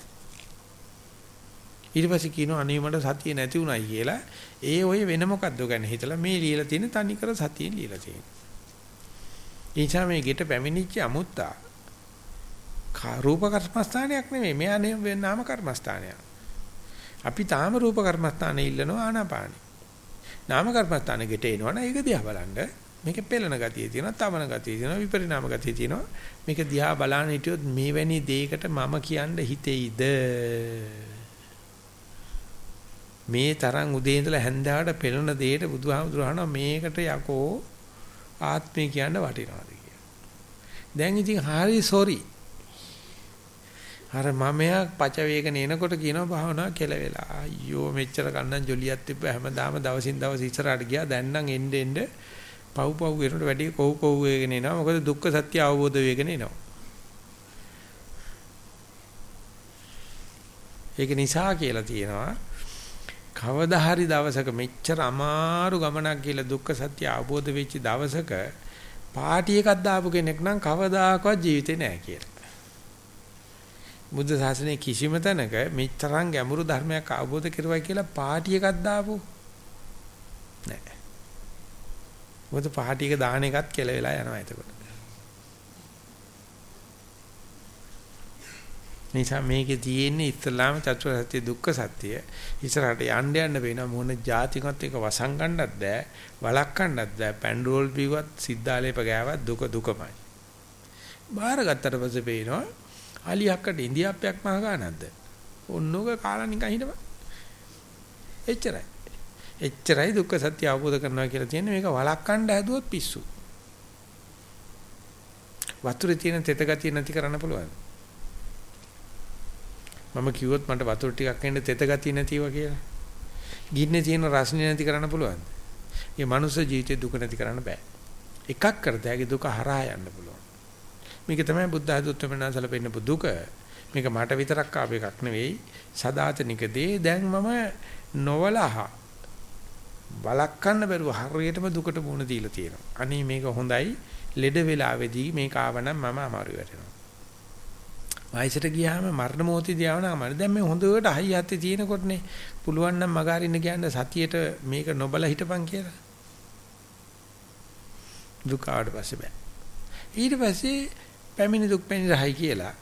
ඊට පස්සේ කියනවා අනේ මට සතිය නැති උනායි කියලා. ඒ ඔය වෙන මොකද්ද ගැන හිතලා මේ ලියලා තියෙන තනිකර සතියෙන් ලියලා තියෙනවා. ඒ නිසා මේ ගෙට පැමිණිච්ච අමුත්තා රූප කර්මස්ථානයක් නෙමෙයි මෙයා නාම කර්මස්ථානයක්. අපි තාම රූප කර්මස්ථානේ ඉල්ලනවා ආනාපානෙ. නාම කර්මස්ථානෙ ගෙට එනවනේ ඒක දිහා බලන්න. මේකේ පෙළෙන ගතිය තියෙනවා, තවන ගතිය තියෙනවා, විපරිණාම ගතිය තියෙනවා. මේක දිහා බලන්න හිටියොත් මේවැනි දෙයකට මම කියන්න හිතෙයිද? මේ තරම් උදේ ඉඳලා හැන්දෑවට පෙළෙන දෙයට බුදුහාමුදුරහන මේකට යකෝ ආත්මය කියන්න වටිනවාද කියලා. දැන් ඉතින් හරි සෝරි. අර මමයා පච වේගන එනකොට කියනවා භාවනා කෙලවෙලා. අයියෝ මෙච්චර කන්නම් ජොලියක් තිබ්බ හැමදාම දවසින් දවස ඉස්සරහට ගියා. දැන් නම් එන්න එන්න පව් පව් වෙනකොට වැඩි කොව් කොව් වේගෙන එනවා. මොකද දුක්ඛ සත්‍ය අවබෝධ වේගෙන එනවා. ඒක නිසා කියලා තියෙනවා කවදා හරි දවසක මෙච්චර අමාරු ගමනක් කියලා දුක්ඛ සත්‍ය අවබෝධ වෙච්ච දවසක පාටි එකක් දාපු කෙනෙක් නම් කවදාකවත් ජීවිතේ නැහැ කියලා. බුද්ධ ශාසනයේ කිසිම තැනක මෙච්චරම් ගැඹුරු ධර්මයක් අවබෝධ කරුවයි කියලා පාටි එකක් දාපු නැහැ. මොකද පාටි එක දාන එකත් කෙලවෙලා යනවා එතකොට. නිසා මේකේ තියෙන්නේ ඉස්ලාම චතුරාර්ය සත්‍ය දුක්ඛ සත්‍ය. ඉස්සරහට යන්න යන්න වෙන මොන જાතිකත් එක වසංගන්නත් බෑ, වළක්වන්නත් බෑ. පැන්ඩෝල් බිව්වත් සිද්ධාලේප ගෑවත් දුක දුකමයි. බාහිර ගත්තට පස්සේ පේනවා අලියක්කට ඉන්දියාප්පයක් මහ ගන්නක්ද? ඔන්නෝක කාලා නිකන් හිටපන්. එච්චරයි. එච්චරයි දුක්ඛ සත්‍ය අවබෝධ කරනවා කියලා තියෙන්නේ මේක වළක්වන්න හැදුවොත් පිස්සු. වතුරේ තියෙන තෙත ගතිය නැති කරන්න පුළුවන්. මම කිව්වොත් මට වතුර ටිකක් එන්න තෙත ගතිය නැතිව කියලා. ගින්නේ තියෙන රසණිය නැති කරන්න පුළුවන්. මේ මනුස්ස ජීවිතේ දුක නැති කරන්න බෑ. එකක් කරතෑගේ දුක හරහා යන්න පුළුවන්. මේක තමයි බුද්ධ ආධුත්වමනසල පෙන්න දුක. මේක මට විතරක් ආපු එකක් නෙවෙයි. සදාතනික දේ දැන් මම නොවලහ බලක්කන්න බැරුව හරියටම දුකට මුහුණ දීලා තියෙනවා. අනේ මේක හොඳයි. ලෙඩ වෙලාවේදී මේක ආවනම් මම අමාරු වෙනවා. වයසට ගියාම මරණ මොහොතේදී ආවනම් දැන් මේ හොඳට හයි යත්තේ තියෙනකොටනේ පුළුවන් නම් මගහරින්න කියන්නේ සතියේට මේක නොබල හිටපන් කියලා. දුක ආවට පස්සේ බෑ. ඊට පස්සේ පැමිණි දුක් පැමිණි රහයි කියලා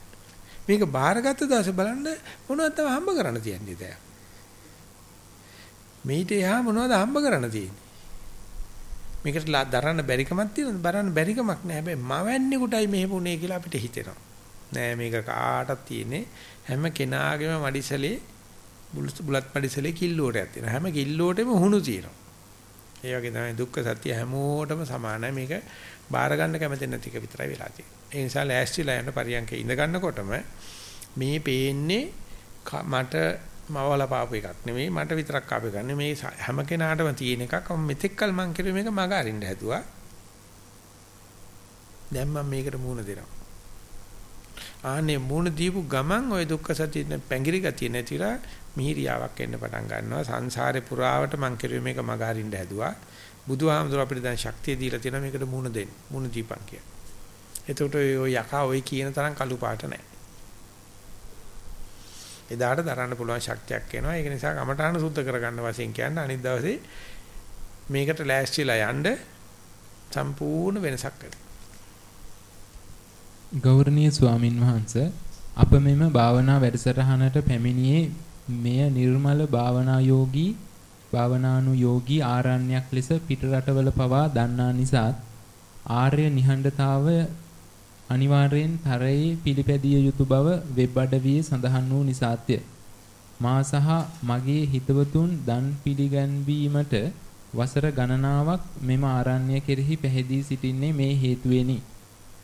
මේක බාරගත්ත දවසේ බලන්න මොනවද තව හම්බ කරන්න තියන්නේ දැන්. මේිට එහා මොනවද හම්බ කරන්න තියෙන්නේ? මේකට දරන්න බැරිකමක් තියෙනවද? බරන්න බැරිකමක් නෑ. හැබැයි මවන්නේ කොටයි මෙහෙම උනේ කියලා අපිට හිතෙනවා. නෑ මේක කාටත් තියෙන්නේ. හැම කෙනාගේම මඩිසලේ බුලත් මඩිසලේ කිල්ලෝටයක් තියෙනවා. හැම කිල්ලෝටෙම හුණු තියෙනවා. ඒ වගේ තමයි දුක්ඛ සත්‍ය හැමෝටම සමානයි. මේක බාර ගන්න කැමති නැති එක විතරයි වෙලා තියෙන්නේ. ඒ නිසා ලෑස්තිලා යන පරියන්කේ ඉඳ ගන්නකොටම මේ පේන්නේ මට මවල පාපු එකක් නෙමෙයි මට විතරක් ආපු එකක් නෙමෙයි. හැම කෙනාටම තියෙන එකක්. මම මෙතෙක්කල් මං කිරුවේ මේක මග අරින්න හැදුවා. දැන් මම මේකට මුහුණ දෙනවා. ආනේ මූණ දීපු ගමන් ওই දුක්ඛ සත්‍ය පැංගිරි ගතිය නැතිලා මිහිරියාවක් එන්න පටන් ගන්නවා සංසාරේ පුරාවට මං කිරුවේ මේක මග අරින්න හැදුවා බුදුහාමුදුර අපිට දැන් ශක්තිය දීලා තියෙනවා මේකට මූණ දෙන්න මූණ දීපන් කිය. එතකොට ඔය යකා ඔය කියන තරම් කළු පාට නැහැ. එදාට දරන්න පුළුවන් ශක්තියක් එනවා. ඒක නිසා කමඨාන සුද්ධ කරගන්න වශයෙන් කියන්නේ අනිත් දවසේ මේකට ලෑස්තිලා යන්න සම්පූර්ණ වෙනසක් වෙනවා. ගෞරවනීය ස්වාමින් වහන්සේ අප මෙම භාවනා වැඩසටහනට පැමිණියේ මෙය නිර්මල භාවනා යෝගී භාවනානුයෝගී ආරණ්‍යයක් ලෙස පිට රටවල පවා දන්නා නිසාත් ආර්ය නිහඬතාවය අනිවාර්යෙන් තරයේ පිළිපැදිය යුතු බව වෙබ් අඩවියේ සඳහන් වූ නිසාත්ය. මා සහ මගේ හිතවතුන් දන් පිළිගැන්වීමට වසර ගණනාවක් මෙම ආරණ්‍ය කෙරෙහි පැහැදී සිටින්නේ මේ හේතුවෙනි.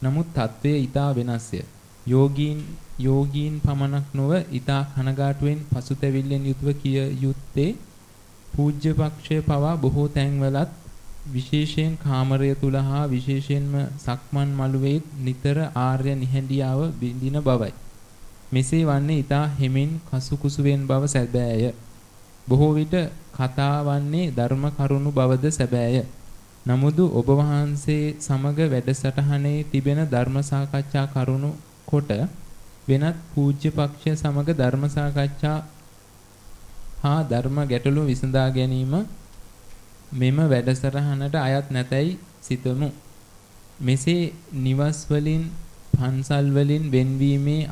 නමුත් తත්වය ඊටා වෙනස්ය. යෝගීන් යෝගීන් පමණක් නොව ඊටා කනගාටුවෙන් පසුතැවිල්ලෙන් යුතුව කිය යුත්තේ පූජ්‍ය පක්ෂය පවා බොහෝ තැන්වලත් විශේෂයෙන් කාමරය තුල හා විශේෂයෙන්ම සක්මන් මළුවේ නිතර ආර්ය නිහඬියාව බින්දින බවයි. මෙසේ වන්නේ ඊටා හෙමින් කසුකුසුවෙන් බව සැබෑය. බොහෝ විට කතා වන්නේ ධර්ම කරුණු බවද සැබෑය. නමුදු ඔබ වහන්සේ සමග වැඩසටහනේ තිබෙන ධර්ම සාකච්ඡා කරුණු කොට වෙනත් පූජ්‍ය පක්ෂය සමග ධර්ම සාකච්ඡා හා ධර්ම ගැටලු විසඳා ගැනීම මෙම වැඩසටහනට අයත් නැතැයි සිතමු. මෙසේ නිවස් වලින් පන්සල් වලින් වෙන්වීමේ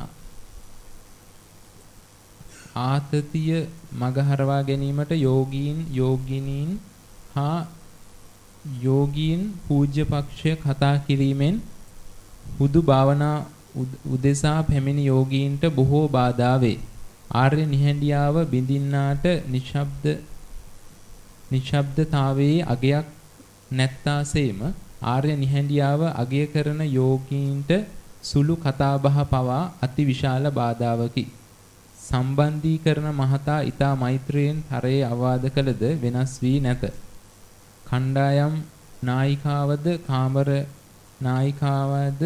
ආතතිය මගහරවා ගැනීමට යෝගීන් යෝගිනීන් හා යෝගීන් පූජ්‍ය පක්ෂය කතා කිරීමෙන් හුදු භාවනා උදෙසා පැමිණි යෝගීන්ට බොහෝ බාධා වේ. ආර්ය නිහඬියාව බිඳින්නාට නිශ්ශබ්ද නිශ්ශබ්දතාවයේ අගයක් නැත්තාසේම ආර්ය නිහඬියාව අගය කරන යෝගීන්ට සුළු කතාබහ පවා අතිවිශාල බාධාවකි. සම්බන්ධීකරණ මහතා ඊතා මෛත්‍රියෙන් තරයේ අවවාද කළද වෙනස් වී නැත. කණ්ඩායම් නායිකාවද කාමර නායිකාවද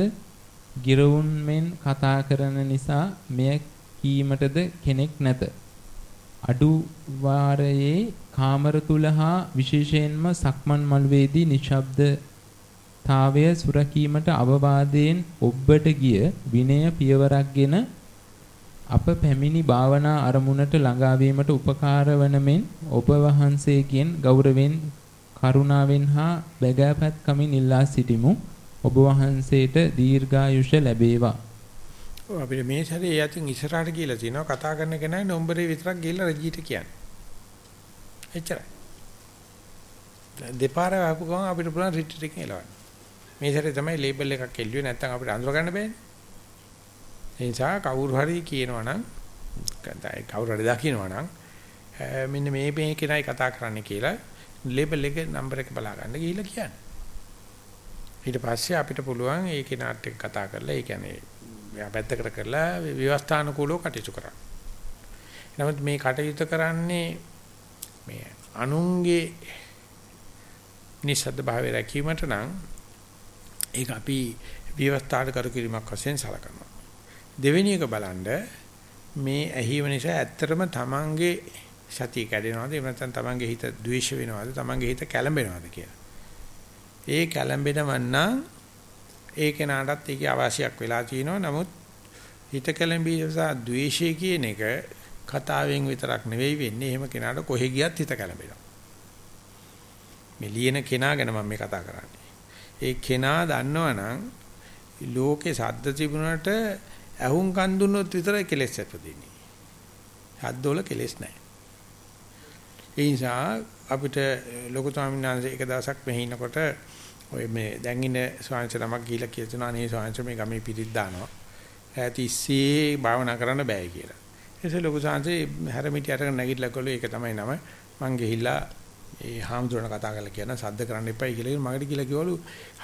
ගිරවුන් මෙන් කතා කරන නිසා මෙය කීමටද කෙනෙක් නැත. අඩු වාරයේ කාමර තුල හා විශේෂයෙන්ම සක්මන් මළුවේදී නිශ්ශබ්දතාවය සුරකීමට අවවාදයෙන් ඔබට ගිය විනය පියවරක්ගෙන අප පැමිණි භාවනා අරමුණට ළඟා වීමට උපකාර වන මෙන් ඔබ වහන්සේගෙන් ගෞරවයෙන් කරුණාවෙන් හා බැගෑපත් කමින් ඉල්ලා සිටිමු ඔබ වහන්සේට දීර්ඝායුෂ ලැබේවා අපිට මේ සැරේ යතින් ඉස්සරහට ගිහිලා තිනවා කතා කරන කෙනා නම්බරේ විතරක් ගිහිල්ලා රජීට කියන්නේ. එච්චරයි. දෙපාර ආපු ගමන් අපිට පුළුවන් රිට්‍රීට් එකකින් එලවන්න. මේ සැරේ තමයි ලේබල් එකක් එල්ලුවේ නැත්නම් අපිට අඳුර ගන්න බෑනේ. ඒ නිසා කවුරු හරි කියනවා නම් කවුරු හරි දකින්නවා නම් මෙන්න මේ මේ කෙනයි කතා කරන්න කියලා ලේබල් එකේ නම්බර එක බලා ගන්න ගිහිල්ලා කියන්න. ඊට පස්සේ අපිට පුළුවන් ඒ කෙනාට කතා කරලා ඒ කියන්නේ එයා පැත්තකට කරලා විවස්ථානුකූලව කටයුතු කරන්න. නමුත් මේ කටයුතු කරන්නේ මේ අනුන්ගේ නිසද්ද භාවය රැකීමට නම් ඒක අපි විවස්ථාට කර කිරීමක් වශයෙන් සලකනවා. දෙවෙනි එක බලන්න මේ ඇහිව නිසා ඇත්තටම තමන්ගේ සතිය කැඩෙනවද එහෙම නැත්නම් තමන්ගේ හිත ද්වේෂ වෙනවද තමන්ගේ හිත කැළඹෙනවද කියලා. ඒ කැළඹෙනවන්නම් ඒ කෙනාටත් ඒකේ අවශ්‍යයක් වෙලා තියෙනවා. නමුත් හිත කැළඹීම සහ ද්වේෂය කියන එක කතාවෙන් විතරක් නෙවෙයි වෙන්නේ. එහෙම කෙනාට කොහෙ ගියත් හිත කැළඹෙනවා. මේ ලියන කෙනා ගැන මම මේ කතා කරන්නේ. ඒ කෙනා දන්නවනම් ලෝකේ සද්ද තිබුණාට ඇහුම් කන් දුන්නොත් විතරයි කෙලෙස් ඇතිවෙන්නේ. සද්දවල කෙලෙස් නැහැ. ඒ නිසා අපිට ලොකු ස්වාමීන් වහන්සේ එක දවසක් මෙහි ඉනකොට ඔය මේ දැන් ඉන්න ස්වාමීන් නමක් ගිහිලා කියනවා අනේ ස්වාමීන් මේ ගමේ පිරිත් දානවා. ඈත ඉස්සේ භාවනා කරන්න බෑ කියලා. එසේ ලොකු සාංශේ හැරමිටි අරගෙන නැගිටලා කළු ඒක තමයි නම. මං ගිහිල්ලා ඒ හාමුදුරන කතා කරලා කියන සද්ද කරන්න එපයි කියලා මගට කියලා කිව්වලු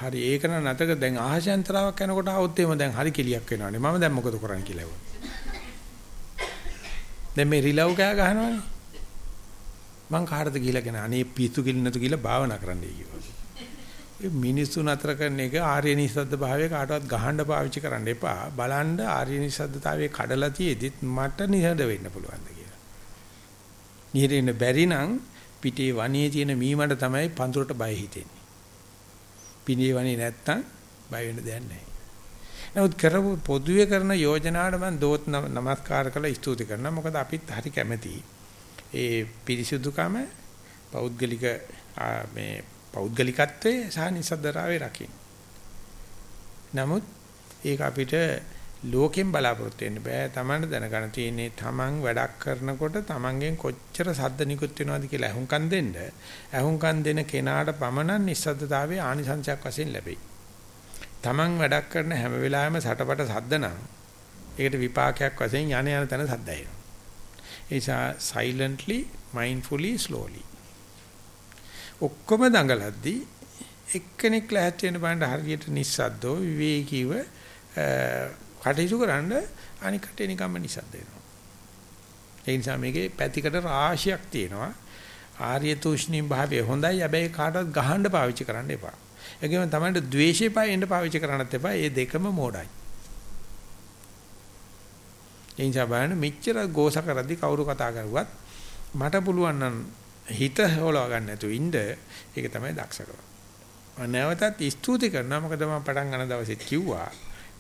හරි ඒක නම් නැතක දැන් ආහසෙන්තරාවක් යනකොට આવොත් එimhe දැන් හරි කෙලියක් වෙනවානේ මම දැන් මොකද කරන්නේ කියලා ඇහුවා දැන් මේ රිලව් කෑ ගහනවානේ මං කාටද කියලා කියන අනේ පිස්සු කිලින්නතු කියලා භාවනා කරන්නයි කිව්වා මිනිස්සු නතර කරන එක ආර්ය නිසද්ද භාවය කාටවත් ගහන්න පාවිච්චි කරන්න එපා. බලන්න ආර්ය නිසද්දතාවයේ කඩලා තියෙද්දිත් මට නිහඬ වෙන්න පුළුවන්ද කියලා. නිහඬ බැරි නම් පිටේ වනේ තියෙන මීමඩ තමයි පඳුරට බය හිතෙන්නේ. පිනේ වනේ නැත්තම් බය වෙන්න දෙයක් නැහැ. නමුත් කරපු පොදුවේ කරන යෝජනාවට මම දෝත් නමස්කාර කරලා ස්තුති කරනවා. මොකද අපිත් හරි කැමැති. ඒ පිරිසුදුකම පෞද්ගලික මේ පෞද්ගලිකත්වයේ සහ නිසද්දරාවේ රකින්න. නමුත් ඒක අපිට ලෝකෙන් බලාපොරොත්තු වෙන්න බෑ. Taman දැනගන්න තියෙන්නේ Taman වැඩක් කරනකොට Tamanගෙන් කොච්චර සද්ද නිකුත් වෙනවද කියලා අහුම්කම් දෙන්න. අහුම්කම් දෙන කෙනාට පමණක් නිස්සද්දතාවයේ ආනිසංසයක් වශයෙන් ලැබෙයි. Taman වැඩක් කරන හැම වෙලාවෙම සටපට සද්ද නම් ඒකට විපාකයක් වශයෙන් යන යන තැන සද්ද ඇහෙනවා. ඒ නිසා silently mindfully slowly ඔක්කොම දඟලද්දී එක්කෙනෙක් ලැහැත් වෙන බණ්ඩ හරියට නිස්සද්දෝ විවේකීව කටයුතු කරන්න අනික් කටේ නිකම්ම නිසද්ද වෙනවා. ඒ නිසා මේකේ පැතිකඩ රාශියක් තියෙනවා. ආර්ය තුෂ්ණී භාවය හොඳයි. හැබැයි කාටවත් ගහන්න පාවිච්චි කරන්න එපා. ඒකෙම තමයි ද්වේෂය පායෙන්න පාවිච්චි කරන්නත් එපා. මේ දෙකම මෝඩයි. ඒ නිසා බලන්න මෙච්චර ගෝස කරද්දි කවුරු කතා කරුවත් මට පුළුවන් නම් හිත හොලව ගන්න නැතුව ඉන්න ඒක තමයි දක්ෂකම. මම නැවතත් ස්තුති කරනවා මොකද මම පටන් ගන්න දවසේ කිව්වා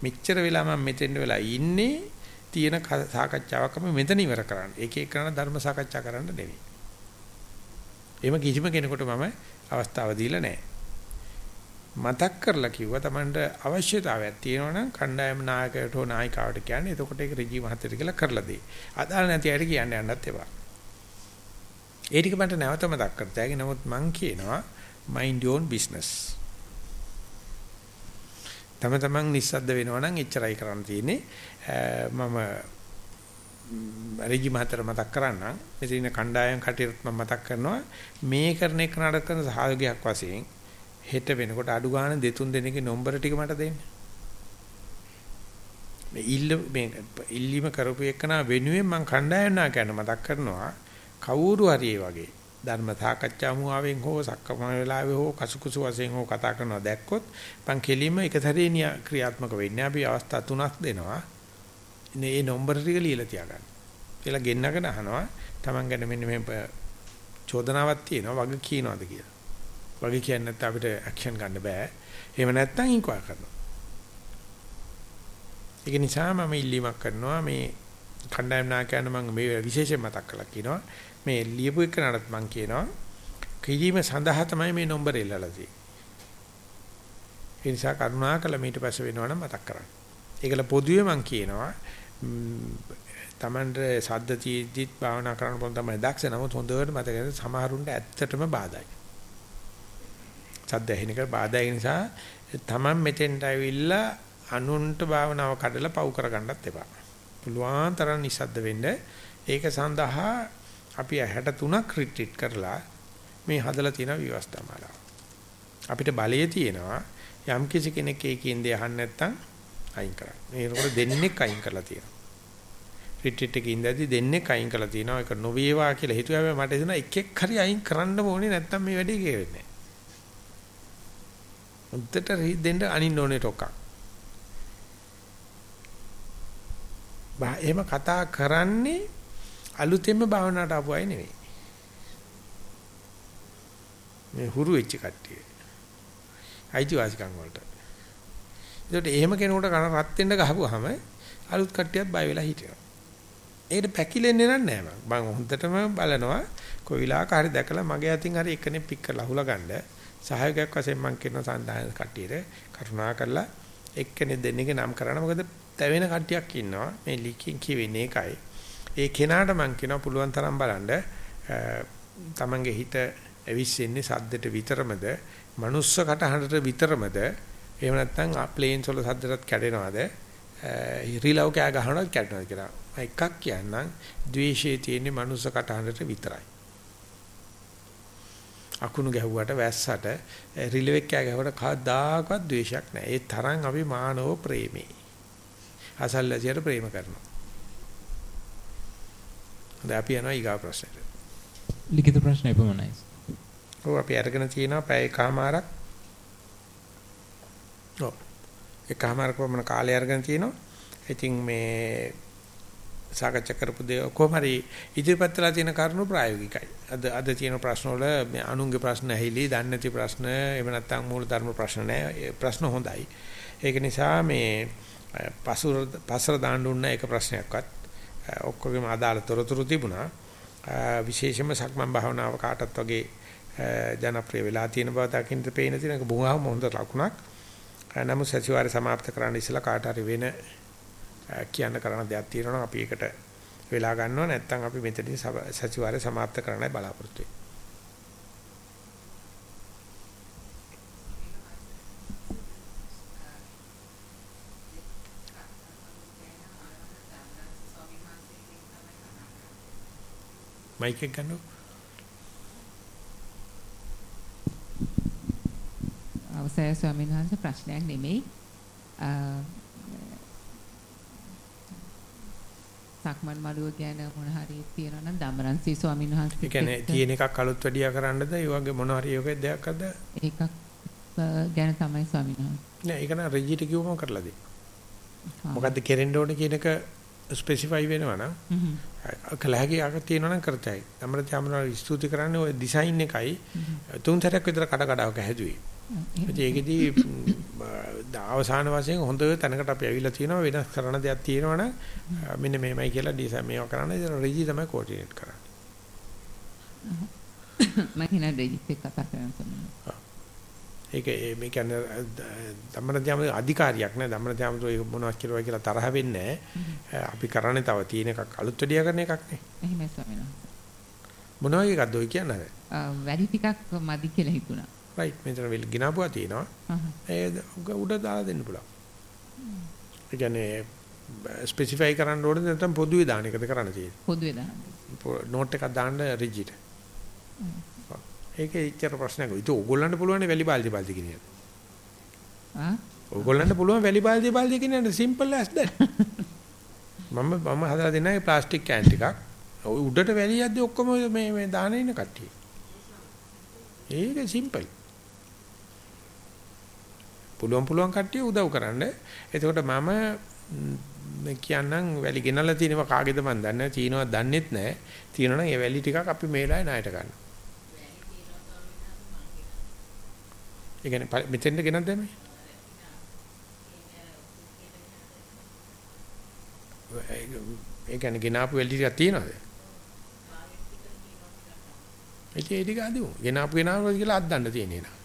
මෙච්චර වෙලා මම මෙතෙන් වෙලා ඉන්නේ තියෙන සාකච්ඡාවක් අපි මෙතන ඉවර කරන්න. එක එක කරන ධර්ම සාකච්ඡා කරන්න නෙවෙයි. එහෙම කිසිම කෙනෙකුට මම අවස්ථාව දීලා නැහැ. මතක් කරලා කිව්වා Tamanට අවශ්‍යතාවයක් තියෙනවා නම් කණ්ඩායම නායකයට හෝ නායිකාවට කියන්නේ එතකොට ඒක ඍජු මහත්තයට කියලා කරලා දෙයි. අදාළ නැති අයට කියන්න යන්නත් එපා. ඒ ටික මට නැවත මතක් කරතයි. නමුත් මං කියනවා mind your own business. තම තමන් නිස්සද්ද වෙනවා නම් එච්චරයි කරන්න තියෙන්නේ. මම රෙජි මාතර මතක් කරන්නම්. මෙතන ඉන්න කණ්ඩායම් කටියට මම මතක් කරනවා මේ කරන එක නඩත් කරන සහයෝගයක් වශයෙන් හෙට වෙනකොට අඩු ගන්න දෙතුන් දෙනෙක්ගේ නම්බර ටික මට දෙන්න. මේ ඉල්ල මේ ඉල්ලීම කරපු එකන වෙනුවෙන් මම කණ්ඩායම් නා කියන මතක් කරනවා කවුරු හරි වගේ ධර්ම සාකච්ඡා මුවාවෙන් හෝ සක්කම වෙලාවේ හෝ කසුකුසු වශයෙන් හෝ කතා කරනවා දැක්කොත් මං කෙලින්ම එක සැරේ ක්‍රියාත්මක වෙන්නේ. අපි අවස්ථා තුනක් දෙනවා. ඉන්නේ මේ නම්බර ටික ලියලා තියාගන්න. කියලා ගෙන්නගෙන අහනවා. Taman ගැන මෙන්න මේ චෝදනාවක් තියෙනවා. වගේ කියනවාද? කියලා. වගේ කියන්නේ නැත්නම් අපිට ඇක්ෂන් ගන්න බෑ එහෙම නැත්නම් ඉන්ක්වයර් කරනවා ඒක නිසා මම ඉල්ලීමක් කරනවා මේ කණ්ඩායම් නායකයන් මම මේ විශේෂයෙන් මතක් කරලා කියනවා මේ ලියපු එකනටත් මම කියනවා කිරීම සඳහා තමයි මේ නම්බර එල්ලලා තියෙන්නේ. ඒ නිසා කරුණාකර මීට පස්සේ වෙනවනම් මතක් කරගන්න. ඒකල පොදුවේ මම කියනවා තමන්ට සද්ද තීද්දිත් භාවනා කරන්න පුළුවන් තමයි දක්ෂ නමුත් හොඳට මතකද සමහරුන්ට ඇත්තටම බාධායි. සද්ද ඇහෙන එක බාධායි නිසා තමන් මෙතෙන්ට ඇවිල්ලා අනුන්ට භාවනාව කඩලා පව් කරගන්නත් එපා. පුළුවන් තරම් නිසද්ද වෙන්න ඒක සඳහා අපි 63ක් රිට්‍රීට් කරලා මේ හදලා තියෙන විවස්ථා මාලාව. අපිට බලය තියෙනවා යම් කිසි කෙනෙක් ඒකෙන් දේ අහන්න නැත්නම් අයින් කරන්න. මේකට දෙන්නෙක් අයින් කරලා තියෙනවා. රිට්‍රීට් එකේ ඉඳදී දෙන්නෙක් අයින් කරලා තියෙනවා. ඒක නොවේවා කියලා හිතුවා මට එතන එකෙක් හරි අයින් කරන්න ඕනේ නැත්නම් මේ වැඩේ ගෙවෙන්නේ නැහැ. උන්ට දෙන්න අනින්න ඕනේ ටොකක්. බා එහෙම කතා කරන්නේ අලුතෙන්ම භාවනාවට ආපු අය නෙවෙයි. මේ හුරු වෙච්ච කට්ටිය. අයිතිවාසිකම් වලට. ඒකට එහෙම කෙනෙකුට කන රත් වෙන්න ගහපුවාම අලුත් කට්ටියත් බය වෙලා හිටිනවා. ඒකට පැකිලෙන්නේ නැහැ මම. මම හොඳටම බලනවා කොයිලාක හරි දැකලා මගේ අතින් හරි එකනේ පික් කරලා අහුලා ගන්න. සහයෝගයක් වශයෙන් මම කියන සන්දාන කට්ටියට කරුණා කරලා එක්කෙනෙක් දෙන්නෙක් නම් කරන්න. මොකද තැවෙන කට්ටියක් ඉන්නවා. මේ ලීකින් කියවෙන්නේ ඒකයි. ඒ කෙනාට මම කියනවා පුළුවන් තරම් බලන්න තමන්ගේ හිත ඇවිස්සෙන්නේ සද්දෙට විතරමද? මනුස්ස කටහඬට විතරමද? එහෙම නැත්නම් ප්ලේන්ස් වල සද්දටත් කැඩෙනවද? රිලව් කෑ ගහනවත් කැඩෙනවද කියලා. මම එකක් කියන්නම්. ද්වේෂයේ තියෙන්නේ මනුස්ස කටහඬට විතරයි. අකුණු ගැහුවට වැස්සට රිලෙවෙක් කෑ ගැහුවට කවදාකවත් ද්වේෂයක් නැහැ ඒ තරම් අපි මානව ප්‍රේමී අසල්ලාසියට ප්‍රේම කරනවා හොඳයි අපි යනවා ඊගා ප්‍රශ්නෙට. ලිඛිත ප්‍රශ්න එපමණයි. ඔව් අපි අරගෙන තියෙනවා පැය එකමාරක්. ඔව්. එකමාරක් වමන කාලය අරගෙන තියෙනවා. ඉතින් මේ සාකච්ඡා කරපු දේ කොහොම හරි ඉදිරිපත් වෙලා තියෙන කරුණු ප්‍රායෝගිකයි. අද අද තියෙන ප්‍රශ්න වල මේ අනුන්ගේ ප්‍රශ්න ඇහිලි, දන්නේ නැති ප්‍රශ්න, එහෙම නැත්නම් මූල ධර්ම ප්‍රශ්න නෑ. ප්‍රශ්න හොඳයි. ඒක නිසා මේ පසුර පසර දාන්න උන්න එක ප්‍රශ්නයක්වත් ඔක්කොගේම අදාළ තොරතුරු තිබුණා. විශේෂයෙන්ම සක්මන් භාවනාව කාටත් වගේ ජනප්‍රිය වෙලා තියෙන බව දකින්න පේන තියෙනක බොහොම හොඳ ලකුණක්. නමුත් සතිವಾರේ સમાપ્ત කරන්න ඉස්සලා කාට හරි වෙන කියන්න කරන දෙයක් තියෙනවා නම් අපි ඒකට වෙලා ගන්නවා. නැත්නම් අපි මෙතනදී සතිವಾರය સમાપ્ત කරන්නයි බලාපොරොත්තු වෙන්නේ. මයික් එක ගන්නකො. අවසය ස්වාමීන් වහන්සේ. ප්‍රශ්නයක් නෙමෙයි. සක්මන් මළුව ගැන මොන හරි තියෙනවා නම් ධම්මරන්සී ස්වාමීන් වහන්සේ ඒ කියන්නේ තියෙන එකක් අලුත් වැඩියා කරන්නද? ඒ වගේ මොන හරි යෝග දෙයක්ද? ඒකක් ගැන තමයි ස්වාමීන් වහන්සේ. නෑ ඒක නම් රෙජිට කිව්වම කරලා දෙන්න. මොකද්ද කෙරෙන්න ඕන කියන එක ස්පෙસિෆයි වෙනවා නම් කලහගේ අග තියෙනවා නම් කරතයි. ධම්මර ත්‍යාමනා ස්තුති කරන්නේ ওই ඩිසයින් එකයි. තුන් සැරයක් විතර කඩ කඩවක හැදුවේ. ඒකෙදී අවසාන වශයෙන් හොඳ තැනකට අපි ඇවිල්ලා තියෙනවා වෙනස් කරන දෙයක් තියෙනවනම් මෙන්න මේමයි කියලා ඩිසයින් මේවා කරන්න ඉතින් රෙජි තමයි කෝඩිනේට් කරන්නේ. *coughs* මම හිනා රෙජිත් එක්ක කතා කරනවා. ඒක මේ කියන්නේ ධම්මරජාම අධිකාරියක් නෑ ධම්මරජාම ඒක මොනවද කියලා කියලා තරහ වෙන්නේ. අපි කරන්නේ තව තියෙන එකක් අලුත් වැඩියා කරන එකක් නේ. එහෙමයි ස්වාමීනි. මොනවා එකක්ද ඔය කියන්නේ? වැඩි ටිකක් මදි කියලා හිතුණා. රයිට් මෙතන වෙල් ගිනාපුවා තියෙනවා. ඒ උඩ දාලා දෙන්න පුළුවන්. ඒ කියන්නේ ස්පෙસિෆයි කරන්න ඕනේ නැත්නම් පොදුවේ දාන එකද කරන්න තියෙන්නේ. පොදුවේ දාන්න. නෝට් එකක් දාන්න රිජිට. ඒකේ ඉච්චර ප්‍රශ්නයක්. ඒක ඕගොල්ලන්ට පුළුවන් වැලි බාල්දි බාල්දි කියන්න. ආ? ඕගොල්ලන්ට පුළුවන් වැලි බාල්දි බාල්දි කියන්න සිම්පල් ඇස් that. *laughs* මම මම හදලා දෙනවා ප්ලාස්ටික් කෑන් ටිකක්. උඩට වැලි යද්දි ඔක්කොම මේ මේ දාන ඉන්න කට්ටිය. ඒක සිම්පල්. පුළුවන් පුළුවන් කට්ටිය උදව් කරන්න. එතකොට මම කියන්නම් වැලි ගෙනල්ලා තියෙනවා කාගේද මන් දන්නේ නැහැ. තියෙනවද දන්නෙත් නැහැ. තියෙනවනම් ඒ වැලි ටිකක් අපි මේ වෙලාවේ ණයට ගන්නවා. ඒ කියන්නේ මෙතෙන්ද ගෙනත් දැම්මේ? ඒ කියන්නේ ගෙනාපු වැලි ටිකක් තියෙනවද? ඒ ටික අදිමු. ගෙනාපු ගෙනාපු කියලා අද්දන්න තියෙන්නේ නා.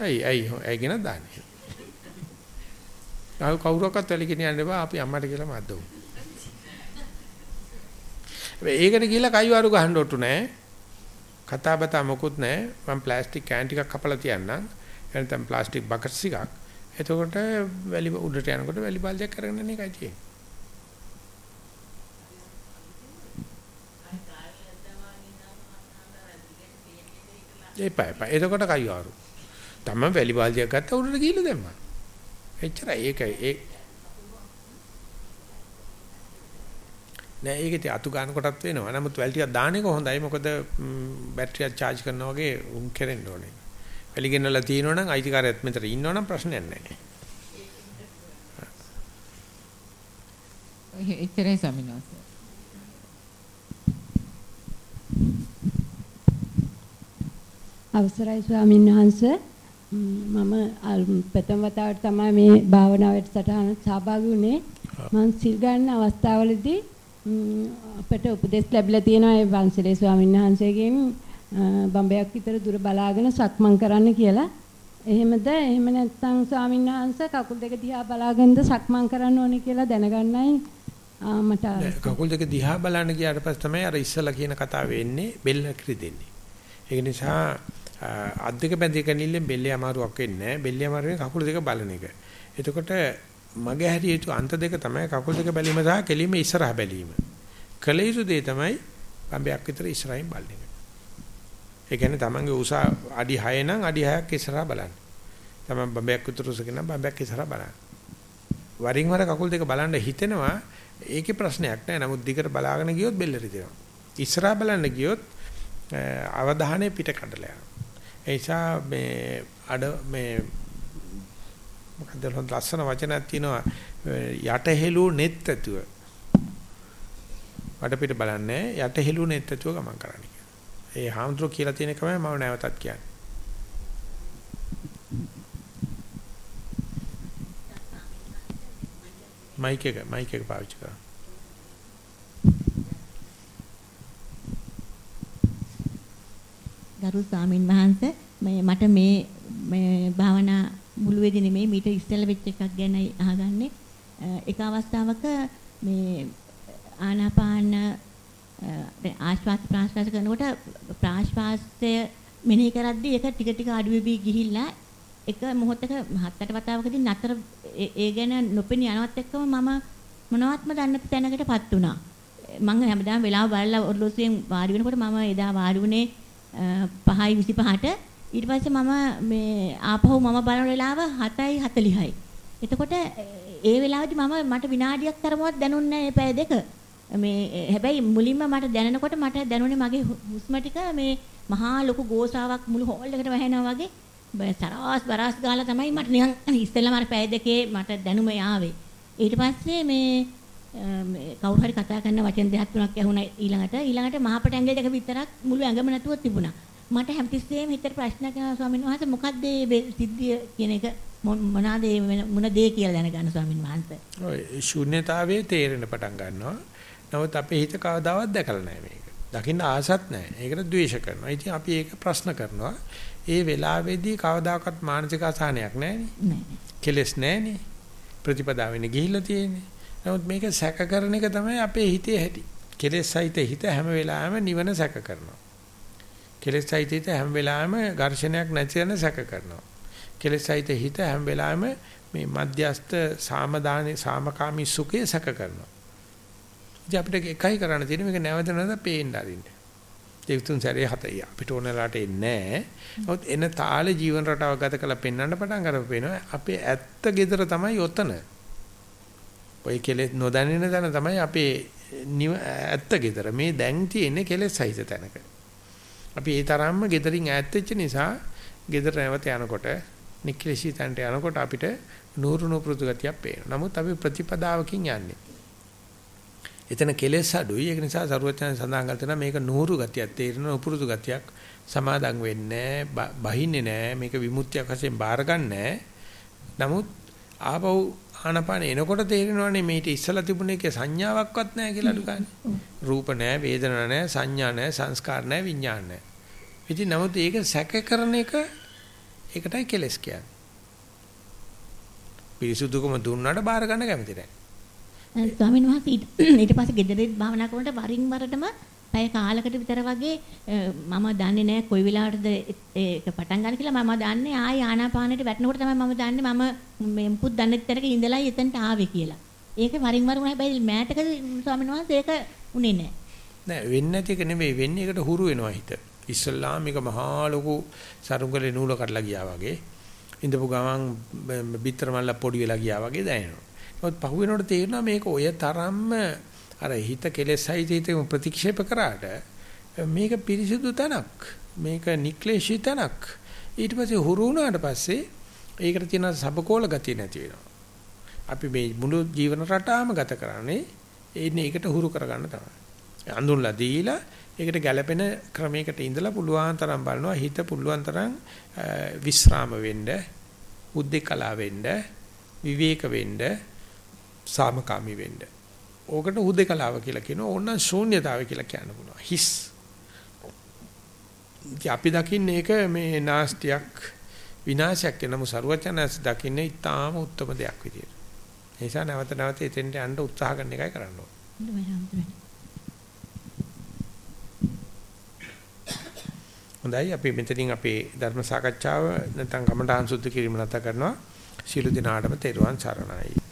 ඇයි ඇයි ඇයි ගෙනත් දාන්නේ? ආව කවුරක්වත් වැලි ගෙන යන්න බෑ අපි අම්මට කියලා මද්දමු. ඒකට කියලා කයිවාරු ගහන්න ඔට්ටු නැහැ. කතා බතා මොකුත් නැහැ. මම ප්ලාස්ටික් කෑන් ටිකක් කපලා තියන්නම්. එනතම් ප්ලාස්ටික් බකට්ස් ටිකක්. එතකොට වැලි උඩට යනකොට වැලි බල්දියක් අරගෙන යන එකයි තියෙන්නේ. එපා එපා. එතකොට කයිවාරු. තමන් වැලි බල්දියක් ගත්තා උඩට ගිහිල්ලා දැම්මා. එච්චරයි ඒකයි ඒ නෑ ඒක ඉතින් අතු ගන්න කොටත් වෙනවා. නමුත් වැල් ටිකක් දාන එක හොඳයි. මොකද බැටරියක් charge කරනවා වගේ උන් කෙරෙන්න ඕනේ. වැලි ගෙනලා තියෙනවනම් අයිතිකාරයත් මෙතන ඉන්නවනම් ප්‍රශ්නයක් නෑ. එච්චරයි ස්වාමීනි. අවසරයි ස්වාමීන් වහන්සේ මම ප්‍රථම වතාවට තමයි මේ භාවනාවට සටහන සහභාගී වුණේ මම සිල් ගන්න අවස්ථාවලදී අපට උපදෙස් ලැබිලා තියෙනවා ඒ වංශලේ ස්වාමීන් වහන්සේගෙන් බම්බයක් විතර දුර බලාගෙන සක්මන් කරන්න කියලා. එහෙමද? එහෙම නැත්නම් ස්වාමීන් වහන්සේ කකුල් දෙක දිහා බලාගෙනද සක්මන් කරන්න ඕනේ කියලා දැනගන්නයි මට කකුල් දෙක දිහා බලන්න ගියාට පස්සේ තමයි අර ඉස්සලා කියන කතාව වෙන්නේ බෙල්ල කිරිදෙන්නේ. ඒක නිසා අත් දෙක බැඳි කනිල්ලෙන් බෙල්ලේ අමාරුවක් වෙන්නේ නැහැ. බෙල්ලේ අමාරුවෙන් කකුල් දෙක බලන එක. එතකොට මගේ හැටි යුතු අන්ත දෙක තමයි කකුල් දෙක බැලීම සහ කෙලින්ම ඉස්සරහ බැලීම. කල යුතු දේ තමයි බම්බයක් විතර ඉස්සරහින් බලන එක. ඒ කියන්නේ තමන්ගේ උස අඩි 6 නම් අඩි 6ක් ඉස්සරහා බලන්න. තමන් බම්බයක් විතර උසගෙන නම් බම්බයක් ඉස්සරහා බලන්න. වරින් වර කකුල් දෙක බලන්න හිතෙනවා ඒකේ ප්‍රශ්නයක් නෑ. නමුත් දිගට බලාගෙන ගියොත් බෙල්ල රිදෙනවා. ඉස්සරහා බලන්න ගියොත් අවධානය පිට කඩලා යනවා. ඒ නිසා මේ අඩ මේ මොකද ලස්සන වචනයක් තියෙනවා යට හෙළු නෙත් ඇතුව වඩ පිට බලන්නේ යට හෙළු නෙත් ඇතුව ගමන් කරන්න කියලා. ඒ හාමුදුරුවෝ කියලා තියෙන එකමයි මම නැවතත් කියන්නේ. මයික් එක මයික් එක පාවිච්චි කරන්න. ගරු ස්වාමින් වහන්සේ මට මේ මේ භාවනා මුළුවේදී නෙමෙයි මීට ඉස්සෙල්ලා වෙච්ච එකක් ගැන අහගන්නේ. එක අවස්ථාවක මේ ආනාපාන ආශ්වාස ප්‍රාශ්වාස කරනකොට ප්‍රාශ්වාසය මෙනෙහි කරද්දී ඒක ටික ටික අඩු වෙවි ගිහිල්ලා එක මොහොතක හත්තට වතාවකදී නතර ඒ ගැන නොපෙනී යනවත් එක්කම මම මොනවත්ම දන්න තැනකටපත් වුණා. මම හැමදාම වෙලාව බලලා ඔර්ලෝසුවෙන් වාඩි වෙනකොට මම එදා වාඩි වුණේ 5යි 25ට ඊට පස්සේ මම මේ ආපහු මම බලන වෙලාව 7යි 40යි. එතකොට ඒ වෙලාවේදී මම මට විනාඩියක් තරමවත් දැනුන්නේ නැහැ පැය දෙක. මේ හැබැයි මුලින්ම මට දැනෙනකොට මට දැනුනේ මගේ හුස්ම ටික මේ මහා ලොකු ගෝසාවක් මුළු හෝල් එකට වැහෙනවා වගේ සරාස් බරාස් ගාලා තමයි මට නිකන් ඉස්සෙල්ලාම අර පැය දෙකේ මට දැනුම ආවේ. ඊට පස්සේ මේ කවුරු හරි කතා කරන වචන දෙකක් තුනක් ඇහුණා ඊළඟට ඊළඟට මහපට ඇඟිලි දෙක විතරක් මුළු ඇඟම නැතුව තිබුණා. මට හැමතිස්සෙම හිතට ප්‍රශ්න කරනවා ස්වාමීන් වහන්සේ මොකක්ද මේ සිද්ධිය කියන එක මොනවාද මොන දේ කියලා දැනගන්න ස්වාමීන් වහන්සේ. ඔය ශූන්‍යතාවයේ තේරෙන පටන් ගන්නවා. නමුත් අපේ හිත කවදාවත් දැකලා නැහැ මේක. දකින්න ආසත් නැහැ. ඒකට ද්වේෂ කරනවා. ඉතින් අපි ඒක ප්‍රශ්න කරනවා. ඒ වෙලාවේදී කවදාකවත් මානසික අසහනයක් නැහැ නේ. කෙලස් නැහැ නේ. ප්‍රතිපදාවෙන්නේ ගිහිල්ලා තියෙන්නේ. නමුත් මේක සැක කරන එක තමයි අපේ හිතේ ඇති. කෙලෙස් සහිත හිත හැම වෙලාවෙම නිවන සැක කරනවා. කෙලෙස් සහිත හිත හැම වෙලාවෙම ඝර්ෂණයක් නැති වෙන සැක කරනවා. කෙලෙස් සහිත හිත හැම වෙලාවෙම මේ මධ්‍යස්ත සාමදානේ සාමකාමී සුඛය සැක කරනවා. ඉතින් අපිට එකයි කරන්න තියෙන්නේ මේක නැවත නැවත පේන්න අරින්න. ඒ තුන් සැරේ හතයි අපිට ඕනලාට එන්නේ නැහැ. නමුත් එන තාලේ ජීවන රටාව ගත කරලා පෙන්වන්න පටන් ගන්නපේනවා අපේ ඇත්ත gedara තමයි ඔතන. ඔය කෙලෙස් නොදැනෙන තැන තමයි අපේ ඇත්ත gedara. මේ දැන් තියෙන්නේ කෙලෙස් සහිත තැනක. අපි ඒ තරම්ම gederin ඈත් වෙච්ච නිසා gedara නැවත යනකොට නික්ලේශී තැනට යනකොට අපිට නూరు නුපුරුදු ගතියක් පේනවා. නමුත් අපි ප්‍රතිපදාවකින් යන්නේ. එතන කෙලෙස් අඩුයි. ඒක නිසා සරුවචන සඳහන් කරලා මේක නూరు ගතියක් තේරෙන උපුරුදු ගතියක් සමාදන් වෙන්නේ බහින්නේ නැහැ. මේක විමුක්තියක් වශයෙන් බාරගන්නේ නමුත් ආපහු ආනපාන එනකොට තේරෙනවානේ මේට ඉස්සලා තිබුණ එකේ සංඥාවක්වත් නැහැ කියලා අඩු ගන්න. රූප නැහැ, වේදනා නැහැ, සංඥා නැහැ, සංස්කාර නැහැ, විඥාන නැහැ. ඉතින් නමුත් ඒක සැක කරන එක ඒකටයි කෙලස් කියන්නේ. පිරිසුදුකම දුන්නාට බාර ගන්න කැමති නැහැ. ස්වාමීන් වහන්සේ ඊට පස්සේ ගෙදරෙත් භාවනා කරනකොට වරින් වරටම පැය කාලකට විතර වගේ මම දන්නේ නැහැ කොයි වෙලාවටද ඒක පටන් ගන්න කියලා මම දන්නේ ආයි ආනාපානෙට වැටෙනකොට තමයි මම දන්නේ මම මේ මුකුත් දන්නේ නැතරක ඉඳලා එතනට ආවේ කියලා. ඒක වරින් වර උනා හැබැයි මෑතක ස්වාමීන් වහන්සේ ඒක උනේ නැහැ. නෑ වෙන්නේ නැති එක නෙවෙයි වෙන්නේ ඒකට හුරු වෙනවා හිත. ඉස්සල්ලාම මේක මහා ලොකු සරුංගලේ නූල කඩලා ගියා වගේ ඉඳපු ගමන් බිත්තර මල්ල පොඩි වෙලා ගියා වගේ දැනෙනවා. නමුත් පහුවෙනකොට තේරෙනවා මේක ඔය තරම්ම අර හිත කෙලෙසයි හිතේ ප්‍රතික්ෂේප කරාට මේක පිරිසිදු තැනක්. මේක නික්ලේශී තැනක්. ඊට පස්සේ හුරු වුණාට පස්සේ ඒකට තියෙන සබකෝල ගතිය නැති වෙනවා. අපි මේ මුළු ජීවන රටාවම ගත කරන්නේ ඒන්නේ ඒකට හුරු කරගන්න තමයි. අඳුන්ලා දීලා ඒකට ගැළපෙන ක්‍රමයකට ඉඳලා පුළුවන් තරම් බලනවා හිත පුළුවන් තරම් විස්්‍රාම වෙන්න, උද්දේකලා වෙන්න, විවේක වෙන්න, සාමකාමී වෙන්න. ඕකට හුදේකලාව කියලා කියනවා. ඕනනම් ශූන්‍යතාවය කියලා කියන්න පුළුවන්. හිස්. අපි දකින්නේ ඒක මේ නාස්තියක් විනාශයක් වෙනම ਸਰවචනස් දකින්නේ ඊටාම උත්තරම දෙයක් විදියට. ඒ නිසා නැවත නැවත එතෙන්ට යන්න උත්සාහ කරන එකයි කරන්න ඕනේ. හොඳයි අපි මෙතනින් අපේ ධර්ම සාකච්ඡාව නැත්නම් කමඨාන් සුද්ධ කිරීම නැත කරනවා. ශීල දිනාටම තෙරුවන් සරණයි.